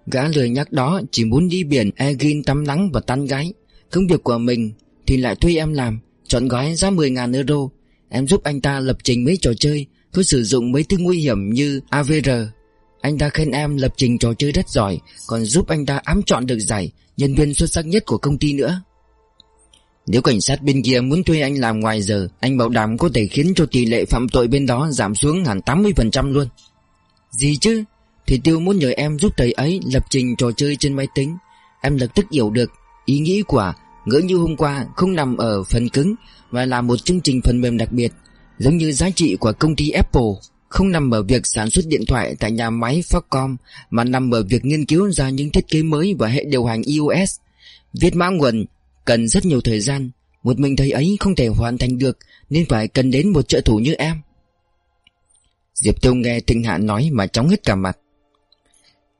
Gã lời nhắc đó, chỉ muốn đi biển Egin tắm nắng và tán gái. Công việc của mình Thì lại thuê em làm, Chọn gói giá 10.000 euro. Em giúp anh ta lập trình mấy trò chơi Tôi sử dụng mấy thứ nguy hiểm như AVR Anh ta khen em lập trình trò chơi rất giỏi, Còn giúp anh ta ám chọn được giải Nhân viên xuất sắc nhất của công ty nữa. Nếu cảnh sát bên kia muốn thuê anh làm ngoài giờ, Anh bảo đảm có thể khiến cho tỷ lệ phạm tội bên đó giảm xuống hẳn 80% luôn. Gì chứ? Thì Tiêu muốn nhờ em giúp thầy ấy lập trình trò chơi trên máy tính. Em lập tức hiểu được ý nghĩ của Ngỡ như hôm qua không nằm ở phần cứng, Mà là một chương trình phần mềm đặc biệt. Giống như giá trị của công ty Apple Không nằm ở việc sản xuất điện thoại tại nhà máy Foxconn, Mà nằm ở việc nghiên cứu ra những thiết kế mới và hệ điều hành iOS Viết mã nguồn cần rất nhiều thời gian, Một mình thầy ấy không thể hoàn thành được, Nên phải cần đến một trợ thủ như em. Diệp Tiêu nghe Thịnh Hạ nói mà chóng hết cả mặt.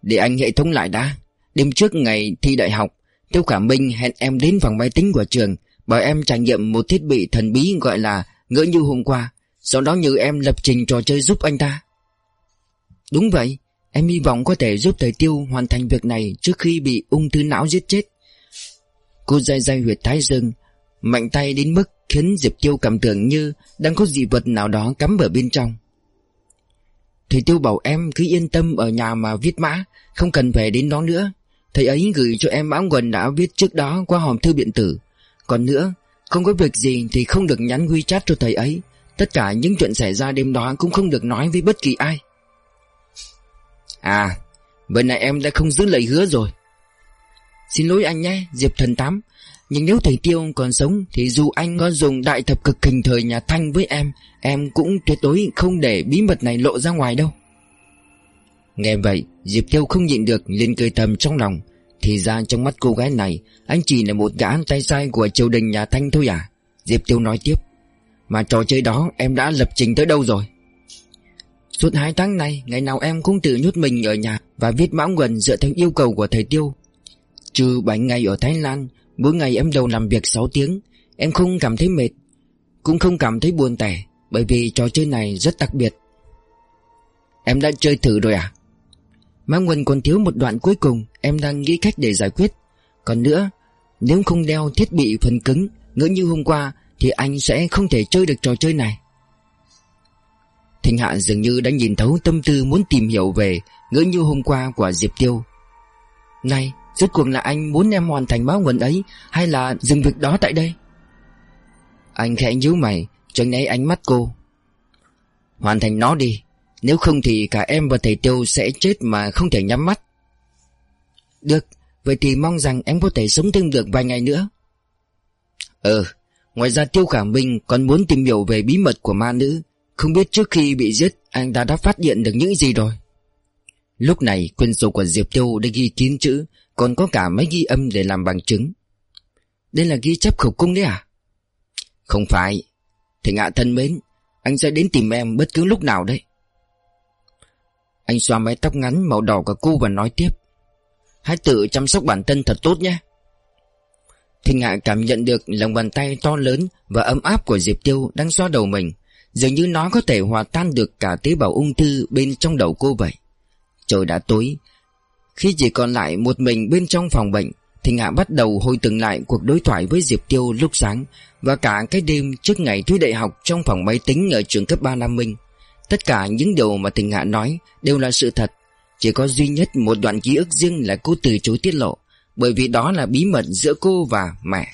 Để anh hệ thống lại đã, Đêm trước ngày thi đại học, Tiêu Khả Minh hẹn em đến phòng máy tính của trường, Bảo em trải nghiệm một thiết bị thần bí gọi là ngỡ như hôm qua, Sau đó nhờ em lập trình trò chơi giúp anh ta. Đúng vậy, Em hy vọng có thể giúp thầy Tiêu hoàn thành việc này trước khi bị ung thư não giết chết. Cô dây dây huyệt thái dương, Mạnh tay đến mức khiến Diệp Tiêu cảm tưởng như đang có dị vật nào đó cắm ở bên trong. Thầy Tiêu bảo em cứ yên tâm ở nhà mà viết mã, Không cần về đến đó nữa. Thầy ấy gửi cho em mã nguồn đã viết trước đó qua hòm thư điện tử. Còn nữa không có việc gì thì không được nhắn WeChat cho thầy ấy. Tất cả những chuyện xảy ra đêm đó cũng không được nói với bất kỳ ai. À Vậy này em đã không giữ lời hứa rồi. Xin lỗi anh nhé, Diệp thần tám. Nhưng nếu thầy Tiêu còn sống Thì dù anh có dùng đại thập cực hình thời nhà Thanh với em Em cũng tuyệt đối không để bí mật này lộ ra ngoài đâu. Nghe vậy, Diệp Tiêu không nhịn được, liền cười thầm trong lòng. Thì ra trong mắt cô gái này, Anh chỉ là một gã tay sai của triều đình nhà Thanh thôi à? Diệp Tiêu nói tiếp. Mà trò chơi đó em đã lập trình tới đâu rồi? Suốt hai tháng này, Ngày nào em cũng tự nhốt mình ở nhà Và viết mã nguồn dựa theo yêu cầu của thầy Tiêu. Trừ 7 ngày ở Thái Lan, Mỗi ngày em đầu làm việc 6 tiếng, Em không cảm thấy mệt, Cũng không cảm thấy buồn tẻ, Bởi vì trò chơi này rất đặc biệt. Em đã chơi thử rồi à? Mã nguồn còn thiếu một đoạn cuối cùng, Em đang nghĩ cách để giải quyết. Còn nữa, Nếu không đeo thiết bị phần cứng, Ngỡ như hôm qua, Thì anh sẽ không thể chơi được trò chơi này. Thịnh Hạ dường như đã nhìn thấu tâm tư muốn tìm hiểu về Ngỡ như hôm qua của Diệp Tiêu. Này, Rốt cuộc là anh muốn em hoàn thành báo nguồn ấy, Hay là dừng việc đó tại đây? Anh khẽ nhíu mày Tránh né ánh mắt cô. Hoàn thành nó đi. Nếu không thì cả em và thầy Tiêu sẽ chết mà không thể nhắm mắt. Được, Vậy thì mong rằng em có thể sống thêm được vài ngày nữa. Ừ Ngoài ra Tiêu Khả Minh còn muốn tìm hiểu về bí mật của ma nữ. Không biết trước khi bị giết, Anh ta đã phát hiện được những gì rồi? Lúc này, quyển sổ của Diệp Tiêu đã ghi kín chữ, Còn có cả mấy ghi âm để làm bằng chứng. Đây là ghi chép khẩu cung đấy à? Không phải. Thầy ngạ thân mến, Anh sẽ đến tìm em bất cứ lúc nào đấy. Anh xoa mái tóc ngắn, màu đỏ của cô và nói tiếp. Hãy tự chăm sóc bản thân thật tốt nhé. Thịnh Hạ cảm nhận được lòng bàn tay to lớn và ấm áp của Diệp Tiêu đang xoa đầu mình. Dường như nó có thể hòa tan được cả tế bào ung thư bên trong đầu cô vậy. Trời đã tối. Khi chỉ còn lại một mình bên trong phòng bệnh, Thịnh Hạ bắt đầu hồi tưởng lại cuộc đối thoại với Diệp Tiêu lúc sáng Và cả cái đêm trước ngày thi đại học trong phòng máy tính ở trường cấp 3 Nam Minh. Tất cả những điều mà Thịnh Hạ nói đều là sự thật. Chỉ có duy nhất một đoạn ký ức riêng là cô từ chối tiết lộ, Bởi vì đó là bí mật giữa cô và mẹ.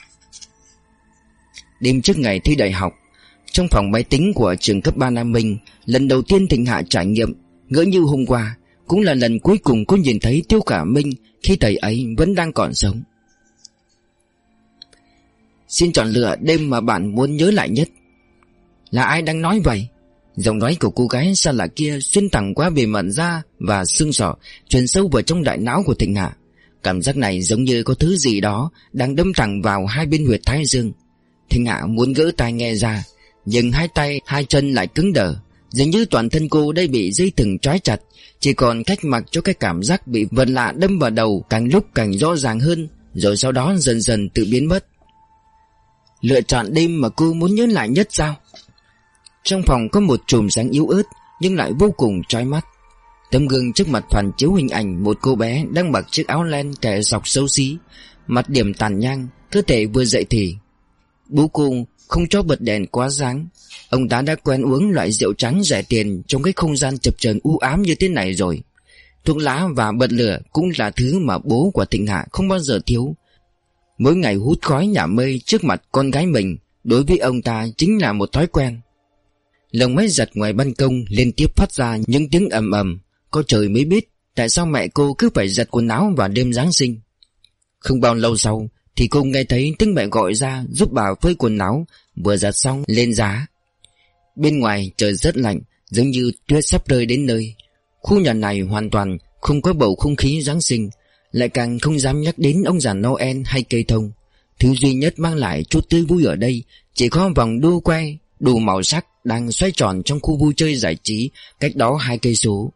Đêm trước ngày thi đại học, Trong phòng máy tính của trường cấp 3 Nam Minh, Lần đầu tiên Thịnh Hạ trải nghiệm, Ngỡ như hôm qua, Cũng là lần cuối cùng cô nhìn thấy Tiêu Khả Minh Khi thầy ấy vẫn đang còn sống. Xin chọn lựa đêm mà bạn muốn nhớ lại nhất. Là ai đang nói vậy? Giọng nói của cô gái xa lạ kia xuyên thẳng qua bề mặt da và xương sọ Truyền sâu vào trong đại não của Thịnh Hạ. Cảm giác này giống như có thứ gì đó Đang đâm thẳng vào hai bên huyệt thái dương. Thịnh Hạ muốn gỡ tai nghe ra Nhưng hai tay, hai chân lại cứng đờ Dường như toàn thân cô đây bị dây thừng trói chặt Chỉ còn cách mặc cho cái cảm giác bị vật lạ đâm vào đầu Càng lúc càng rõ ràng hơn Rồi sau đó dần dần tự biến mất. Lựa chọn đêm mà cô muốn nhớ lại nhất sao? Trong phòng có một chùm sáng yếu ớt, Nhưng lại vô cùng trói mắt. Tấm gương trước mặt phản chiếu hình ảnh Một cô bé đang mặc chiếc áo len kẻ dọc xấu xí. Mặt điểm tàn nhang, Cơ thể vừa dậy thì. Bố cô không cho bật đèn quá sáng. Ông ta đã quen uống loại rượu trắng rẻ tiền Trong cái không gian chập chờn u ám như thế này rồi. Thuốc lá và bật lửa Cũng là thứ mà bố của Thịnh Hạ không bao giờ thiếu. Mỗi ngày hút khói nhả mây trước mặt con gái mình, Đối với ông ta chính là một thói quen. Lồng máy giặt ngoài ban công, liên tiếp phát ra những tiếng ầm ầm. Có trời mới biết Tại sao mẹ cô cứ phải giặt quần áo vào đêm Giáng sinh. Không bao lâu sau, Thì cô nghe thấy tiếng mẹ gọi ra Giúp bà phơi quần áo, Vừa giặt xong lên giá. Bên ngoài trời rất lạnh, Giống như tuyết sắp rơi đến nơi. Khu nhà này hoàn toàn không có bầu không khí Giáng sinh, lại càng không dám nhắc đến ông già Noel hay cây thông. Thứ duy nhất mang lại chút tươi vui ở đây Chỉ có vòng đu quay Đủ màu sắc đang xoay tròn trong khu vui chơi giải trí Cách đó hai cây số.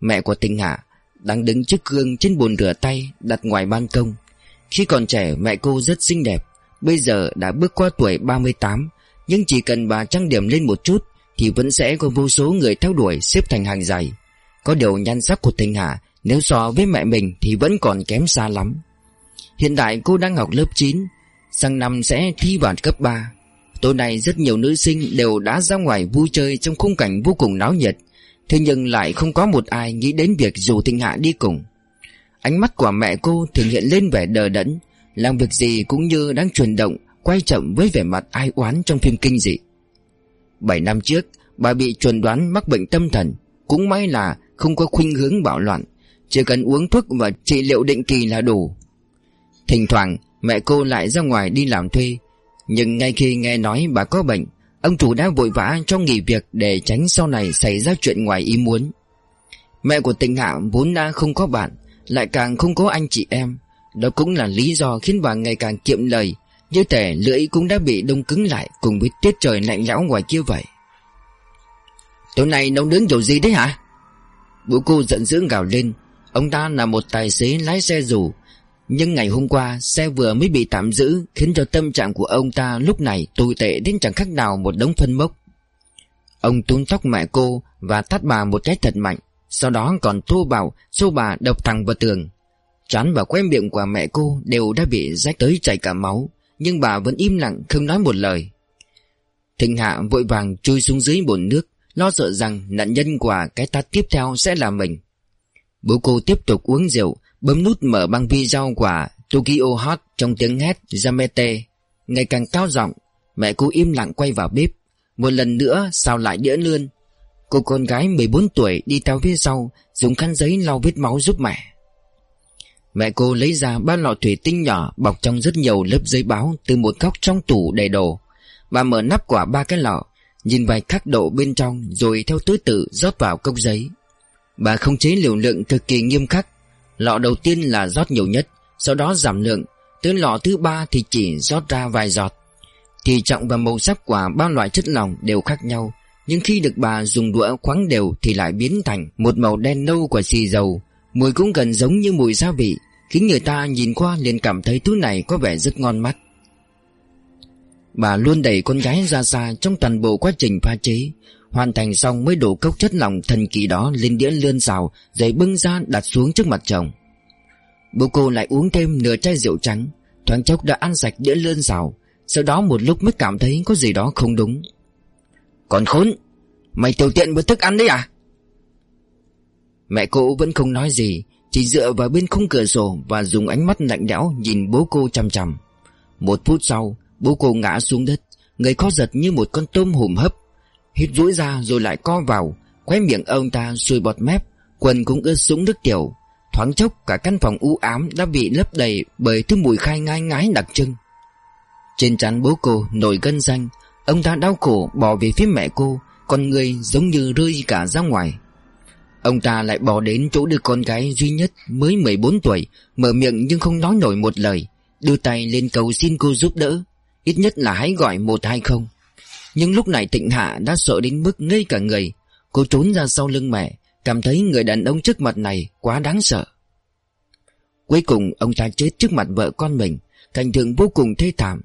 Mẹ của Tinh Hạ Đang đứng trước gương trên bồn rửa tay Đặt ngoài ban công. Khi còn trẻ, mẹ cô rất xinh đẹp. Bây giờ đã bước qua tuổi 38 Nhưng chỉ cần bà trang điểm lên một chút Thì vẫn sẽ có vô số người theo đuổi xếp thành hàng dài. Có điều nhan sắc của Tinh Hạ nếu so với mẹ mình thì vẫn còn kém xa lắm. Hiện tại cô đang học lớp 9 Sang năm sẽ thi vào cấp 3 Tối nay rất nhiều nữ sinh đều đã ra ngoài vui chơi trong khung cảnh vô cùng náo nhiệt. Thế nhưng lại không có một ai nghĩ đến việc dù Thịnh Hạ đi cùng. Ánh mắt của mẹ cô thường hiện lên vẻ đờ đẫn, Làm việc gì cũng như đang chuyển động, Quay chậm với vẻ mặt ai oán trong phim kinh dị. 7 năm trước, Bà bị chuẩn đoán mắc bệnh tâm thần, Cũng may là không có khuynh hướng bạo loạn, chỉ cần uống thuốc và trị liệu định kỳ là đủ. Thỉnh thoảng, mẹ cô lại ra ngoài đi làm thuê nhưng ngay khi nghe nói bà có bệnh, Ông chủ đã vội vã cho nghỉ việc Để tránh sau này xảy ra chuyện ngoài ý muốn. Mẹ của Tịnh Hạ vốn đã không có bạn, Lại càng không có anh chị em. Đó cũng là lý do khiến bà ngày càng kiệm lời, Như thể lưỡi cũng đã bị đông cứng lại Cùng với tiết trời lạnh lẽo ngoài kia vậy. Tối nay nấu nướng kiểu gì đấy hả? Bố cô giận dữ gào lên, Ông ta là một tài xế lái xe dù nhưng ngày hôm qua, Xe vừa mới bị tạm giữ, Khiến cho tâm trạng của ông ta lúc này tồi tệ đến chẳng khác nào một đống phân mốc. Ông túm tóc mẹ cô Và tát bà một cái thật mạnh, Sau đó còn thô bảo Xô bà đập thẳng vào tường. Chán và quen miệng của mẹ cô Đều đã bị rách tới chảy cả máu, Nhưng bà vẫn im lặng, không nói một lời. Thịnh Hạ vội vàng chui xuống dưới bồn nước, Lo sợ rằng nạn nhân của cái tát tiếp theo sẽ là mình. Bố cô tiếp tục uống rượu Bấm nút mở băng video của Tokyo Hot trong tiếng hét Yamete. Ngày càng cao giọng, Mẹ cô im lặng quay vào bếp. Một lần nữa, sao lại đĩa lươn? Cô con gái 14 tuổi đi theo phía sau, Dùng khăn giấy lau vết máu giúp mẹ. Mẹ cô lấy ra ba lọ thủy tinh nhỏ, Bọc trong rất nhiều lớp giấy báo Từ một góc trong tủ đầy đồ. Bà mở nắp quả ba cái lọ, Nhìn vài khắc độ bên trong, Rồi theo thứ tự rót vào cốc giấy. Bà không chế liều lượng cực kỳ nghiêm khắc. Lọ đầu tiên là rót nhiều nhất, Sau đó giảm lượng, Tới lọ thứ ba thì chỉ rót ra vài giọt. Thì trọng và màu sắc của ba loại chất lỏng đều khác nhau, Nhưng khi được bà dùng đũa khoáng đều Thì lại biến thành một màu đen nâu của xì dầu. Mùi cũng gần giống như mùi gia vị, Khiến người ta nhìn qua liền cảm thấy thứ này có vẻ rất ngon mắt. Bà luôn đẩy con gái ra xa trong toàn bộ quá trình pha chế Hoàn thành xong mới đổ cốc chất lỏng thần kỳ đó lên đĩa lươn xào, Rồi bưng ra đặt xuống trước mặt chồng. Bố cô lại uống thêm nửa chai rượu trắng, Thoáng chốc đã ăn sạch đĩa lươn xào, Sau đó một lúc mới cảm thấy có gì đó không đúng. Còn khốn, Mày tiểu tiện với thức ăn đấy à? Mẹ cô vẫn không nói gì, Chỉ dựa vào bên khung cửa sổ Và dùng ánh mắt lạnh lẽo nhìn bố cô chằm chằm. Một phút sau, Bố cô ngã xuống đất, Người co giật như một con tôm hùm hấp. Hít rũi ra rồi lại co vào, Khóe miệng ông ta sùi bọt mép, Quần cũng ướt sũng nước tiểu. Thoáng chốc cả căn phòng u ám đã bị lấp đầy Bởi thứ mùi khai ngai ngái đặc trưng. Trên trán bố cô nổi gân xanh, Ông ta đau khổ bỏ về phía mẹ cô, Con người giống như rơi cả ra ngoài. Ông ta lại bỏ đến chỗ đứa con gái duy nhất mới 14 tuổi, Mở miệng nhưng không nói nổi một lời, Đưa tay lên cầu xin cô giúp đỡ. Ít nhất là hãy gọi 120 nhưng lúc này Tịnh Hạ đã sợ đến mức ngây cả người. Cô trốn ra sau lưng mẹ, Cảm thấy người đàn ông trước mặt này quá đáng sợ. Cuối cùng, ông ta chết trước mặt vợ con mình, Cảnh tượng vô cùng thê thảm.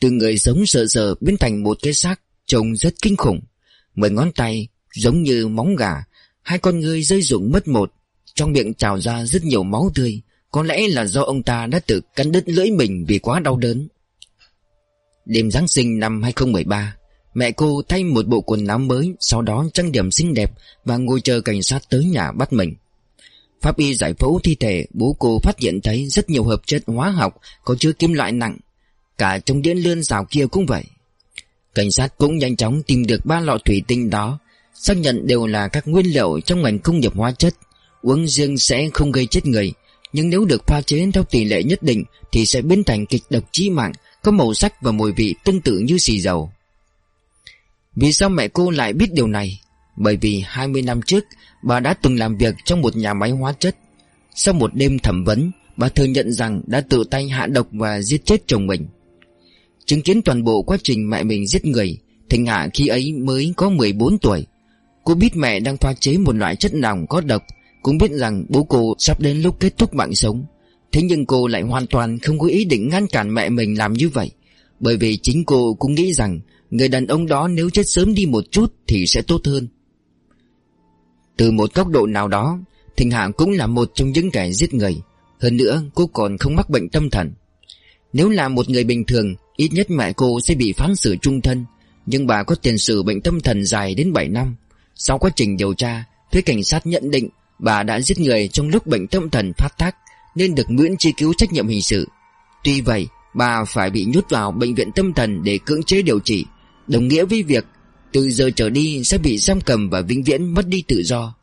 Từ người sống sợ sợ biến thành một cái xác Trông rất kinh khủng. Mười ngón tay giống như móng gà, Hai con người rơi rụng mất một. Trong miệng trào ra rất nhiều máu tươi, Có lẽ là do ông ta đã tự cắn đứt lưỡi mình vì quá đau đớn. Đêm Giáng sinh năm 2013 Mẹ cô thay một bộ quần áo mới, Sau đó trang điểm xinh đẹp Và ngồi chờ cảnh sát tới nhà bắt mình. Pháp y giải phẫu thi thể, Bố cô phát hiện thấy rất nhiều hợp chất hóa học, Có chứa kim loại nặng. Cả trong điện lươn rào kia cũng vậy. Cảnh sát cũng nhanh chóng tìm được ba lọ thủy tinh đó, Xác nhận đều là các nguyên liệu trong ngành công nghiệp hóa chất. Uống riêng sẽ không gây chết người, Nhưng nếu được pha chế theo tỷ lệ nhất định Thì sẽ biến thành kịch độc chí mạng có màu sắc và mùi vị tương tự như xì dầu. Vì sao mẹ cô lại biết điều này? Bởi vì 20 năm trước, Bà đã từng làm việc trong một nhà máy hóa chất. Sau một đêm thẩm vấn, Bà thừa nhận rằng đã tự tay hạ độc và giết chết chồng mình. Chứng kiến toàn bộ quá trình mẹ mình giết người Thịnh Hạ khi ấy mới có 14 tuổi. Cô biết mẹ đang pha chế một loại chất nào có độc, Cũng biết rằng bố cô sắp đến lúc kết thúc mạng sống. Thế nhưng cô lại hoàn toàn không có ý định ngăn cản mẹ mình làm như vậy. Bởi vì chính cô cũng nghĩ rằng Người đàn ông đó nếu chết sớm đi một chút thì sẽ tốt hơn. Từ một góc độ nào đó, Thịnh Hạ cũng là một trong những kẻ giết người. Hơn nữa, cô còn không mắc bệnh tâm thần. Nếu là một người bình thường, Ít nhất mẹ cô sẽ bị phán xử trung thân. Nhưng bà có tiền sử bệnh tâm thần dài đến 7 năm. Sau quá trình điều tra, Phía cảnh sát nhận định Bà đã giết người trong lúc bệnh tâm thần phát tác. Nên được miễn truy cứu trách nhiệm hình sự. Tuy vậy, Bà phải bị nhốt vào bệnh viện tâm thần Để cưỡng chế điều trị. Đồng nghĩa với việc, Từ giờ trở đi sẽ bị giam cầm và vĩnh viễn mất đi tự do.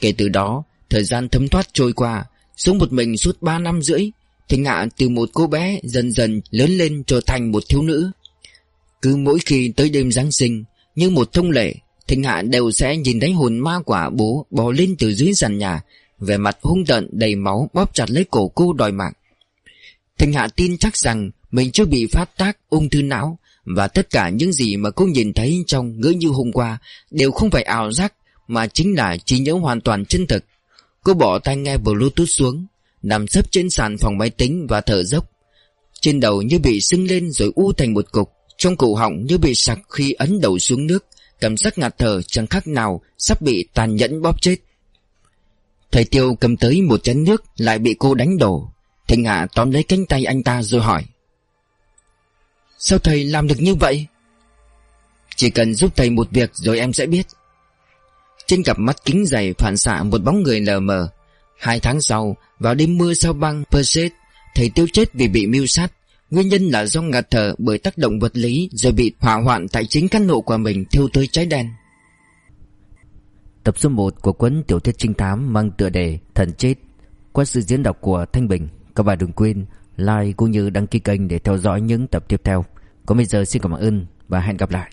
Kể từ đó, Thời gian thấm thoát trôi qua, Sống một mình suốt 3 năm rưỡi Thịnh Hạ từ một cô bé dần dần lớn lên trở thành một thiếu nữ. Cứ mỗi khi tới đêm Giáng sinh, Như một thông lệ Thịnh Hạ đều sẽ nhìn thấy hồn ma quả bố bò lên từ dưới sàn nhà về mặt hung tợn đầy máu bóp chặt lấy cổ cô đòi mạng. Thịnh Hạ tin chắc rằng mình chưa bị phát tác, ung thư não Và tất cả những gì mà cô nhìn thấy trong ngỡ như hôm qua Đều không phải ảo giác Mà chính là trí nhớ hoàn toàn chân thực. Cô bỏ tai nghe bluetooth xuống, Nằm sấp trên sàn phòng máy tính và thở dốc. Trên đầu như bị sưng lên rồi u thành một cục, Trong cổ họng như bị sặc khi ấn đầu xuống nước, Cảm giác ngạt thở chẳng khác nào Sắp bị tàn nhẫn bóp chết. Thầy Tiêu cầm tới một chén nước, Lại bị cô đánh đổ. Thịnh Hạ tóm lấy cánh tay anh ta rồi hỏi. Sao thầy làm được như vậy? Chỉ cần giúp thầy một việc rồi em sẽ biết. Trên cặp mắt kính dày phản xạ một bóng người lờ mờ. Hai tháng sau, Vào đêm mưa sao băng Perseid Thầy Tiêu chết vì bị mưu sát. Nguyên nhân là do ngạt thở bởi tác động vật lý Rồi bị hỏa hoạn tại chính căn hộ của mình thiêu tới cháy đen
Tập số 1 của cuốn tiểu thuyết trinh thám mang tựa đề Thần chết, Qua sự diễn đọc của Thanh Bình, Các bạn đừng quên like cũng như đăng ký kênh để theo dõi những tập tiếp theo. Còn bây giờ xin cảm ơn và hẹn gặp lại.